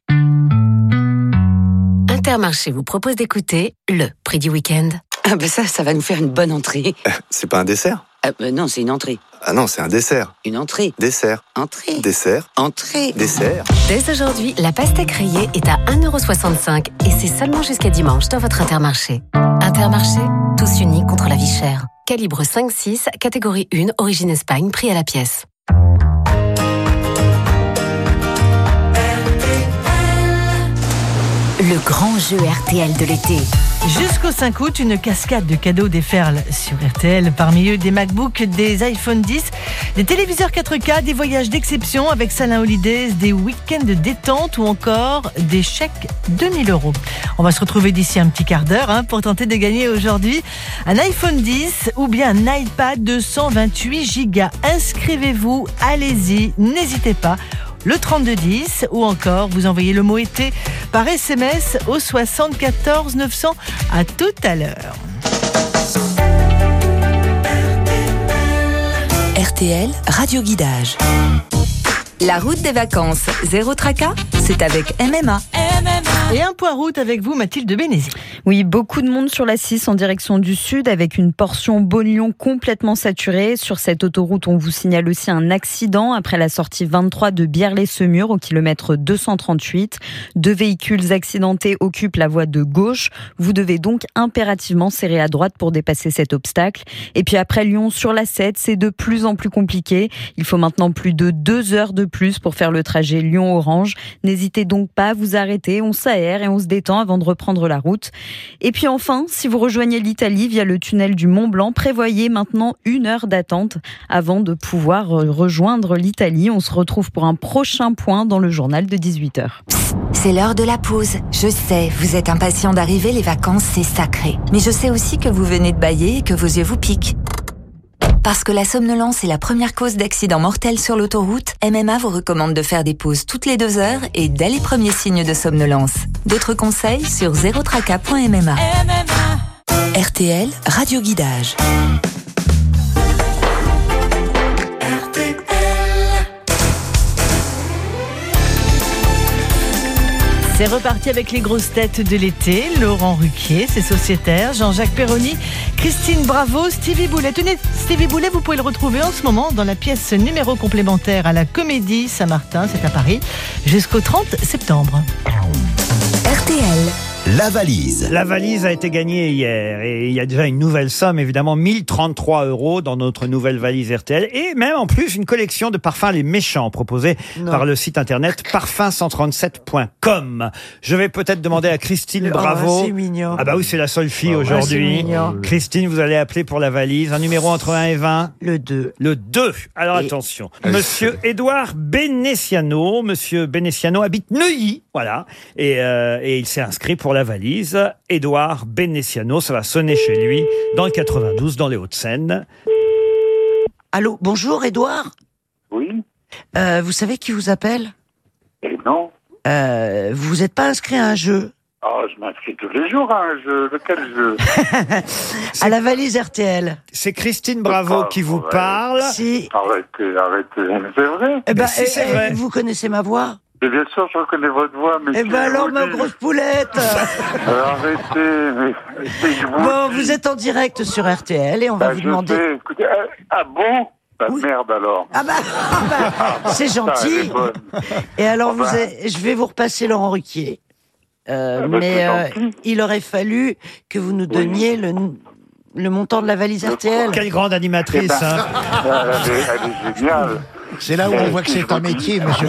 Intermarché vous propose d'écouter le prix du week-end. Ah ben ça, ça va nous faire une bonne entrée. C'est pas un dessert? Ah ben non, c'est une entrée. Ah non, c'est un dessert. Une entrée. Dessert. Entrée. Dessert. Entrée. Dessert. Dès aujourd'hui, la pastèque rayée est à 1,65€ et c'est seulement jusqu'à dimanche dans votre Intermarché. Intermarché, tous unis contre la vie chère. Calibre 5-6, catégorie 1, origine Espagne, prix à la pièce. Le grand jeu RTL de l'été. Jusqu'au 5 août, une cascade de cadeaux déferle sur RTL. Parmi eux, des MacBooks, des iPhone 10, des téléviseurs 4K, des voyages d'exception avec Salin Holidays, des week-ends de détente ou encore des chèques de 1000 euros. On va se retrouver d'ici un petit quart d'heure hein, pour tenter de gagner aujourd'hui un iPhone 10 ou bien un iPad de 128 Go. Inscrivez-vous, allez-y, n'hésitez pas le 3210 ou encore vous envoyez le mot été par SMS au 74 900. À tout à l'heure. RTL Radio Guidage. La route des vacances, zéro tracas, c'est avec MMA. Et un point route avec vous, Mathilde Bénézy. Oui, beaucoup de monde sur la 6 en direction du sud avec une portion Beaune-Lyon complètement saturée. Sur cette autoroute, on vous signale aussi un accident après la sortie 23 de Bierlay-Semur au kilomètre 238. Deux véhicules accidentés occupent la voie de gauche. Vous devez donc impérativement serrer à droite pour dépasser cet obstacle. Et puis après Lyon sur la 7, c'est de plus en plus compliqué. Il faut maintenant plus de deux heures de plus pour faire le trajet Lyon-Orange. N'hésitez donc pas à vous arrêter, on et on se détend avant de reprendre la route. Et puis enfin, si vous rejoignez l'Italie via le tunnel du Mont Blanc, prévoyez maintenant une heure d'attente avant de pouvoir euh, rejoindre l'Italie. On se retrouve pour un prochain point dans le journal de 18h. C'est l'heure de la pause. Je sais, vous êtes impatient d'arriver, les vacances, c'est sacré. Mais je sais aussi que vous venez de bailler et que vos yeux vous piquent. Parce que la somnolence est la première cause d'accident mortel sur l'autoroute, MMA vous recommande de faire des pauses toutes les deux heures et dès les premiers signes de somnolence. D'autres conseils sur zerotraca.mma. RTL Radio Guidage. C'est reparti avec les grosses têtes de l'été. Laurent Ruquier, ses sociétaires, Jean-Jacques Perroni, Christine Bravo, Stevie Boulet. Tenez, Stevie Boulet, vous pouvez le retrouver en ce moment dans la pièce numéro complémentaire à la Comédie Saint-Martin, c'est à Paris, jusqu'au 30 septembre. RTL. La valise. La valise a été gagnée hier et il y a déjà une nouvelle somme, évidemment, 1033 euros dans notre nouvelle valise RTL et même en plus une collection de parfums les méchants proposés Non. par le site internet parfum137.com. Je vais peut-être demander à Christine Oh, Bravo. c'est mignon. Ah bah oui, c'est la seule fille ouais, aujourd'hui. c'est mignon. Christine, vous allez appeler pour la valise. Un numéro entre 1 et 20 Le 2. Le 2. Alors attention. Monsieur Édouard Benessiano. Monsieur Benessiano habite Neuilly. Voilà. Et, euh, et il s'est inscrit pour la valise. Édouard Benessiano. Ça va sonner chez lui dans le 92, dans les Hauts-de-Seine. Allô, bonjour Edouard Oui. Euh, vous savez qui vous appelle? Et non. euh, Vous n'êtes pas inscrit à un jeu? Ah, je m'inscris tous les jours à un jeu. Lequel jeu? À la valise RTL. C'est Christine Bravo qui vous parle. Si. Arrêtez, arrêtez. C'est vrai Eh ben, si, eh, c'est eh, vrai. vous connaissez ma voix Mais bien sûr, je reconnais votre voix, mais... Eh ben alors, ma grosse poulette Arrêtez, mais... vous Bon, vous êtes en direct sur RTL et on va Bah, vous je demander... sais. Écoutez, euh, ah bon? Bah merde alors. Ah bah, ah bah, c'est Ça, elle gentil. Et alors, Oh, vous bah. avez- je vais vous repasser Laurent Ruquier. Euh, Ah bah, mais c'est euh, il aurait fallu que vous nous donniez le, le montant de la valise RTL. Quelle grande animatrice. Eh ben, hein. Elle est, elle est géniale. C'est là où on voit que c'est un métier, monsieur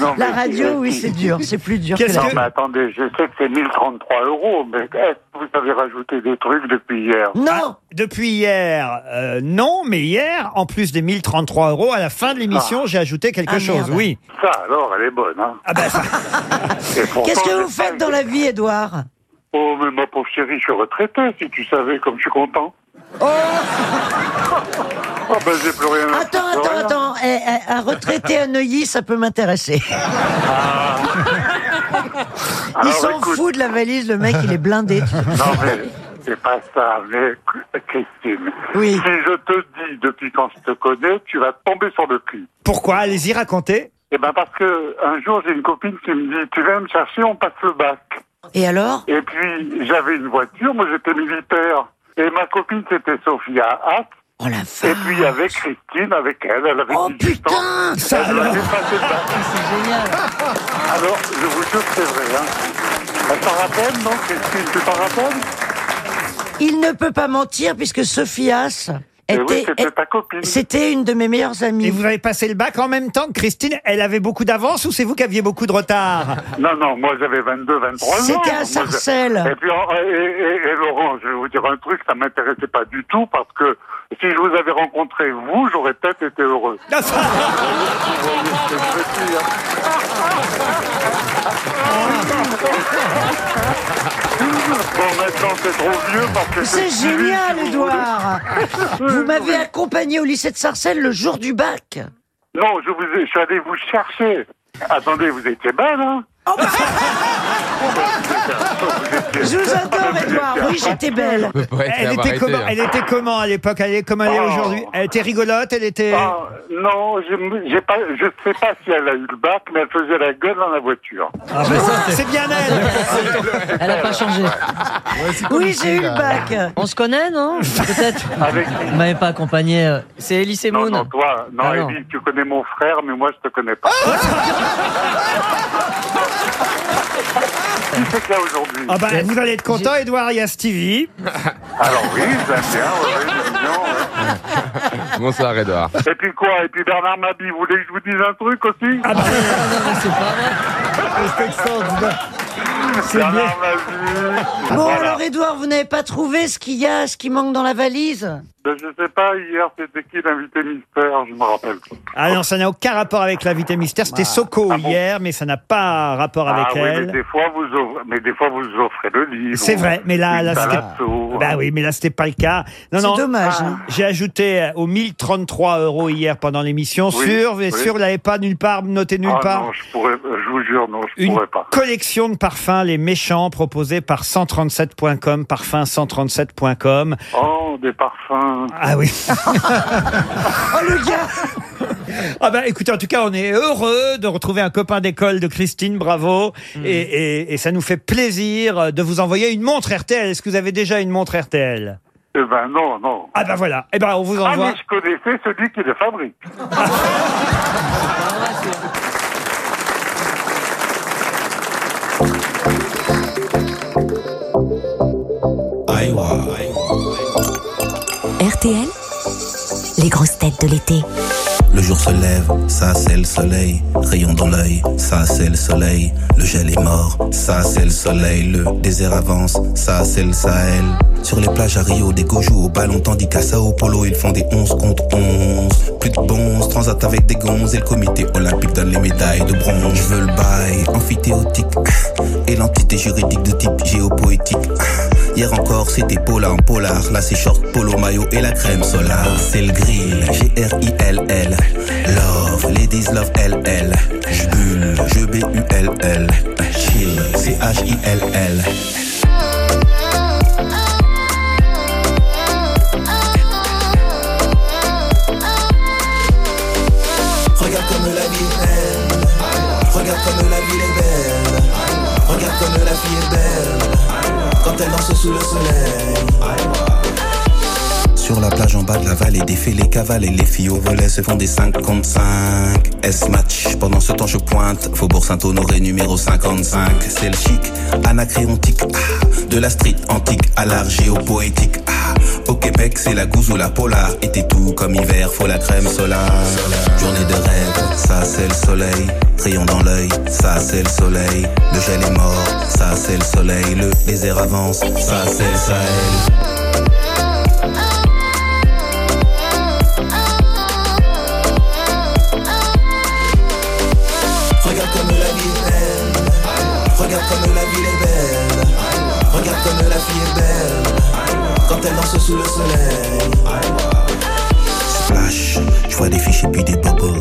non, la radio, oui, c'est dur. C'est plus dur que Non, la mais attendez, je sais que c'est 1033 euros, mais est-ce que vous avez rajouté des trucs depuis hier? Non Depuis hier, euh, non, mais hier, en plus des 1033 euros, à la fin de l'émission, j'ai ajouté quelque Ah, chose, merde. oui. Ça, alors, elle est bonne, hein Ah ben ça... Et pourtant, Qu'est-ce que vous faites dans la vie, Edouard Oh, mais ma pauvre chérie, je suis retraité, si tu savais comme je suis content. Oh Ah ben, j'ai plus rien à Attends, attends, rien. attends. Eh, eh, Un retraité à Neuilly, ça peut m'intéresser. Il Alors, s'en écoute. fout de la valise, le mec, il est blindé. Non, mais c'est pas ça, mais Christine. Oui. Si je te dis depuis quand je te connais, tu vas tomber sur le cul. Pourquoi? Allez-y, racontez. Eh ben parce que un jour j'ai une copine qui me dit tu viens me chercher, on passe le bac. Et alors? Et puis j'avais une voiture, moi j'étais militaire. Et ma copine c'était Sophia Hack. Oh la Et puis avec Christine, avec elle, elle avait Oh 18 ans. Ça elle alors avait passé le bac. C'est génial. Alors je vous jure que c'est vrai. Hein. Elle t'en rappelle, non Christine, tu t'en rappelles? Il ne peut pas mentir puisque Sophias Eh oui, était, c'était ta copine. c'était une de mes meilleures amies. Et vous avez passé le bac en même temps que Christine Elle avait beaucoup d'avance ou c'est vous qui aviez beaucoup de retard? Non, non, moi j'avais 22, 23 ans. C'était à Moi, je- Sarcelles. Et puis, en- et, et- et Laurent, je vais vous dire un truc, ça m'intéressait pas du tout parce que si je vous avais rencontré, vous, j'aurais peut-être été heureux. Vous voyez ce que je veux dire Bon, maintenant c'est trop vieux parce que... C'est je suis génial. Edouard. Vous m'avez accompagné au lycée de Sarcelles le jour du bac. Non, je, vous ai, je suis allé vous chercher. Attendez, vous étiez belle, hein? Je vous adore, Edouard. Oui, j'étais belle. Elle était, comment, elle était comment à l'époque Elle est comme elle est Oh. aujourd'hui? Elle était rigolote Elle était... Ah, non, je ne sais pas si elle a eu le bac, mais elle faisait la gueule dans la voiture. Ah, ça, c'est bien elle Elle n'a pas changé. Oui, j'ai eu le bac. On se connaît, non? Peut-être. Avec Vous m'avez pas accompagné. euh, C'est Elise Non, Moon. non, toi, non, Ah, non. Elie, tu connais mon frère, mais moi, je te connais pas. C'est aujourd'hui Ah bah, vous allez être content, Edouard, il y a Stevie. Alors oui, j'aime bien, bien, ouais. Bonsoir, Edouard. Et puis quoi Et puis Bernard Mabie, vous voulez que je vous dise un truc aussi Ah bah, c'est pas vrai. Bernard Mabie Bon, Voilà. alors, Edouard, vous n'avez pas trouvé ce qu'il y a, ce qui manque dans la valise? Ben, Je sais pas, hier, c'était qui l'invité mystère Je me rappelle. Ah non, ça n'a aucun rapport avec l'invité mystère. C'était Soko hier, mais ça n'a pas rapport avec ah oui, mais elle. des fois, vous offrez, mais des fois, vous offrez le livre. C'est vrai, mais là, Une là, c'était. Bah oui, mais là, c'était pas le cas. Non, C'est non. dommage, hein. J'ai ajouté euh, aux 1033 euros hier pendant l'émission Oui, sur, oui. sur, l'avait pas nulle part, noté nulle Ah part. non, je pourrais, je vous jure, non, je Une pourrais pas. collection de parfums, les méchants, proposés par 137.com, parfum137.com. Oh, des parfums. Ah oui. Oh, le gars Ah bah écoutez, en tout cas, on est heureux de retrouver un copain d'école de Christine, bravo. Mm. Et, et- et ça nous fait plaisir de vous envoyer une montre RTL. Est-ce que vous avez déjà une montre RTL Eh ben non, non. Ah bah voilà. Eh ben on vous Ah, envoie. mais je connaissais celui qui les fabrique. RTL, les grosses têtes de l'été. Le jour se lève, ça c'est le soleil. Rayon dans l'œil, ça c'est le soleil. Le gel est mort, ça c'est le soleil. Le désert avance, ça c'est le Sahel. Sur les plages à Rio, des gojos au ballon, tandis qu'à Sao Paulo, ils font des 11 contre 11. Plus de bons, transat avec des gonzes et le comité olympique donne les médailles de bronze. Je veux le bail, amphithéotique. Et l'entité juridique de type géopoétique. Hier encore, c'était polar en polar. Là, c'est short, polo, maillot et la crème solaire. C'est le grill, G-R-I-L-L. Love, ladies love L-L. J'bulle, je B-U-L-L. Chill, C-H-I-L-L. Regarde comme la vie est belle. Regarde comme la ville est belle. Regarde comme la fille est belle. Quand elle danse sous le soleil. Sur la plage en bas de la vallée, défait les cavales et les filles au volet se font des 5 contre 5. S-match, pendant ce temps je pointe. Faubourg Saint-Honoré numéro 55. C'est le chic, anacréontique. ah, de la street antique à l'art géopoétique. ah, Au Québec, c'est la gousse ou la polar. Été tout comme hiver, faut la crème solaire. Journée de rêve, ça c'est le soleil. Rayon dans l'œil, ça c'est le soleil. Le gel est mort, ça c'est le soleil. Le désert avance, ça c'est le Sahel. Elle danse sous le soleil. Splash, je vois des fiches et puis des bubbles.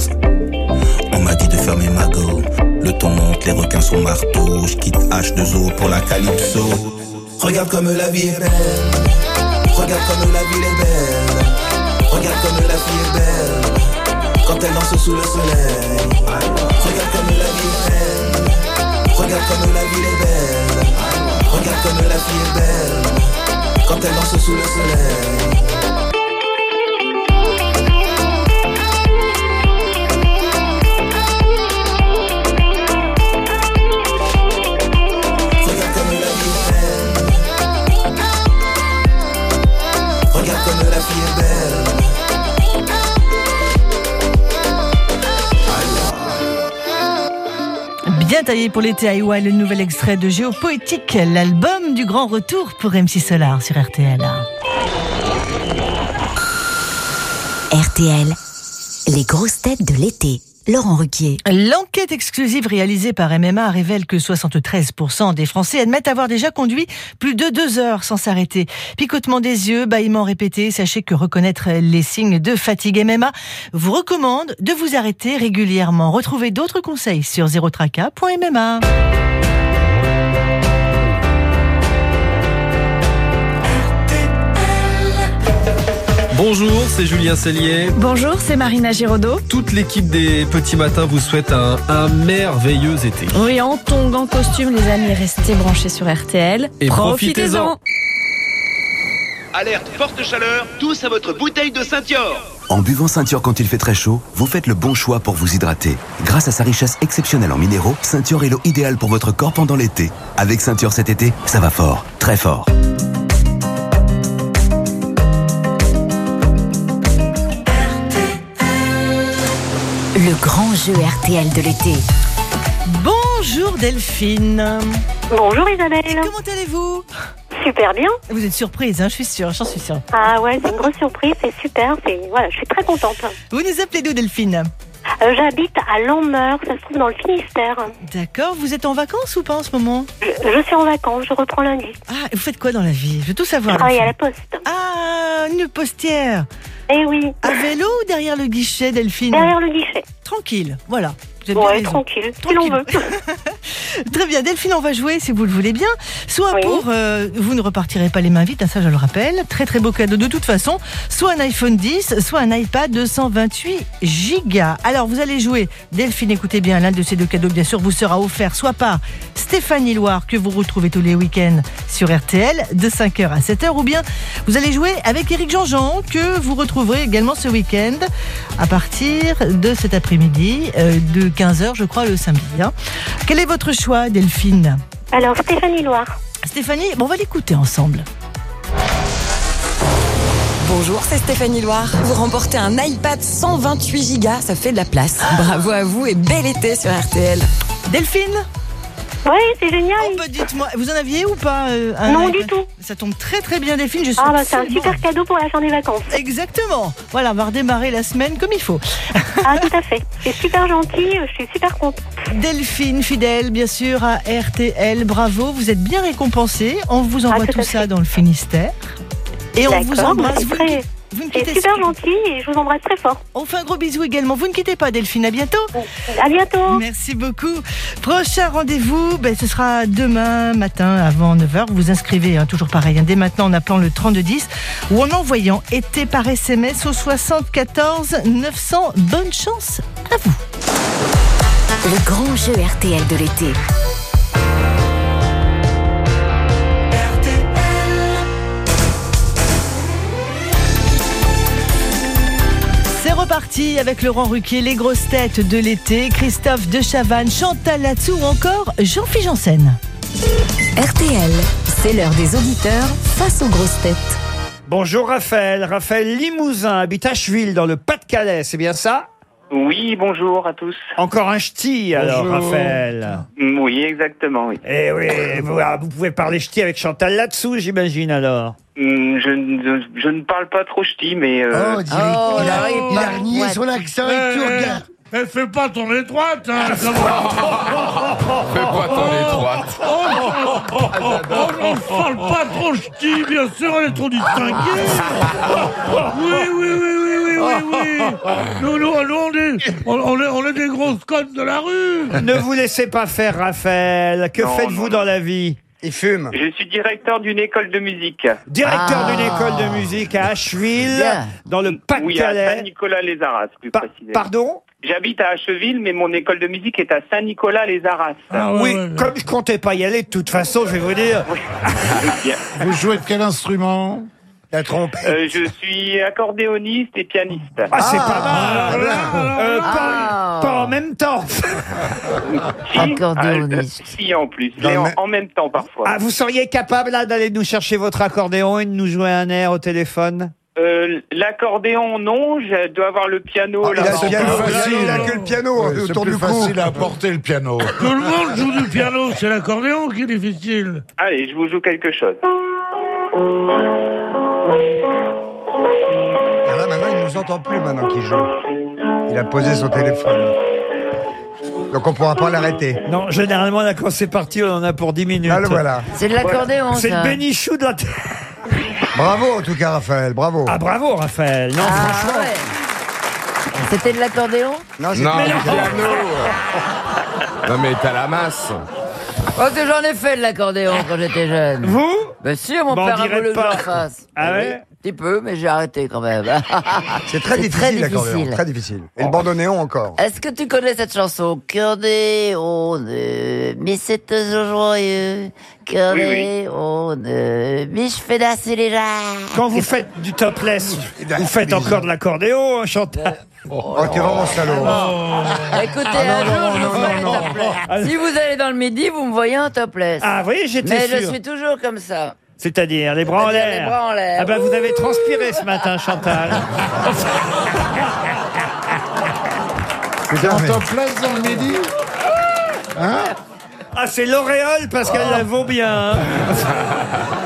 On m'a dit de fermer ma go. Le ton monte, les requins sont marteaux. Je quitte H2O pour la calypso. Regarde comme la vie est belle. Regarde comme la ville est belle. Regarde comme la fille est belle. Quand elle danse sous le soleil. Regarde comme la vie est belle. Regarde comme la ville est belle. Regarde comme la fille est belle. Bien taillé pour l'été Iowa, le nouvel extrait de Géopoétique, l'album du grand retour pour MC Solar sur RTL. RTL, les grosses têtes de l'été. Laurent Ruquier. L'enquête exclusive réalisée par MMA révèle que 73% des Français admettent avoir déjà conduit plus de deux heures sans s'arrêter. Picotement des yeux, bâillements répétés, sachez que reconnaître les signes de fatigue MMA vous recommande de vous arrêter régulièrement. Retrouvez d'autres conseils sur zerotraca.mma. Bonjour, c'est Julien Cellier. Bonjour, c'est Marina Giraudot. Toute l'équipe des Petits Matins vous souhaite un, un merveilleux été. Oui, en tongs, en costume, les amis, restez branchés sur RTL. Et profitez-en. Alerte forte chaleur, tous à votre bouteille de Saint-Yor. En buvant Ceinture quand il fait très chaud, vous faites le bon choix pour vous hydrater. Grâce à sa richesse exceptionnelle en minéraux, Ceinture est l'eau idéale pour votre corps pendant l'été. Avec Ceinture cet été, ça va fort, très fort. Le grand jeu RTL de l'été. Bonjour Delphine. Bonjour Isabelle. Comment allez-vous? Super bien. Vous êtes surprise, hein, je suis sûre, j'en suis sûre. Ah ouais, c'est une grosse surprise, c'est super. C'est voilà, je suis très contente. Vous nous appelez d'où Delphine? Euh, J'habite à Lanmeur, ça se trouve dans le Finistère. D'accord, vous êtes en vacances ou pas en ce moment? Je, je suis en vacances, je reprends lundi. Ah, vous faites quoi dans la vie? Je veux tout savoir. Je travaille à la poste. Ah, une postière. Eh oui. À vélo ou derrière le guichet, Delphine Derrière le guichet. Tranquille, voilà. Ouais, raison. tranquille, si l'on veut. Très bien, Delphine, on va jouer si vous le voulez bien. Soit pour, euh, vous ne repartirez pas les mains vides, hein, ça je le rappelle. Très très beau cadeau de toute façon. Soit un iPhone 10, soit un iPad de 128 gigas. Alors vous allez jouer, Delphine, écoutez bien, l'un de ces deux cadeaux bien sûr vous sera offert soit par Stéphanie Loire que vous retrouvez tous les week-ends sur RTL de 5h à 7h ou bien vous allez jouer avec Eric Jean-Jean que vous retrouverez également ce week-end à partir de cet après-midi euh, de 15h je crois le samedi. hein. Quel est votre choix Delphine? Alors Stéphanie Loire. Stéphanie, bon, on va l'écouter ensemble. Bonjour, c'est Stéphanie Loire. Vous remportez un iPad 128 Go, ça fait de la place. Bravo à vous et bel été sur RTL. Delphine? Oui, c'est génial. Oh, bah, dites-moi, vous en aviez ou pas euh, un Non, du tout. Ça tombe très très bien Delphine, je suis Ah bah c'est un super cadeau pour la fin des vacances. Exactement. Voilà, on va redémarrer la semaine comme il faut. Ah tout à fait. C'est super gentil, je suis super contente. Delphine, fidèle bien sûr à RTL, bravo, vous êtes bien récompensée. On vous envoie Ah, tout ça fait. dans le Finistère. Et on vous embrasse. Vous, vous ne C'est quittez super gentil et je vous embrasse très fort. On fait un gros bisou également. Vous ne quittez pas Delphine, à bientôt. À bientôt. Merci beaucoup. Prochain rendez-vous, ben, ce sera demain matin avant 9h. Vous vous inscrivez, hein, toujours pareil, hein, dès maintenant en appelant le 3210 ou en envoyant été par SMS au 74 900. Bonne chance à vous. Le grand jeu RTL de l'été. Reparti avec Laurent Ruquier, les grosses têtes de l'été, Christophe de Chavannes, Chantal Latsou ou encore Jean-Philippe Janssen. RTL, c'est l'heure des auditeurs face aux grosses têtes. Bonjour Raphaël. Raphaël Limousin habite Asheville dans le Pas-de-Calais, c'est bien ça? Oui, bonjour à tous. Encore un ch'ti alors Bonjour. Raphaël. Mm, Oui, exactement, oui. Eh oui, vous, ah, vous pouvez parler ch'ti avec Chantal là-dessous, j'imagine alors. Mm, Je, ne- je ne parle pas trop ch'ti, mais... euh, Oh, dis- il, a, il a renié son accent et tout, Eh, regarde. eh, eh, fais pas ton étroite, hein. Fais pas ton étroite. Oh, oh, oh, oh, oh, on ne parle pas trop ch'ti, bien sûr, on est trop distingué. Oui, oui, oui, oui, oui, oui. Nous, nous, nous, on, est, on, on est, on est des grosses connes de la rue. ne vous laissez pas faire Raphaël. Que Non, faites-vous dans la vie Il fume. Je suis directeur d'une école de musique. Directeur Ah. d'une école de musique à Asheville, Bien. dans le Oui, à Pas-de-Calais. Saint-Nicolas-les-Arras, plus précisément. Pardon? J'habite à Acheville, mais mon école de musique est à Saint-Nicolas-les-Arras. oui, comme je comptais pas y aller, de toute façon, je vais vous dire. Vous jouez de quel instrument? La trompette. Euh, je suis accordéoniste et pianiste. Ah, c'est pas mal. Euh, pas, pas en même temps. Accordéoniste. si, en plus. Mais en, même- en même temps, parfois. Ah, vous seriez capable là d'aller nous chercher votre accordéon et de nous jouer un air au téléphone? Euh, L'accordéon, non. Je dois avoir le piano. il a le piano, il a que le piano Ouais, autour c'est du plus cou. facile à porter le piano. Tout le monde joue du piano, c'est l'accordéon qui est difficile. Allez, je vous joue quelque chose. Ah là, maintenant, il nous entend plus maintenant qu'il joue. Il a posé son téléphone. Donc on pourra pas l'arrêter. Non, généralement, là, quand c'est parti, on en a pour 10 minutes. Ah, le voilà. C'est de l'accordéon, C'est ça. le bénichou de la... Bravo en tout cas, Raphaël, bravo. Ah, bravo, Raphaël. Non, Ah, franchement. ouais. C'était de l'accordéon? Non, c'est Non, pas- le piano. Non, mais t'as la masse. Oh, que j'en ai fait de l'accordéon quand j'étais jeune. Vous Bien sûr, mon père a voulu que pas. fasse. Ah Oui, ouais petit peu, mais j'ai arrêté quand même. C'est très difficile l'accordéon, très difficile. Et le bandoneon encore. Est-ce que tu connais cette chanson Accordéon, mais c'est toujours joyeux. Accordéon, mais je fais danser les gens. Quand vous faites du topless, vous faites encore de l'accordéon, hein, Chantal Oh, t'es vraiment salaud. Écoutez, Ah, un jour, non, je vous ferai topless. Si vous allez dans le midi, vous me voyez en topless. Ah, vous voyez, j'étais Mais je suis toujours comme ça. C'est-à-dire les bras en l'air. bras en l'air. Ah ben vous avez transpiré ce matin, Chantal. En topless dans le midi Hein Ah, c'est l'auréole parce qu'elle la vaut bien. hein.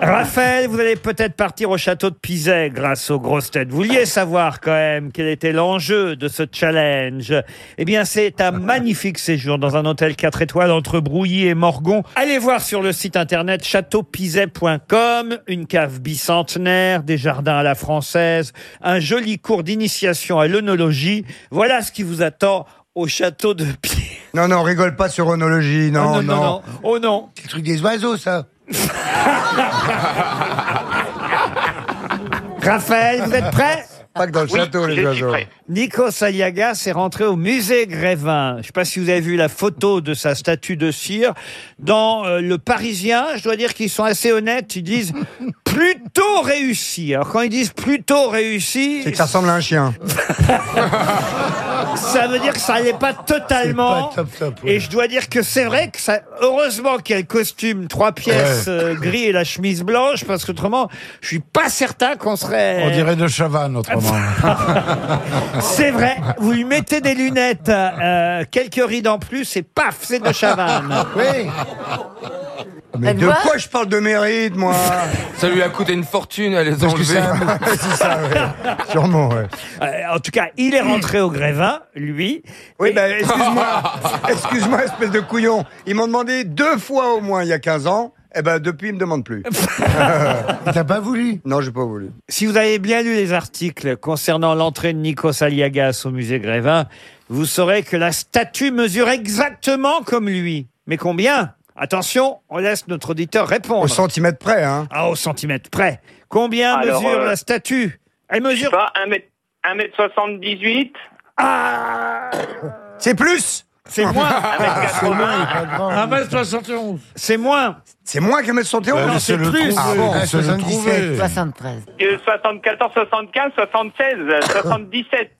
Raphaël, vous allez peut-être partir au château de Pizet grâce aux grosses têtes. Vous vouliez savoir quand même quel était l'enjeu de ce challenge. Eh bien, c'est un magnifique séjour dans un hôtel 4 étoiles entre Brouilly et Morgon. Allez voir sur le site internet châteaupizet.com, une cave bicentenaire, des jardins à la française, un joli cours d'initiation à l'œnologie. Voilà ce qui vous attend au château de Pizet. Non, non, rigole pas sur onologie, non, Oh, non, non, non. Oh non. C'est le truc des oiseaux, ça. Raphaël, vous êtes prêt? Pas que dans le Oui, château, les oiseaux. Nico Saliaga s'est rentré au musée Grévin. Je ne sais pas si vous avez vu la photo de sa statue de cire. Dans euh, Le Parisien, je dois dire qu'ils sont assez honnêtes. Ils disent plutôt réussi. Alors quand ils disent plutôt réussi, C'est que ça ressemble à un chien. ça veut dire que ça n'allait pas totalement. Pas top, top, ouais. Et je dois dire que c'est vrai que ça. Heureusement qu'il y a le costume trois pièces Ouais. euh, gris et la chemise blanche, parce qu'autrement, je suis pas certain qu'on serait. On dirait de Chavannes autrement. C'est vrai, vous lui mettez des lunettes, euh, quelques rides en plus, et paf, c'est de Chavannes. Oui. Mais Elle de voit quoi je parle de mérite, moi Ça lui a coûté une fortune, elle les Parce que ça, c'est ça, ouais. Sûrement, ouais. Euh, en tout cas, il est rentré au Grévin, lui. Oui, Et- ben, excuse-moi, excuse-moi, espèce de couillon. Ils m'ont demandé deux fois au moins il y a 15 ans. Eh ben, depuis, ils me demandent plus. T'as pas voulu Non, j'ai pas voulu. Si vous avez bien lu les articles concernant l'entrée de Nikos Aliagas au musée Grévin, vous saurez que la statue mesure exactement comme lui. Mais combien? Attention, on laisse notre auditeur répondre. Au centimètre près, hein. Ah, au centimètre près. Combien Alors, mesure euh, la statue? Elle mesure... pas, 1 mètre, 1 mètre 78 Ah C'est plus C'est moins 1m71. C'est moins C'est moins qu'un mètre 71 Euh, Non, c'est plus. Ah bon, laissez-le 77. trouver. 73. euh, 74, 75, 76, 77.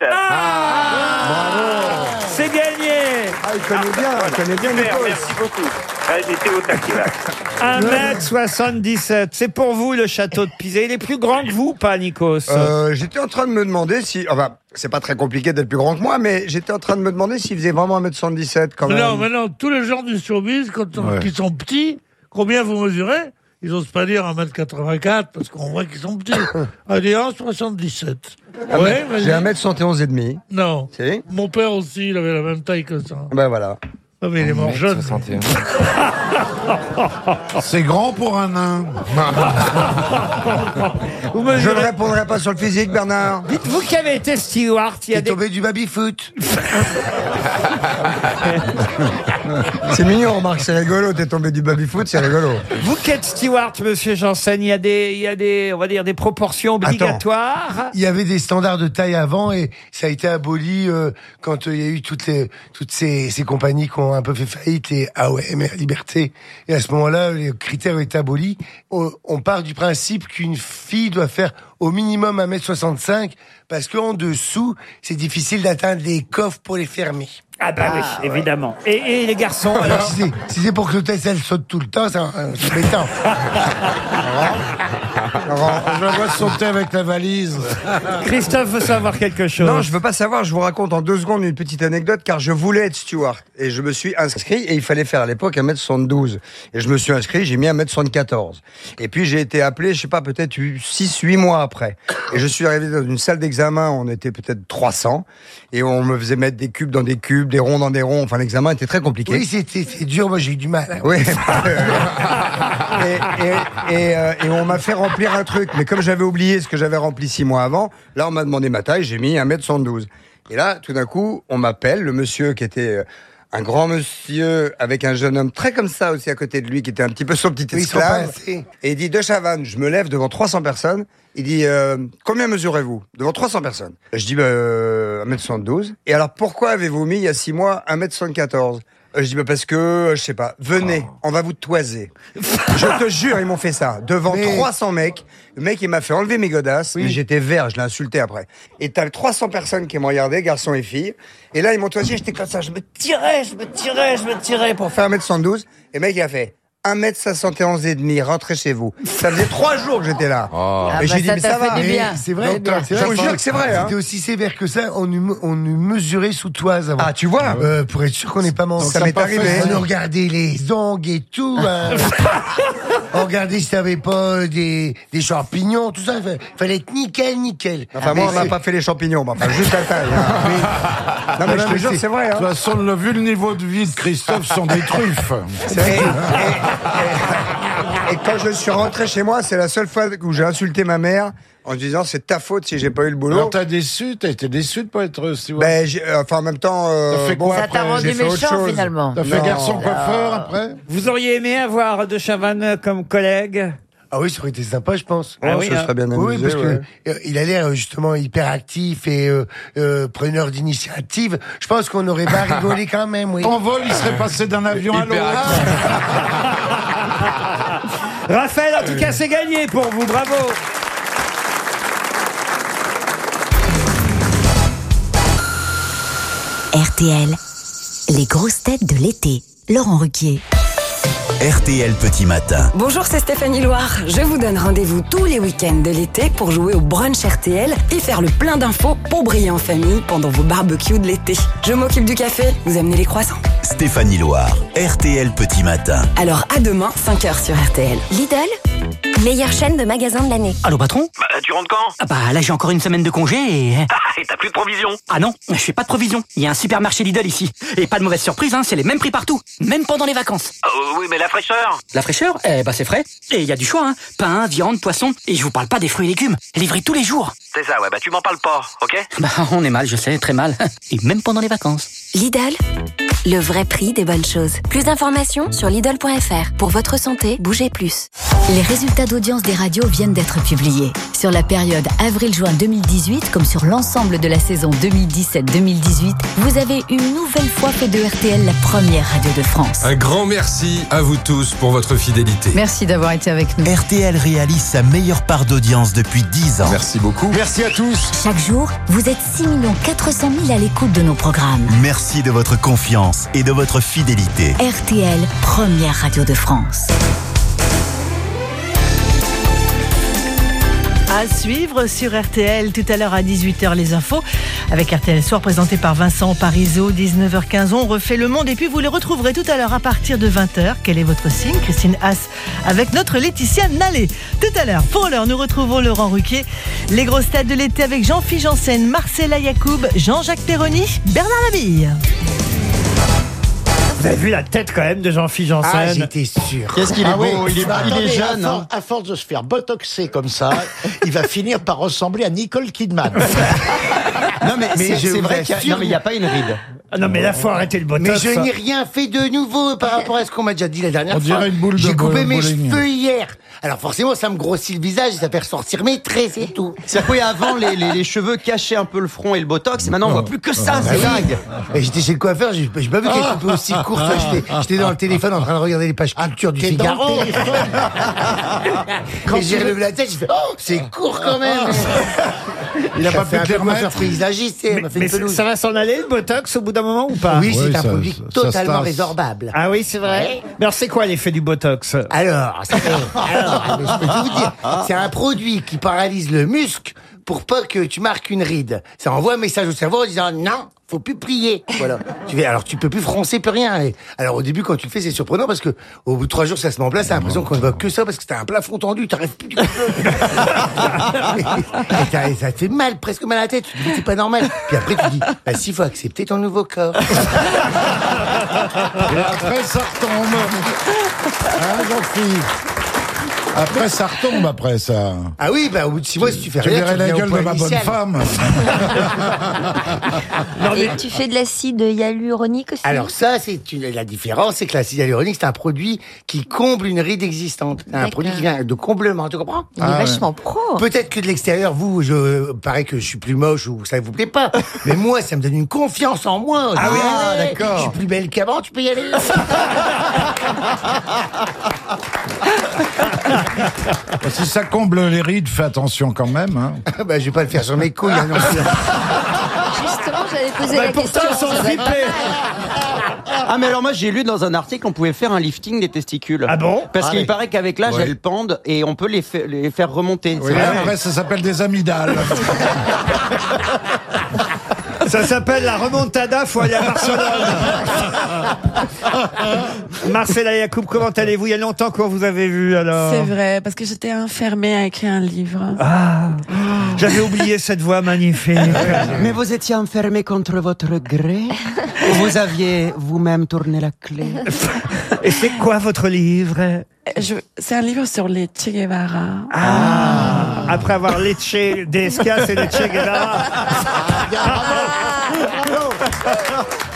C'est gagné Ah il connaît bien, il connaît bien Super, Nikos. merci beaucoup. Ouais, J'étais au taquet là. 1m77, c'est pour vous le château de Pizet. Il est plus grand que vous, ou pas, Nikos Euh, j'étais en train de me demander si. Enfin, c'est pas très compliqué d'être plus grand que moi, mais j'étais en train de me demander s'il faisait vraiment 1m77 quand même. Non, maintenant, tous les gens du showbiz, quand on- Ouais. qui sont petits, combien vous mesurez Ils n'osent pas dire 1m84 parce qu'on voit qu'ils sont petits. Ah, des 1m77. Ah, Ouais, vas-y. J'ai 1m71 et demi. Non. Si Mon père aussi, il avait la même taille que ça. Ben voilà. Ah, mais il est mort. C'est grand pour un nain. Je ne répondrai pas sur le physique, Bernard. Dites-vous qui avait été steward il y a des... tombé du baby-foot. c'est mignon, remarque, c'est rigolo. T'es tombé du baby-foot, c'est rigolo. Vous qui êtes steward, monsieur Janssen, il y a des, il y a des, on va dire, des proportions obligatoires. Il y avait des standards de taille avant et ça a été aboli euh, quand euh, il y a eu toutes les toutes ces, ces compagnies qui ont un peu fait faillite, et la Liberté. Et à ce moment-là, les critères ont été abolis. On, on part du principe qu'une fille doit faire au minimum 1m65 parce qu'en dessous, c'est difficile d'atteindre les coffres pour les fermer. Ah bah oui, évidemment. Et, et les garçons, Alors, alors si c'est si c'est pour que l'hôtesse elle saute tout le temps, c'est un- c'est. Je vois sauter avec la valise. Christophe veut savoir quelque chose. Non, je veux pas savoir, je vous raconte en deux secondes une petite anecdote, car je voulais être steward. Et je me suis inscrit, et il fallait faire à l'époque 1m72. Et je me suis inscrit, j'ai mis 1m74. Et puis j'ai été appelé, je sais pas, peut-être 6-8 mois après. Et je suis arrivé dans une salle d'examen, on était peut-être 300, et on me faisait mettre des cubes dans des cubes, des ronds dans des ronds, enfin l'examen était très compliqué. Oui, c'était dur, moi j'ai eu du mal. hein. Oui. et, et, et, euh, et on m'a fait remplir un truc. Mais comme j'avais oublié ce que j'avais rempli six mois avant, là, on m'a demandé ma taille, j'ai mis 1m72. Et là, tout d'un coup, on m'appelle, le monsieur qui était euh, un grand monsieur avec un jeune homme très comme ça aussi à côté de lui, qui était un petit peu son petit esclave. Et il dit, De Chavannes, je me lève devant 300 personnes. Il dit, euh, combien mesurez-vous? Devant 300 personnes. Je dis, bah, euh, 1m72. Et alors, pourquoi avez-vous mis, il y a six mois, 1m74 Euh, je dis bah parce que euh, je sais pas. Venez, on va vous toiser. je te jure, ils m'ont fait ça devant 300 mecs. Le mec il m'a fait enlever mes godasses, mais j'étais vert, je l'ai insulté après. Et t'as 300 personnes qui m'ont regardé, garçons et filles. Et là ils m'ont toisé, j'étais comme ça, je me tirais, je me tirais, je me tirais pour faire 1m112. Et le mec il a fait 1m71 et demi, rentrez chez vous. Ça faisait trois jours que j'étais là. Ah et bah j'ai dit ça mais ça va. bien. C'est vrai, je vous jure que c'est vrai. Hein. C'était aussi sévère que ça. On nous, on nous mesurait sous toise avant. Ah, tu vois Euh, Pour être sûr qu'on n'est pas mort. Donc, ça m'est arrivé. On regardait les ongles et tout. hein. on regardait si t'avais pas des, des champignons, tout ça. Il fallait- être nickel, nickel. Enfin, moi, on c'est- pas fait les champignons, mais enfin, juste la taille. hein. Non, mais je te jure, c'est vrai. De Hein. toute façon, le, vu le niveau de vie de Christophe, sont des truffes. Et, quand je suis rentré chez moi, c'est la seule fois où j'ai insulté ma mère en disant c'est ta faute si j'ai pas eu le boulot. Alors, t'as déçu, t'as été déçu de pas être steward. Ben, j'ai- euh, enfin, en même temps, euh, T'as fait bon, quoi Ça t'a rendu j'ai fait autre méchant, chose. finalement. T'as fait Non. garçon coiffeur après? Vous auriez aimé avoir de Chavannes comme collègue? Ah oui, ça aurait été sympa, je pense. Ah oui, ce hein. serait bien Oui, parce ouais. que euh, il a l'air euh, justement hyper actif et euh, euh, preneur d'initiative. Je pense qu'on aurait pas rigolé quand même, oui. En vol, il serait passé d'un avion à l'autre. Raphaël, en tout cas, c'est gagné pour vous. Bravo. RTL, les grosses têtes de l'été. Laurent Ruquier. RTL Petit Matin. Bonjour, c'est Stéphanie Loire. Je vous donne rendez-vous tous les week-ends de l'été pour jouer au brunch RTL et faire le plein d'infos pour briller en famille pendant vos barbecues de l'été. Je m'occupe du café, vous amenez les croissants. Stéphanie Loire. RTL Petit Matin. Alors à demain, 5h sur RTL. Lidl, meilleure chaîne de magasins de l'année. Allô patron? Bah, tu rentres quand? Ah bah là j'ai encore une semaine de congé et... Ah, et t'as plus de provisions Ah non, je fais pas de provision. Il y a un supermarché Lidl ici. Et pas de mauvaise surprise, hein, c'est les mêmes prix partout. Même pendant les vacances. Euh, Oui, mais la fraîcheur La fraîcheur? Eh bah c'est frais. Et il y a du choix, hein. Pain, viande, poisson. Et je vous parle pas des fruits et légumes. Livrés tous les jours. C'est ça, ouais, bah tu m'en parles pas, ok Bah on est mal, je sais, très mal. Et même pendant les vacances. Lidl, le vrai prix des bonnes choses. Plus d'informations sur Lidl.fr. Pour votre santé, bougez plus. Les résultats d'audience des radios viennent d'être publiés. Sur la période avril-juin 2018, comme sur l'ensemble de la saison 2017-2018, vous avez une nouvelle fois fait de RTL la première radio de France. Un grand merci à vous tous pour votre fidélité. Merci d'avoir été avec nous. RTL réalise sa meilleure part d'audience depuis 10 ans. Merci beaucoup. Merci à tous. Chaque jour, vous êtes 6 400 000 à l'écoute de nos programmes. Merci de votre confiance et de votre fidélité. RTL, première radio de France. À suivre sur RTL tout à l'heure à 18h les infos. Avec RTL Soir présenté par Vincent Parisot 19h15 on refait le monde. Et puis vous les retrouverez tout à l'heure à partir de 20h quel est votre signe Christine Haas avec notre Laetitia Nallet tout à l'heure pour l'heure nous retrouvons Laurent Ruquier. Les grosses têtes de l'été avec Jean-Philippe Janssen Marcella Yacoub Jean-Jacques Perroni Bernard Labille Vous avez vu la tête quand même de Jean-Philippe Janssen Ah, j'étais sûr. Qu'est-ce qu'il est Ah beau, oui. il est- Bah, il est attendez, jeune, À, hein. à force de se faire botoxer comme ça, il va finir par ressembler à Nicole Kidman. Non, mais, c'est c'est vrai qu'il y a- non, mais il n'y a pas une ride. Ah non, mais là, faut arrêter le botox. Mais je n'ai rien fait de nouveau par rapport à ce qu'on m'a déjà dit la dernière On fois. dirait une boule de J'ai coupé mes bowling. cheveux hier. Alors forcément, ça me grossit le visage et ça fait ressortir mes traits, c'est tout. C'est-à-dire oui, avant, les, les- les cheveux cachaient un peu le front et le botox, et maintenant on voit plus que ça, Ah c'est oui. dingue. Et j'étais chez le coiffeur, j'ai j'ai pas vu qu'elle coupait aussi courte. J'étais- J'étais dans le téléphone en train de regarder les pages culture du Figaro. Quand j'ai relevé la tête, j'ai fait Oh, c'est court quand même. Il a pas fait un peu coiffeur remettre paysagiste, tu sais, elle m'a fait une pelouse. ça va s'en aller le botox au bout d'un moment ou pas Oui, c'est Oui, un ça- produit ça- ça totalement se tasse. résorbable. Ah oui, c'est vrai. Mais alors, c'est quoi l'effet du botox Alors, ça fait- alors, mais je peux tout vous dire, c'est un produit qui paralyse le muscle pour pas que tu marques une ride. Ça envoie un message au cerveau en disant non, faut plus plier. Voilà. Tu fais, alors tu peux plus froncer, plus rien. Et alors au début, quand tu le fais, c'est surprenant parce que au bout de trois jours, ça se met en place. T'as l'impression qu'on ne voit que ça parce que t'as un plafond tendu, t'arrives plus du et et ça te fait mal, presque mal à la tête. Tu te dis, mais c'est pas normal. Puis après, tu dis, bah si, faut accepter ton nouveau corps. Et après, ça retombe. Jean-Philippe? Après, ça retombe, après ça. Ah oui, bah au bout de six mois, si tu fais Tu rien, verrais tu la gueule de ma bonne femme. Et tu fais de l'acide hyaluronique aussi Alors ça, c'est une- la différence, c'est que l'acide hyaluronique, c'est un produit qui comble une ride existante. C'est un produit qui vient de comblement, tu comprends? Il est vachement pro. Peut-être que de l'extérieur, vous, je paraît que je suis plus moche ou ça vous plaît pas. Mais moi, ça me donne une confiance en moi. Ah oui, Ah, d'accord. Je suis plus belle qu'avant, tu peux y aller. Si ça comble les rides, fais attention quand même. Hein. bah, je vais pas le faire sur mes couilles. hein, non plus. Justement, j'allais poser Bah, la pourtant, question. elles sont zippées. Ah mais alors moi j'ai lu dans un article qu'on pouvait faire un lifting des testicules. Ah bon Parce Ah qu'il oui. paraît qu'avec l'âge Ouais. elles pendent et on peut les, fa- les faire remonter. Oui, vrai. après, ça s'appelle des amygdales. Ça s'appelle la remontada, faut aller à Barcelone. Marcella Yacoub, comment allez-vous? Il y a longtemps qu'on vous avait vu alors. C'est vrai, parce que j'étais enfermée à écrire un livre. Ah, j'avais oublié cette voix magnifique. Mais vous étiez enfermé contre votre gré ou vous aviez vous-même tourné la clé Et c'est quoi votre livre? Je- C'est un livre sur les Che Guevara. Ah, après avoir des escasses et des Che Guevara.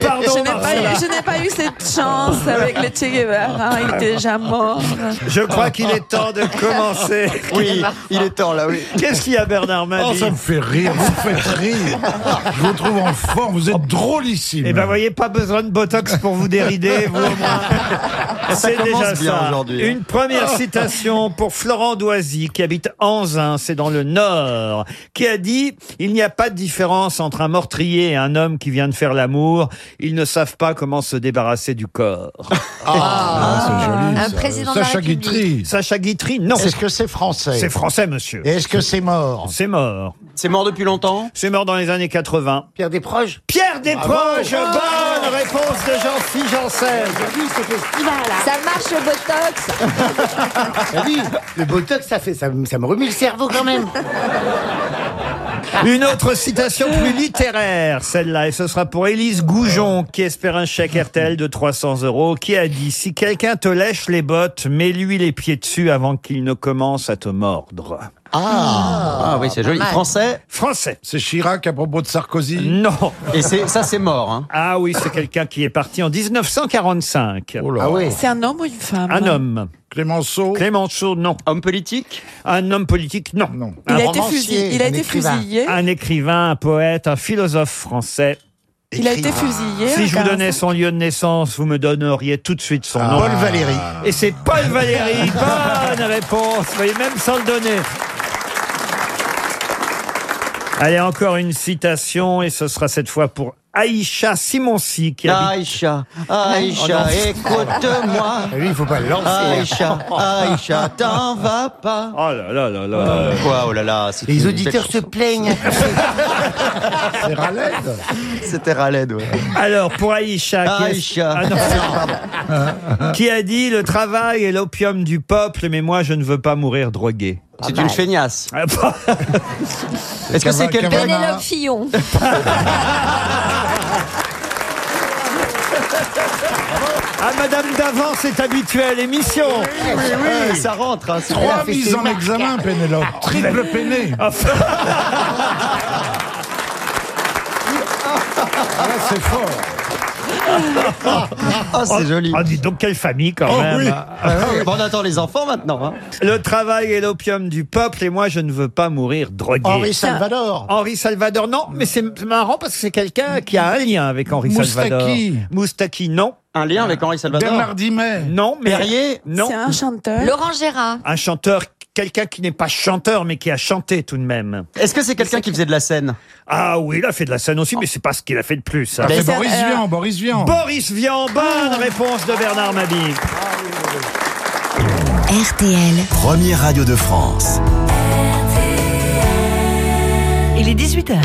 Pardon, je n'ai pas, eu- je n'ai pas eu cette chance avec les Che Guevara. Il était déjà mort. Je crois qu'il est temps de commencer. Oui, il est temps là, oui. Qu'est-ce qu'il y a, Bernard Oh, Mabie ça me fait rire, vous me faites rire. Je vous trouve en forme, vous êtes drôlissime. Eh ben, voyez, pas besoin de botox pour vous dérider, vous au moins. C'est déjà bien ça. aujourd'hui. hein. Une première citation pour Florent Doisy, qui habite Anzin, c'est dans le Nord, qui a dit « Il n'y a pas de différence entre un meurtrier et un homme qui vient de faire l'amour. Ils ne savent pas comment se débarrasser du corps. Ah, c'est joli. Un ça. président de la Sacha République. Guitry. Sacha Guitry, non. Est-ce que c'est français C'est français, monsieur. Et Est-ce que c'est mort C'est mort. C'est mort depuis longtemps C'est mort dans les années 80. Pierre Desproges Pierre Desproges, bonne réponse de Jean-Philippe Janssen. Là. Ça marche le botox. Ah oui, le botox, ça fait, ça, me- ça me remue le cerveau quand même. Une autre citation plus littéraire, celle-là, et ce sera pour Élise Goujon, qui espère un chèque RTL de 300 euros, qui a dit « Si quelqu'un te lèche les bottes, mets-lui les pieds dessus avant qu'il ne commence à te mordre. Ah, oui, c'est joli. Français Français. C'est Chirac à propos de Sarkozy? Non. Et c'est- ça, c'est mort. Hein. Ah oui, c'est quelqu'un qui est parti en 1945. Ah oui. C'est un homme ou une femme? Un homme. Clémenceau Clémenceau, non. Homme politique? Un homme politique, non. Il Un a été fusillé. Il a un été écrivain. fusillé. Un écrivain, un poète, un philosophe français. Il a été fusillé. Si je vous donnais son lieu de naissance, vous me donneriez tout de suite son Ah. nom. Paul Valéry. Et c'est Paul Valéry. Bonne réponse. Vous voyez, même sans le donner. Allez, encore une citation, et ce sera cette fois pour Aïcha Simonsi. Qui habite- Aïcha, Oh. Aïcha, écoute-moi. Lui, il faut pas le lancer. Aïcha, Aïcha, t'en vas pas. Oh là là là là. Quoi, oh là là. Les auditeurs se plaignent. C'est Raled C'était Raled, ouais. Alors, pour Aïcha, qui, Aïcha. Ah non, qui a dit Le travail est l'opium du peuple, mais moi, je ne veux pas mourir drogué. C'est une feignasse. Ah, Est-ce que c'est quelqu'un Pénélope Fillon. Ah, Madame d'avance est habituée à l'émission. oui, ça rentre. hein, c'est- Trois mises en examen, Pénélope. Triple peiné. Ah, Ah, là, c'est fort. Oh, c'est joli. Ah, dis donc, quelle famille quand Oh, même. oui. Ah oui, bon, on attend les enfants maintenant. Hein. Le travail est l'opium du peuple et moi je ne veux pas mourir drogué. Henri Salvador. Henri Salvador, non, mais c'est c'est marrant parce que c'est quelqu'un qui a un lien avec Henri Moustaki. Salvador. Moustaki, non. Un lien avec Henri Salvador. Bernard Dimet. Non, mais. Perrier Non. C'est un chanteur. Laurent Gérard. Un chanteur, quelqu'un qui n'est pas chanteur mais qui a chanté tout de même. Est-ce que c'est quelqu'un qui faisait de la scène Ah oui, il a fait de la scène aussi, mais c'est pas ce qu'il a fait de plus. hein. Ah, c'est Boris euh, Vian, Boris Vian. Boris Vian, bonne réponse de Bernard Mabille. RTL. Première radio de France. Il est 18h.